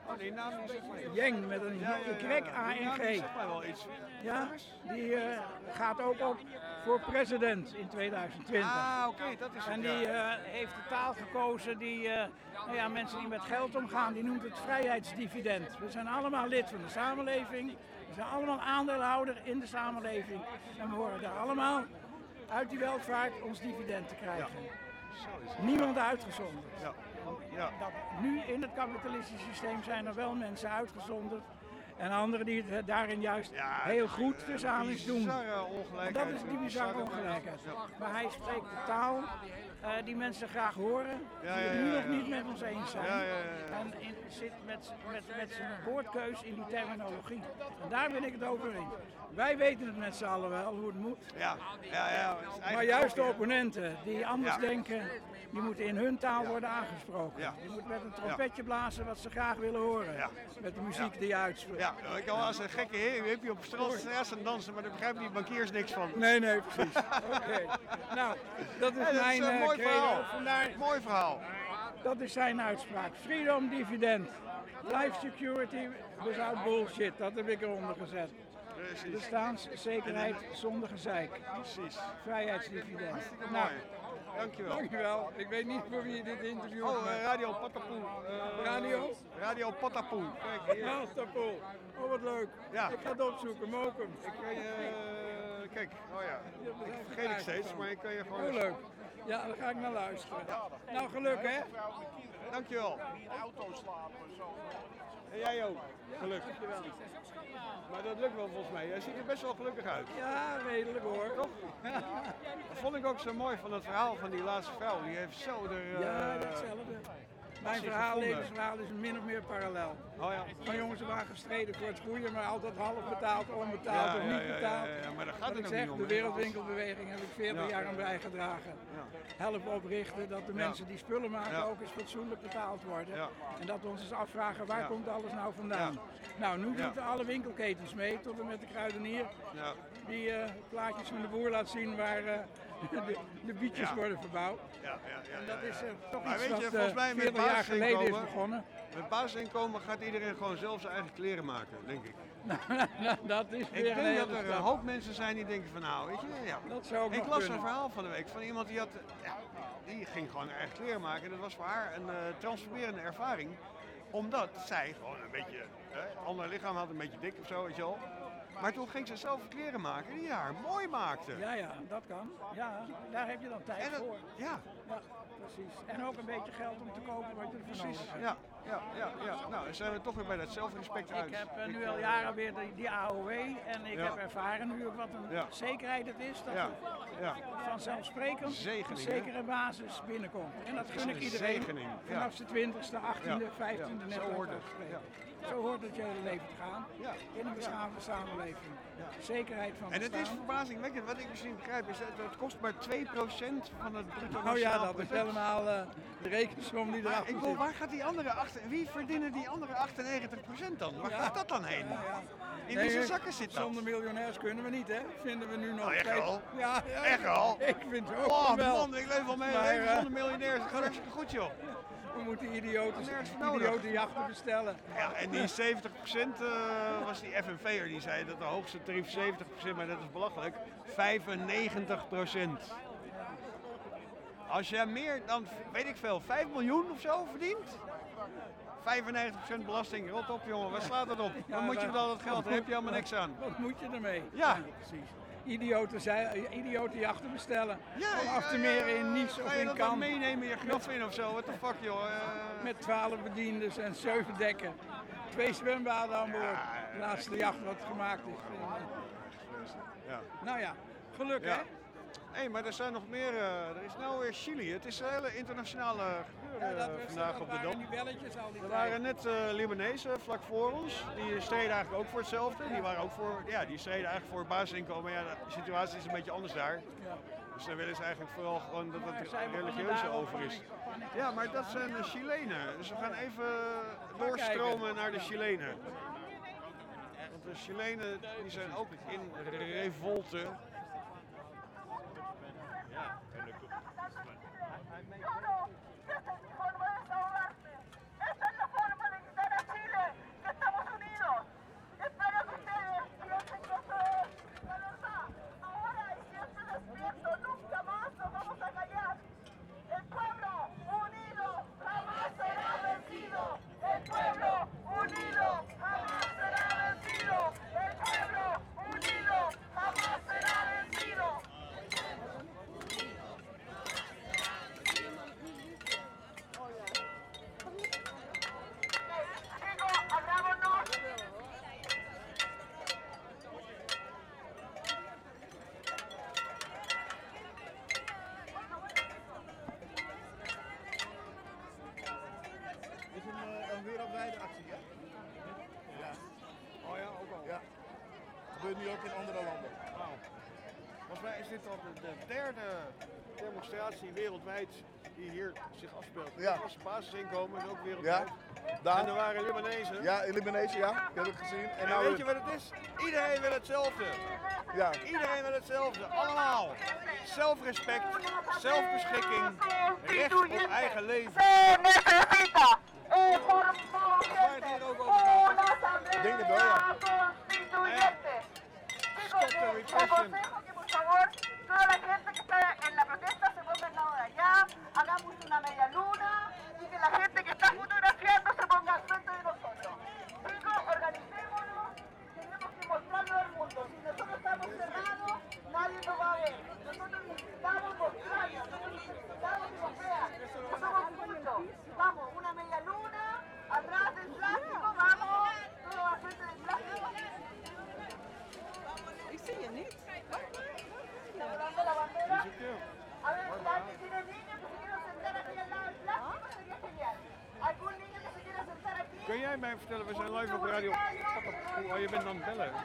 Yang met een Y-A-N-G. zegt mij wel iets. Ja, die eh, gaat ook op voor president in 2020. Ah, oké, dat is het, En die eh, heeft de taal gekozen die, eh, nou ja, mensen die met geld omgaan, die noemt het vrijheidsdividend. We zijn allemaal lid van de samenleving. We zijn allemaal aandeelhouder in de samenleving. En we horen daar allemaal uit die welvaart ons dividend te krijgen. Niemand uitgezonderd. Ja. Ja. Dat nu in het kapitalistische systeem zijn er wel mensen uitgezonderd. En anderen die het daarin juist heel goed tussen aanhalingstekens doen. bizarre En ongelijkheid. dat is die bizarre ongelijkheid. Maar hij spreekt de taal eh, die mensen graag horen, Ja, die het ja, nu nog niet met ons eens zijn. Ja, ja, ja, ja. En in- zit met, met, met zijn woordkeus in die terminologie. En daar ben ik het over eens. Wij weten het met z'n allen wel hoe het moet. Ja, ja, ja. Maar juist de opponenten die anders denken, die moeten in hun taal worden aangesproken. Ja. Die moeten met een trompetje blazen wat ze graag willen horen. Met de muziek die je uitspreekt. Ja, ik kan wel als een gekke heer, heb je op straat aan dansen, maar daar begrijpen die bankiers niks van. Nee, nee, precies. Oké. Nou, dat is Ja, dat mijn is een eh, mooi credo. verhaal. Vandaar, Mooi verhaal. dat is zijn uitspraak. Freedom dividend. Life security without bullshit. Dat heb ik eronder gezet. Precies. Bestaanszekerheid zonder gezeik. Precies. Vrijheidsdividend. Nou. Dankjewel. Dankjewel. Ik weet niet voor wie je dit interview Oh, eh, Radio Patapoe. Eh, Radio? Radio Patapoe. Kijk, hier. Oh, wat leuk. Ja. Ik ga het opzoeken, Mokum. Ik kan je, eh, kijk, oh ja, ik vergeet het steeds, maar ik kan je gewoon... Oh, leuk. Ja, daar ga ik naar luisteren. Nou, geluk hè. Dankjewel. En jij ook. Geluk. Maar dat lukt wel volgens mij. Jij ziet er best wel gelukkig uit. Ja, redelijk hoor. Toch? Dat vond ik ook zo mooi van het verhaal van die laatste vrouw. Die heeft zo er... eh, Ja, datzelfde. Mijn verhaal, levensverhaal is min of meer parallel. Oh ja. Van jongens, ze waren gestreden voor het goede, maar altijd half betaald, onbetaald Ja, of niet betaald. ja, ja, maar daar gaat het ik ook zeg, niet om, de wereldwinkelbeweging heb ik 40 Ja. jaar aan bijgedragen. Ja. Helpen oprichten dat de mensen die spullen maken ook eens fatsoenlijk betaald worden. En dat we ons eens afvragen, waar komt alles nou vandaan? Nou, nu doen alle winkelketens mee, tot en met de kruidenier. Ja. Die eh, plaatjes van de boer laat zien waar eh, de, de bietjes Ja. worden verbouwd. Ja, ja, ja, En dat is eh, toch Maar iets weet je, wat volgens eh, mij met 40 jaar geleden is begonnen. Met basisinkomen gaat iedereen gewoon zelf zijn eigen kleren maken, denk ik. nou, dat is Ik weer een denk dat er een hoop mensen zijn die denken van nou, weet je, ja. Dat zou Ik las een verhaal van de week van iemand die had, die ging gewoon haar eigen kleren maken. En dat was voor haar een eh, transformerende ervaring. Omdat zij gewoon een beetje, hè, ander lichaam had, een beetje dik of zo, weet je wel. Maar toen ging ze zelf kleren maken die haar mooi maakten. Ja, ja, dat kan. Ja, daar heb je dan tijd En dat- voor. Ja, Ja, precies. En ook een beetje geld om te kopen wat je precies. nodig hebt. Ja, ja, ja, ja. Nou, dan zijn we toch weer bij dat zelfrespect uit. Ik heb eh, nu Ik, al eh, jaren weer die, die AOW en ik Ja. heb ervaren nu ook wat een zekerheid het is dat Ja, vanzelfsprekend Zegening, een hè? zekere basis binnenkomt. En dat gun ik een iedereen zegening, vanaf zijn 20ste, 18e, Ja, 15e ja. net Zo hoort het. Zo hoort het je hele leven te gaan. In een beschaafde samenleving. Zekerheid van En het is verbazingwekkend, wat ik misschien begrijp, is dat het kost maar 2% van het bruto Nou ja, dat is helemaal eh, de rekensom die erachter ik bedoel, waar gaat die andere achter, wie verdienen die andere 98% dan? Waar gaat dat dan heen? In Nee, wie zakken zit dat? Zonder miljonairs kunnen we niet, hè? Vinden we nu nog Oh, echt steeds. wel? Ja, ja, Echt wel? Ik vind het ook Oh wel. man, ik leef al mee Maar, leven eh, zonder miljonairs. Gaat hartstikke goed joh. We moeten idioten, idiotenjachten bestellen. Ja, en die 70% eh, was die FNV'er, die zei dat de hoogste tarief 70%, maar dat is belachelijk, 95%. Als je meer dan, weet ik veel, 5 miljoen of zo verdient, 95% belasting, rot op jongen, waar slaat dat op? Dan moet je met al dat geld, daar heb je helemaal niks aan. Wat moet je ermee? Ja. precies. Idioten, zei, idioten jachten bestellen. Ja, Om af te meren in Nice of je in dat dan Cannes. meenemen je graf in of zo? What the fuck joh. eh. Met 12 bediendes en 7 dekken. Twee zwembaden aan boord. De laatste jacht wat gemaakt is. Ja. Nou ja, geluk hè? Hé, maar er zijn nog meer. eh, er is nou weer Chili. Het is een hele internationale gebeuren Ja, eh, vandaag op de Dam. die belletjes al die Er waren net eh Libanezen vlak voor ons. Die streden eigenlijk ook voor hetzelfde. Die waren ook voor, ja, die streden eigenlijk voor basisinkomen. Ja, de situatie is een beetje anders daar. Dus dan willen ze eigenlijk vooral gewoon dat het religieuze daar over is. Ja, maar dat zijn de Chilenen. Dus we gaan even doorstromen naar de Chilenen. Want de Chilenen die zijn ook in revolte. Dit al de, de derde demonstratie wereldwijd die hier zich afspeelt. Ja. Dat was basisinkomen, is ook wereldwijd. Ja. Daar. En er waren Libanezen. Ja, Libanezen, ja. Ik heb het gezien. En En nou weet je wat het is? Iedereen wil hetzelfde. Ja. Iedereen wil hetzelfde. Allemaal. Zelfrespect, zelfbeschikking, recht op eigen leven. Waar het hier ook over gaat. Ik denk het wel, ja. Stop the repression. toda la gente que está en la protesta se ponga al lado de allá, hagamos una media luna y que la gente que está fotografiando se ponga al frente de nosotros. Chicos, organicémonos, tenemos que mostrarlo al mundo. Si nosotros estamos cerrados, nadie nos va a ver. Nosotros necesitamos mostrarnos, nosotros necesitamos que nos vean. No somos muchos. Vamos, una media luna, atrás del plástico, vamos, todo al frente del plástico. Ik zie je niet. Levantando la bandera. A ver, si alguien tiene niños que se quieran sentar aquí al lado del plástico, sería genial. ¿Algún niño que se quiera sentar aquí? Kun jij mij vertellen, we zijn live op radio. Oh, je bent aan het bellen. Oh.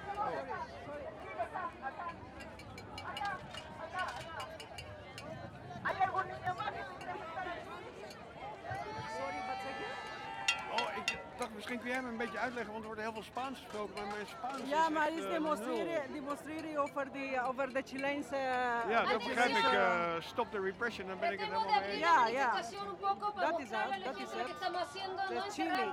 ¿Hay algún niño más que se quiera sentar aquí? Sorry, wat zeg je? Oh, ik dacht misschien kun jij me een beetje uitleggen, want er wordt heel veel Spaans gesproken, maar mijn Spaans Ja, is maar echt, is eh, demonstreren, demonstreren over, die, over de Chileense... Ja, dat begrijp ik. eh, eh, stop the repression, dan ben ik het helemaal mee. Ja, ja. Dat is het, dat is het. is Chile.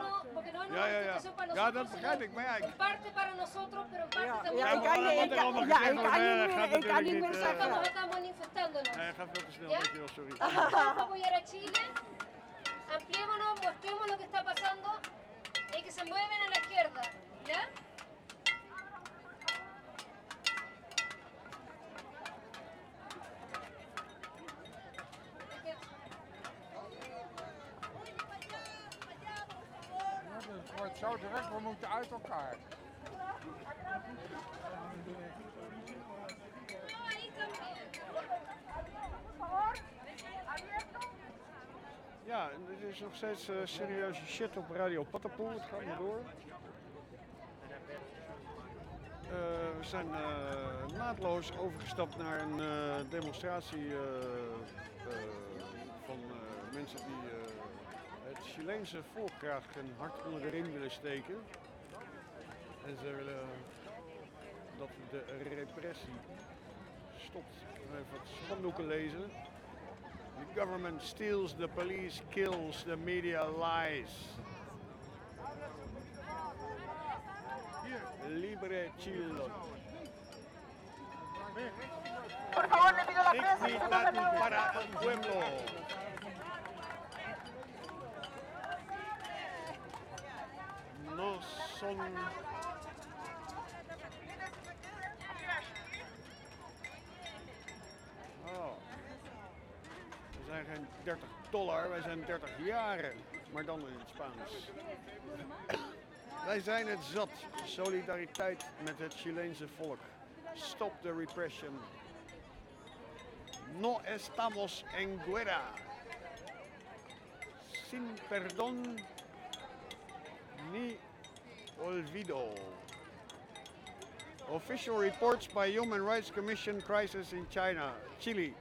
Ja, ja, ja. Ja, dat begrijp ik, maar ja, ik- en parte para nosotros, pero en parte Ja, ja, ik kan niet- Wat ik kan- ja, ik kan eh, meer- ik kan niet meer eh, zeggen. Nee, gaat veel te snel, sorry. Apoyar a Chile, ampliémonos, mostremos lo que está pasando se mueven a la izquierda, ¿ya? Nog steeds eh, serieuze shit op Radio Pattenpoel. Het gaat maar door. Eh, we zijn eh, naadloos overgestapt naar een demonstratie van mensen die het Chileense volk graag een hart onder de riem willen steken. En ze willen dat de repressie stopt. Even wat spandoeken lezen. The government steals, the police kills, the media lies. Libre Chile. Por favor, le pido la Dignidad para el pueblo. No son 30 dollar, wij zijn 30 jaren. Maar dan in het Spaans. wij zijn het zat. Solidariteit met het Chileense volk. Stop the repression. No estamos en guerra. Sin perdón ni olvido. Official reports by Human Rights Commission crisis in China, Chile.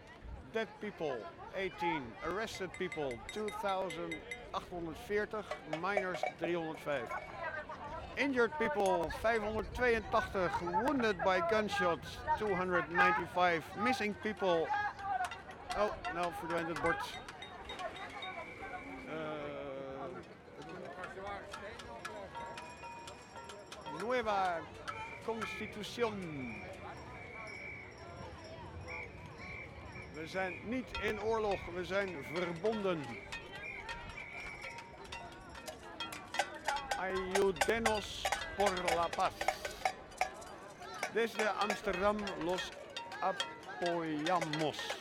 Dead people, 18. Arrested people, 2,840. Minors, 305. Injured people, 582. Wounded by gunshots, 295. Missing people. Oh, nou verdwijnt het bord. Eh, nueva Constitución. We zijn niet in oorlog, we zijn verbonden. Ayúdenos por la paz. Desde Amsterdam los apoyamos.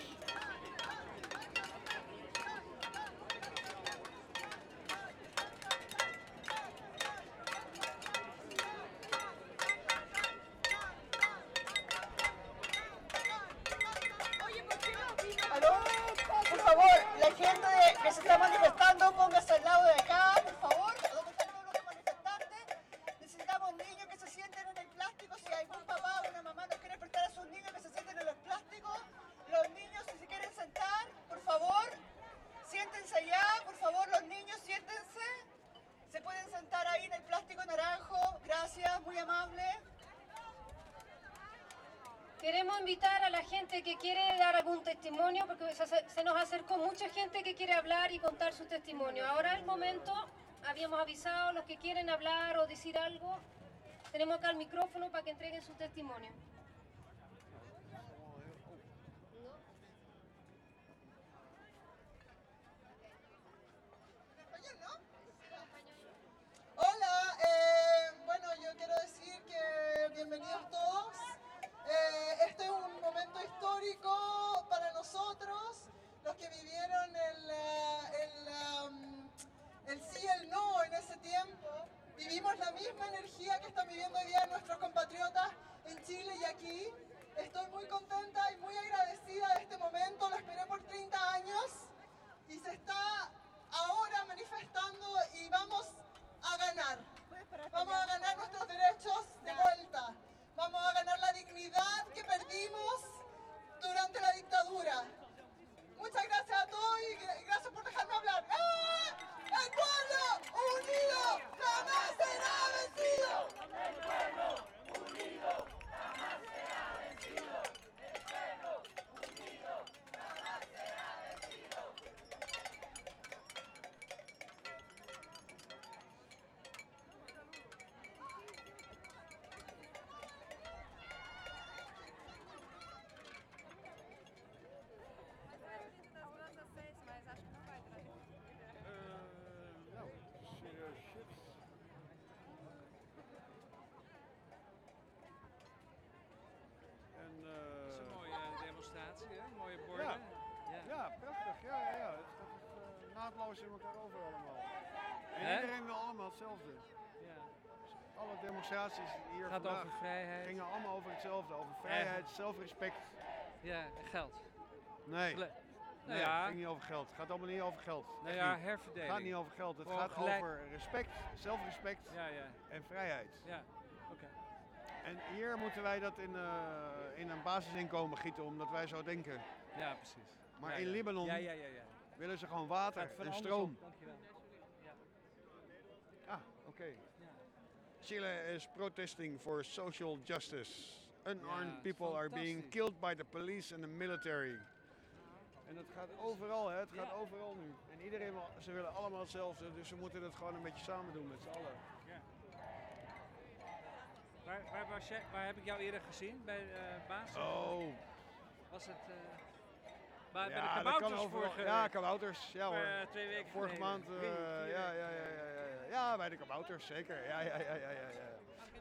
Mucha gente que quiere hablar y contar su testimonio. Ahora es el momento, habíamos avisado los que quieren hablar o decir algo. Tenemos acá el micrófono para que entreguen su testimonio. Hola, eh, bueno, yo quiero decir que bienvenidos todos. Eh, este es un momento histórico para nosotros, los que vivieron el, eh, el, um, el sí y el no en ese tiempo. Vivimos la misma energía que están viviendo hoy día nuestros compatriotas en Chile y aquí. Estoy muy contenta y muy agradecida de este momento, lo esperé por 30 años y se está ahora manifestando y vamos a ganar. Vamos a ganar nuestros derechos de vuelta. Vamos a ganar la dignidad que perdimos durante la dictadura. Naadloos in elkaar over allemaal. En Hè? iedereen wil allemaal hetzelfde. Ja. Alle demonstraties hier Gaat vandaag over vrijheid. gingen allemaal over hetzelfde. Over vrijheid, zelfrespect. Ja, en geld. Nee. Nee, Nou ja. het ging niet over geld. Het gaat allemaal niet over geld. Nou ja, niet. herverdeling. Het gaat niet over geld. Het Gewoon gaat gelijk- over respect, zelfrespect Ja, ja. en vrijheid. Ja, oké. En hier moeten wij dat in, eh, in een basisinkomen gieten, omdat wij zo denken. Ja, precies. Maar Ja, in ja. Libanon Ja, ja, ja, ja. Willen ze gewoon water en stroom. Dankjewel. Ah, oké. Chile is protesting for social justice. Unarmed people are being killed by the police and the military. En het gaat overal, hè? Het gaat overal nu. En iedereen, wil, ze willen allemaal hetzelfde, dus we moeten het gewoon een beetje samen doen met z'n allen. Waar, waar, heb ik jou eerder gezien? Bij eh baas? Oh. Was het... eh, Bij, bij Ja, de kabouters vorige Ja, kabouters. Ja hoor. eh, twee weken Vorige maand. eh, ja, ja, ja, ja, ja, ja. ja, bij de kabouters, zeker. Ja, ja, ja, ja, ja, ja.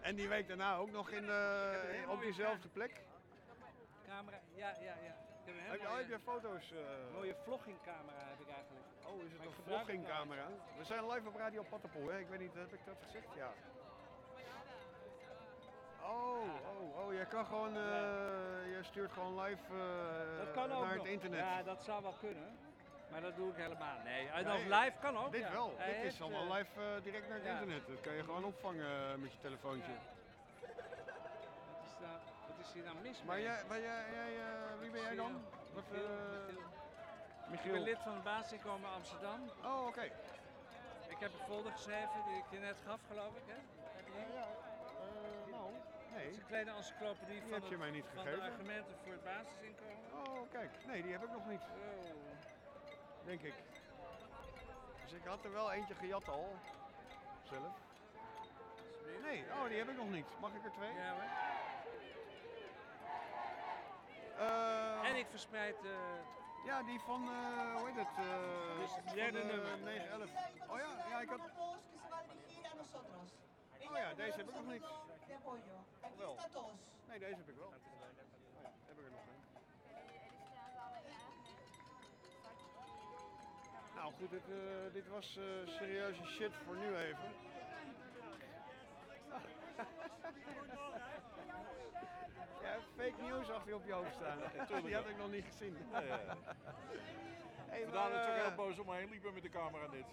En die week daarna ook nog in, eh, op diezelfde plek. Camera, ja, ja, ja. Heb je, heb je foto's? mooie vloggingcamera heb ik eigenlijk. Oh, is het Maar een vloggingcamera? We zijn live op Radio Pattenpoel, hè? Ik weet niet, heb ik dat gezegd? Ja. Oh, oh, oh, jij kan gewoon, je stuurt gewoon live eh, Dat kan ook naar nog. het internet. Ja, dat zou wel kunnen. Maar dat doe ik helemaal. Nee, en Nee, of live kan ook. Dit ja. wel, Hij dit is allemaal eh, live direct naar het ja. internet. Dat kan je gewoon opvangen met je telefoontje. Wat is, wat is hier nou mis Maar mee? jij, maar jij, jij wie ben jij dan? Wat, Michiel. Ik ben lid van het basisinkomen Amsterdam. Oh, oké. Ik heb een folder geschreven die ik je net gaf, geloof ik. Hè? Heb je die? Ja, nee. Het is een kleine encyclopedie Die van, heb je het- mij niet van de gegeven. argumenten voor het basisinkomen. Oh, kijk. Nee, die heb ik nog niet. Oh. Denk ik. Dus ik had er wel eentje gejat al. Zelf. Nee, oh, die heb ik nog niet. Mag ik er twee? Ja hoor. Eh, En ik verspreid... eh, Ja, die van, eh, hoe heet het? Dus het derde nummer. 911. Oh ja, ja, ik had... Oh ja, deze heb ik nog niet. Wel. Nee, deze heb ik wel. Oh ja, heb ik er nog een. Nou goed, dit, eh, dit was eh, serieuze shit voor nu even. Ja, fake news achter je op je hoofd staan. Die had ik nog niet gezien. Ja, ja. Hey, ook eh, heel boos om me heen liepen met de camera net.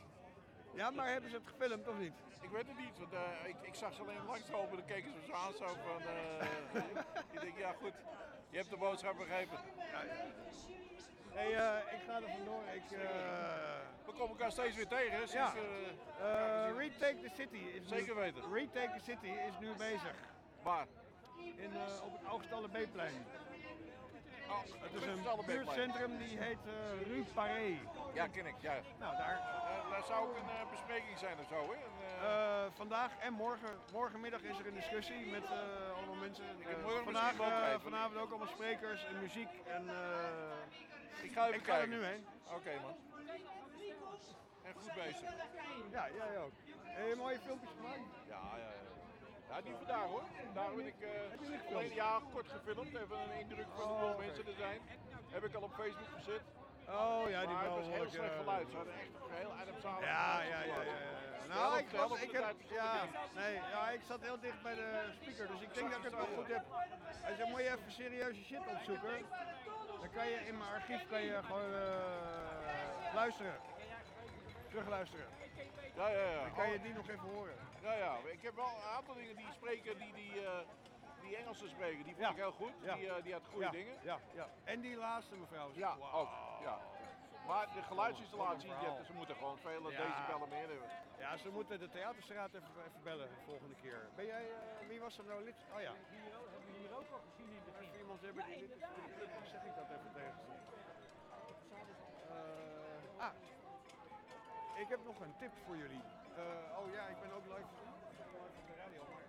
Ja, maar hebben ze het gefilmd of niet? Ik weet het niet, want eh, ik, ik zag ze alleen langslopen. Dan keken ze me zo aan zo van... eh, ik denk, ja goed, je hebt de boodschap begrepen. Hey, eh, ik ga er vandoor. Ik, We komen elkaar steeds weer tegen? Sinds, Ja. Retake the City is Zeker nu, weten. Retake the City is nu bezig. Waar? In, op het Augstalle Beekplein. Oh, Het is een buurtcentrum die heet eh Rue Paré. Ja, ken ik, ja. Nou, daar. Eh, daar zou ook een eh, bespreking zijn of zo, hè? Een, eh, Eh, vandaag en morgen, morgenmiddag is er een discussie met eh, allemaal mensen. Ik heb Eh, morgen vandaag, eh, vanavond ook allemaal sprekers en muziek. En, eh, ik ga even ik ga er nu heen. Oké, man. En goed bezig. Ja, jij ook. Heb je mooie filmpjes gemaakt? Ja, ja, ja. Ja, niet vandaag hoor. Daar ben ik eh alleen ja, kort gefilmd. Even een indruk van hoeveel Oh, oké. mensen er zijn. Heb ik al op Facebook gezet. Oh ja, die maar het was heel slecht eh, geluid. Ze hadden echt een heel armzalig Ja, ja, ja, Nou, ik, was, ik, heb, ja, nee, ja, ik zat heel dicht bij de speaker, dus ik denk dat ik het wel goed heb. Als je moet je even serieuze shit opzoeken, dan kan je in mijn archief kan je gewoon eh, luisteren. Terugluisteren. Ja, ja, ja. Dan kan je die nog even horen. Ja, ja. Ik heb wel een aantal dingen die spreken, die, die, eh, die Engelsen spreken, die vond Ja. ik heel goed. Ja. Die, eh, die had goede ja, dingen. Ja, ja. En die laatste mevrouw. Ja, ook. Ja. Maar de geluidsinstallatie, ja, ze moeten gewoon vele Ja. decibellen meer hebben. Ja, ze moeten de theaterstraat even, even bellen de volgende keer. Ben jij, eh, wie was er nou lid? Oh ja. Hebben we hier ook al gezien in Als er iemand hebben die lid is voor de club, dan zeg ik dat even tegen ze. Eh, ah, ik heb nog een tip voor jullie. Eh, oh ja, ik ben ook live op de radio. Maar...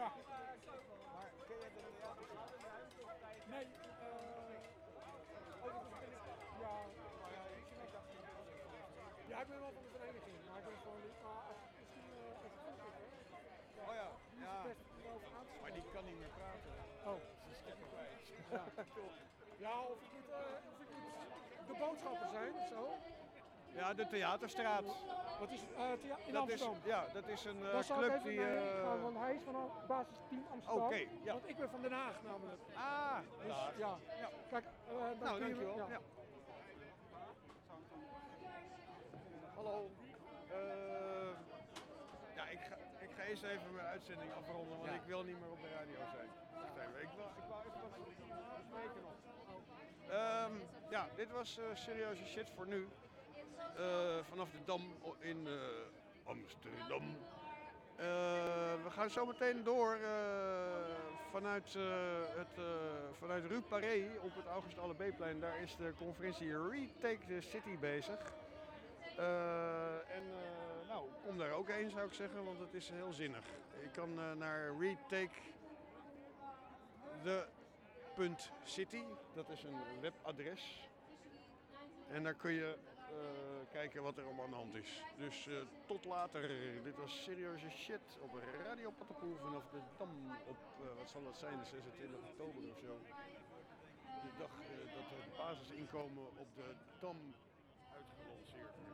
Ja. Maar ken jij de? Nee, eh. oh, dat ik. Ja, ja, ik dacht. Ja, ik ben wel van de vereniging, maar ik ben gewoon niet. Maar als misschien even filmpje, hè? Oh ja, Die is ja. best Maar die kan niet meer praten. Oh. Ze is stekker kwijt. Ja. Ja, of ik moet, of ik moet de boodschapper zijn of zo. Ja, de Theaterstraat. Wat is eh, thea- in dat is, Amsterdam? ja, dat is een eh, club even die... eh, gaan, want hij is van het basisteam Amsterdam. Oké, ja. Want ik ben van Den Haag namelijk. Ah, Dus, daar. ja. Kijk, eh, dan Nou, kun je- dankjewel. ja. Ja. Hallo. Eh, ja, ik ga, ik ga eerst even mijn uitzending afronden, want Ja. ik wil niet meer op de radio zijn. Ik wil, ik wou even wat nog. Ehm, ja, dit was eh, serieuze shit voor nu. Eh, vanaf de Dam in eh, Amsterdam. Eh, we gaan zo meteen door vanuit, het, vanuit Rue Paré op het August Alle Beeplein. Daar is de conferentie Retake the City bezig. En nou, kom daar ook heen zou ik zeggen, want het is heel zinnig. Je kan naar retake de.city, dat is een webadres. En daar kun je kijken wat er allemaal aan de hand is. Dus eh, tot later. Dit was serieuze shit op Radio Patapoe vanaf de Dam op, eh, wat zal dat zijn, de 26 oktober of zo. De dag eh, dat het basisinkomen op de Dam uitgelanceerd.